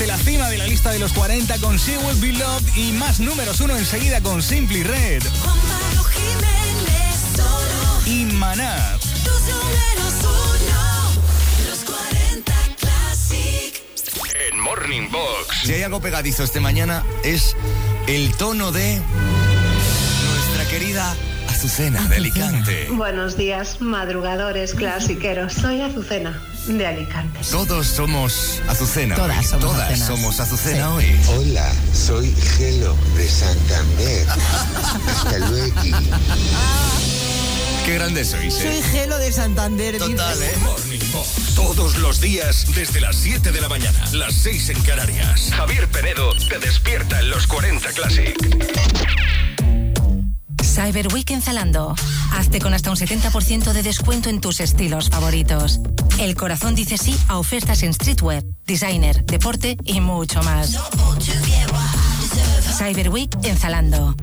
Desde la cima de la lista de los 40 con She Will Be Loved y más números uno enseguida con Simply Red. Y Maná. Tus números uno, los 40 Classic. En Morning Box. Si hay algo pegadizo este mañana es el tono de nuestra querida Azucena de Alicante. Buenos días, madrugadores clasiqueros. Soy Azucena, de Alicante. Todos somos Azucena. Todas hoy. somos Todas Azucenas. somos Azucena Sí. hoy. Hola, soy Gelo de Santander. Hasta luego. Qué grande sois, Soy eh. Gelo de Santander. Total, ¿eh? Morning Box. Todos los días desde las 7 de la mañana, las 6 en Canarias. Javier Penedo te despierta en los 40 Classic. Cyber Week en Zalando. Hazte con hasta un 70% de descuento en tus estilos favoritos. El corazón dice sí a ofertas en streetwear, designer, deporte y mucho más. Cyber Week en Zalando.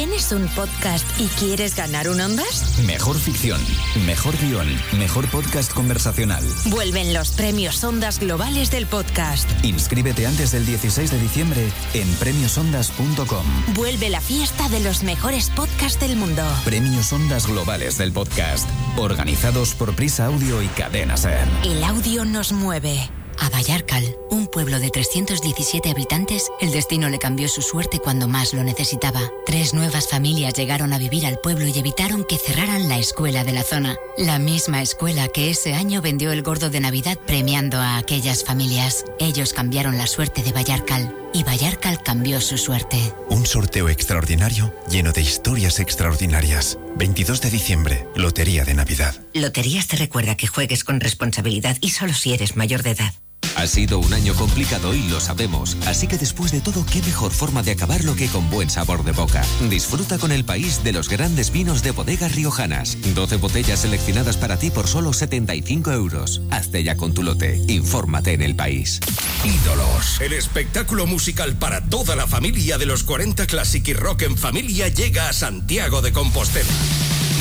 ¿Tienes un podcast y quieres ganar un Ondas? Mejor ficción, mejor guion, mejor podcast conversacional. Vuelven los premios Ondas Globales del podcast. Inscríbete antes del 16 de diciembre en premiosondas.com. Vuelve la fiesta de los mejores podcasts del mundo. Premios Ondas Globales del podcast, organizados por Prisa Audio y Cadena Ser. El audio nos mueve. A Vallarcal, un pueblo de 317 habitantes, el destino le cambió su suerte cuando más lo necesitaba. Tres nuevas familias llegaron a vivir al pueblo y evitaron que cerraran la escuela de la zona. La misma escuela que ese año vendió el gordo de Navidad premiando a aquellas familias. Ellos cambiaron la suerte de Vallarcal y Vallarcal cambió su suerte. Un sorteo extraordinario lleno de historias extraordinarias. 22 de diciembre, Lotería de Navidad. Loterías te recuerda que juegues con responsabilidad y solo si eres mayor de edad. Ha sido un año complicado y lo sabemos, así que después de todo, qué mejor forma de acabarlo que con buen sabor de boca. Disfruta con el país de los grandes vinos de bodegas riojanas. 12 botellas seleccionadas para ti por solo 75 euros. Hazte ya con tu lote. Infórmate en el país. Ídolos. El espectáculo musical para toda la familia de los 40 Classic y Rock en Familia llega a Santiago de Compostela.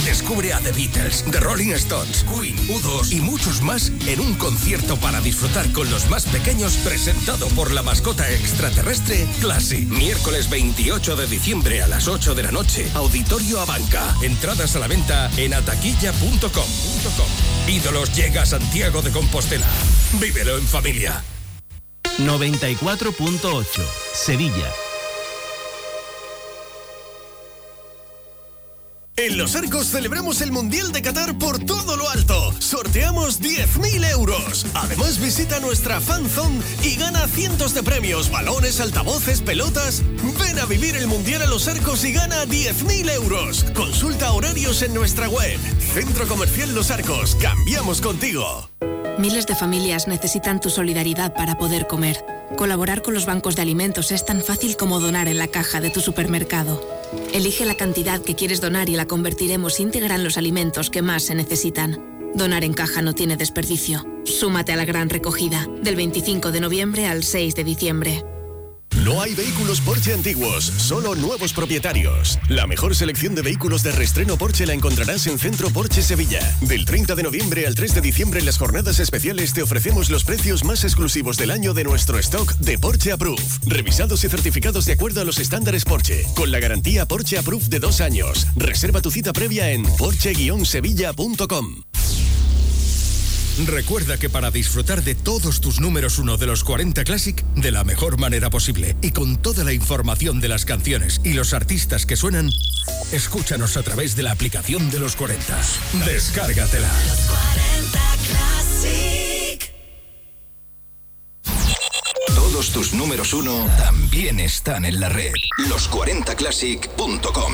Descubre a The Beatles, The Rolling Stones, Queen, U2 y muchos más en un concierto para disfrutar con los más pequeños presentado por la mascota extraterrestre Classy. Miércoles 28 de diciembre a las 8 de la noche. Auditorio Abanca. Entradas a la venta en ataquilla.com. Ídolos llega a Santiago de Compostela. Vívelo en familia. 94.8 Sevilla. En Los Arcos celebramos el Mundial de Qatar por todo lo alto. Sorteamos 10.000 euros. Además visita nuestra fan zone y gana cientos de premios, balones, altavoces, pelotas. Ven a vivir el Mundial a Los Arcos y gana 10.000 euros. Consulta horarios en nuestra web. Centro Comercial Los Arcos. Cambiamos contigo. Miles de familias necesitan tu solidaridad para poder comer. Colaborar con los bancos de alimentos es tan fácil como donar en la caja de tu supermercado. Elige la cantidad que quieres donar y la convertiremos íntegra en los alimentos que más se necesitan. Donar en caja no tiene desperdicio. Súmate a la gran recogida, del 25 de noviembre al 6 de diciembre. No hay vehículos Porsche antiguos, solo nuevos propietarios. La mejor selección de vehículos de restreno Porsche la encontrarás en Centro Porsche Sevilla. Del 30 de noviembre al 3 de diciembre en las jornadas especiales te ofrecemos los precios más exclusivos del año de nuestro stock de Porsche Approved. Revisados y certificados de acuerdo a los estándares Porsche, con la garantía Porsche Approved de dos años. Reserva tu cita previa en porsche-sevilla.com. Recuerda que para disfrutar de todos tus números uno de los 40 Classic de la mejor manera posible y con toda la información de las canciones y los artistas que suenan, escúchanos a través de la aplicación de los 40. Descárgatela. Todos tus números uno también están en la red. Los40classic.com.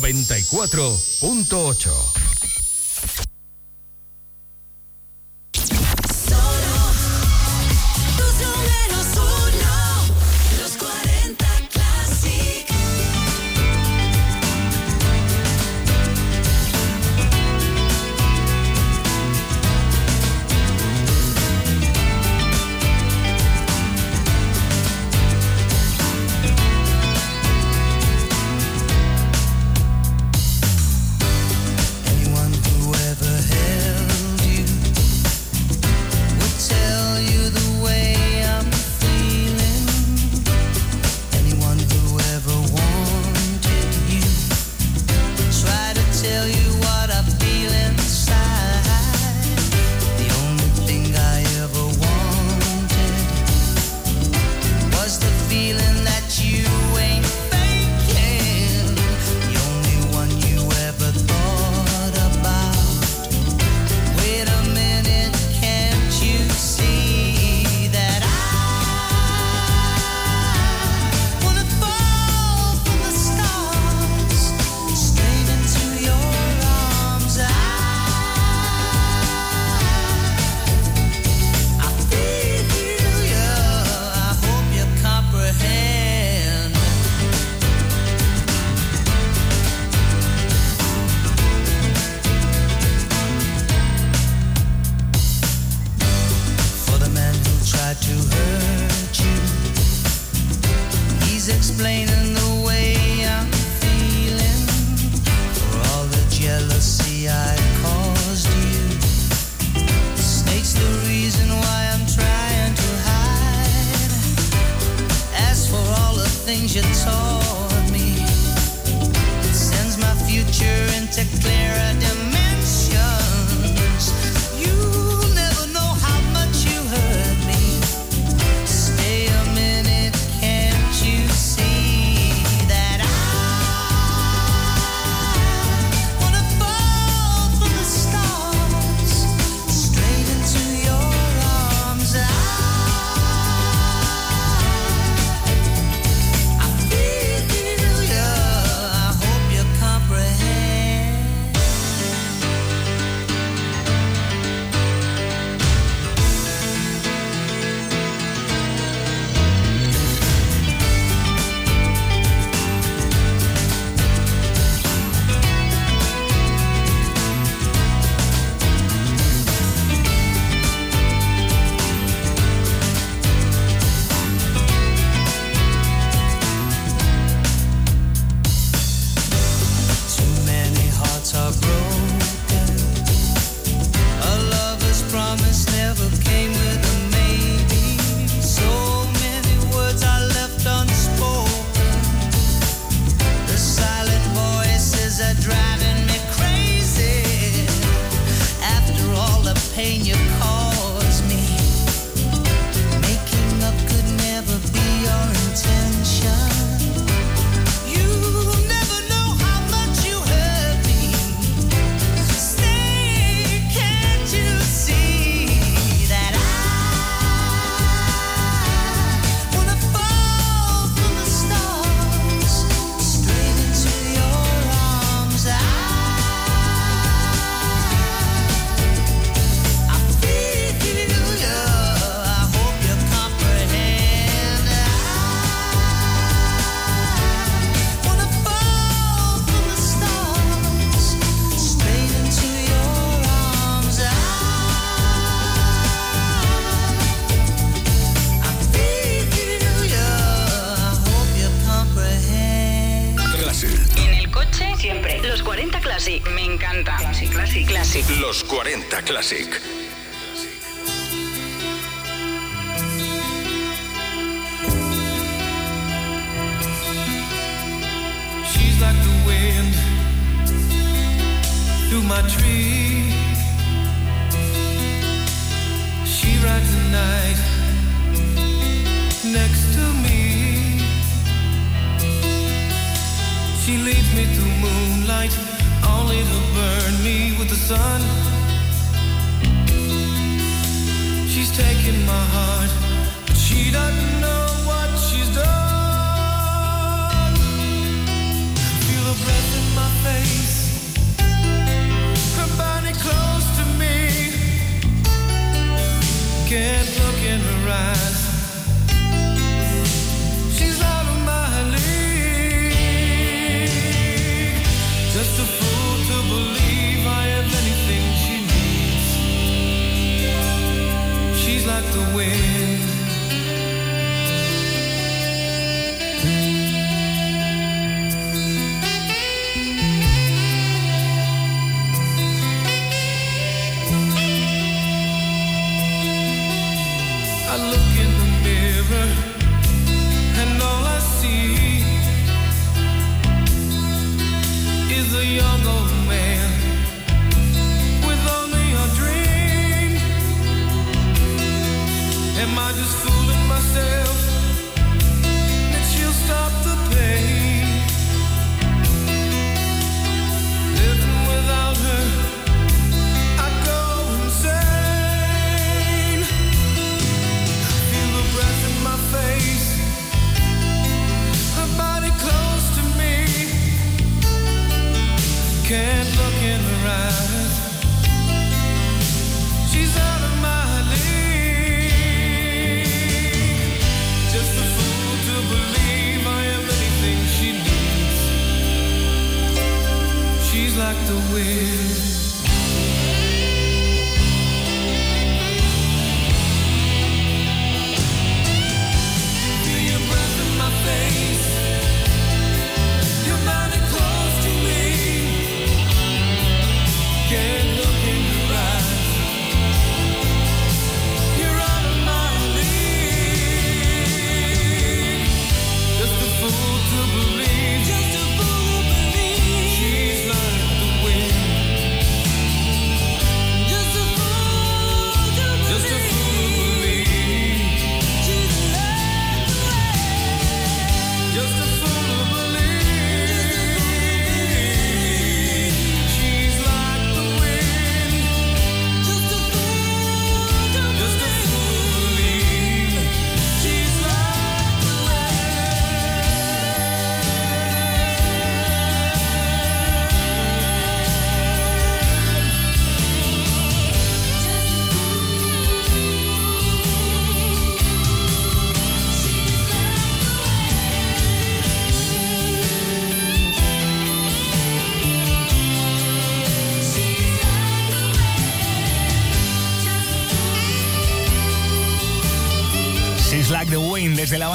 94.8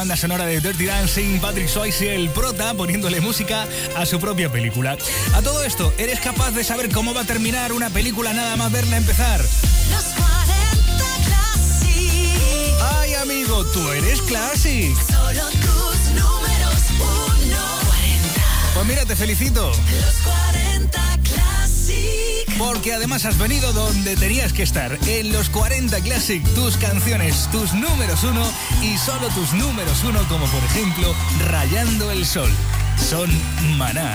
banda sonora de Dirty Dancing, Patrick Swayze, el prota, poniéndole música a su propia película. A todo esto, ¿eres capaz de saber cómo va a terminar una película nada más verla empezar? Los 40 Classic. Ay, amigo, tú eres Classic. Solo tus números 1. Pues mira, te felicito. Los porque además has venido donde tenías que estar, en los 40 Classic, tus canciones, tus números uno y solo tus números uno, como por ejemplo Rayando el Sol. Son Maná.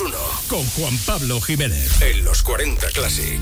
1. Con Juan Pablo Jiménez. En los 40 Classic.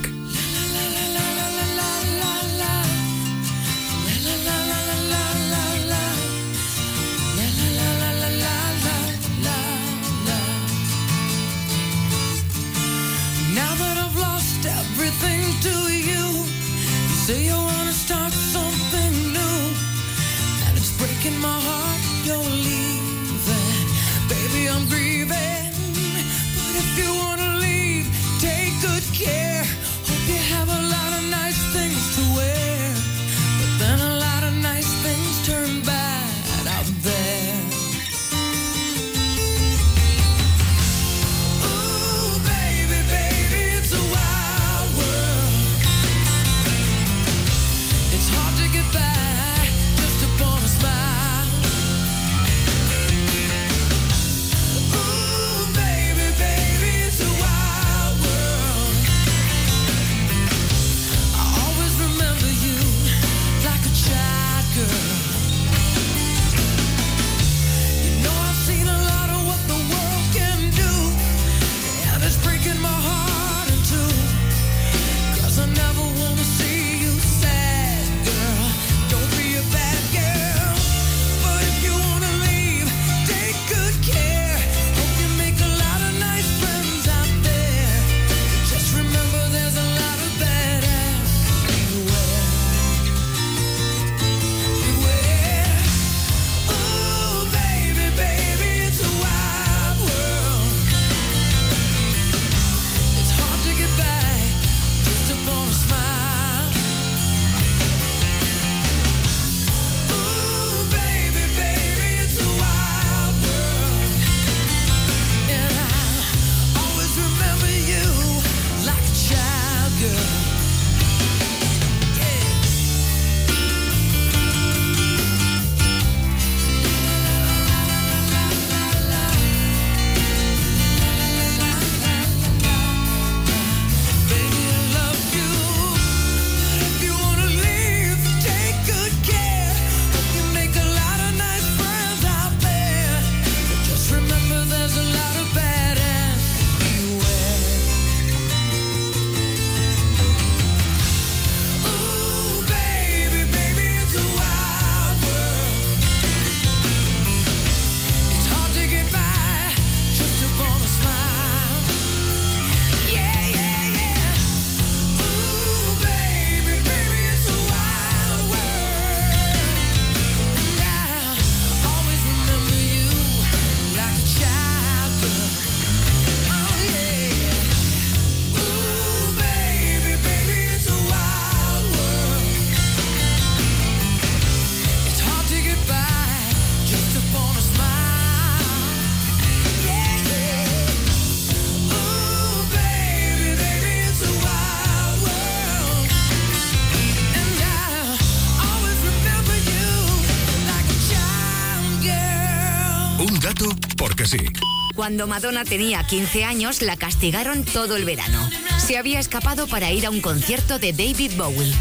Cuando Madonna tenía 15 años, la castigaron todo el verano. Se había escapado para ir a un concierto de David Bowie.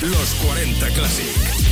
Los 40 Classic.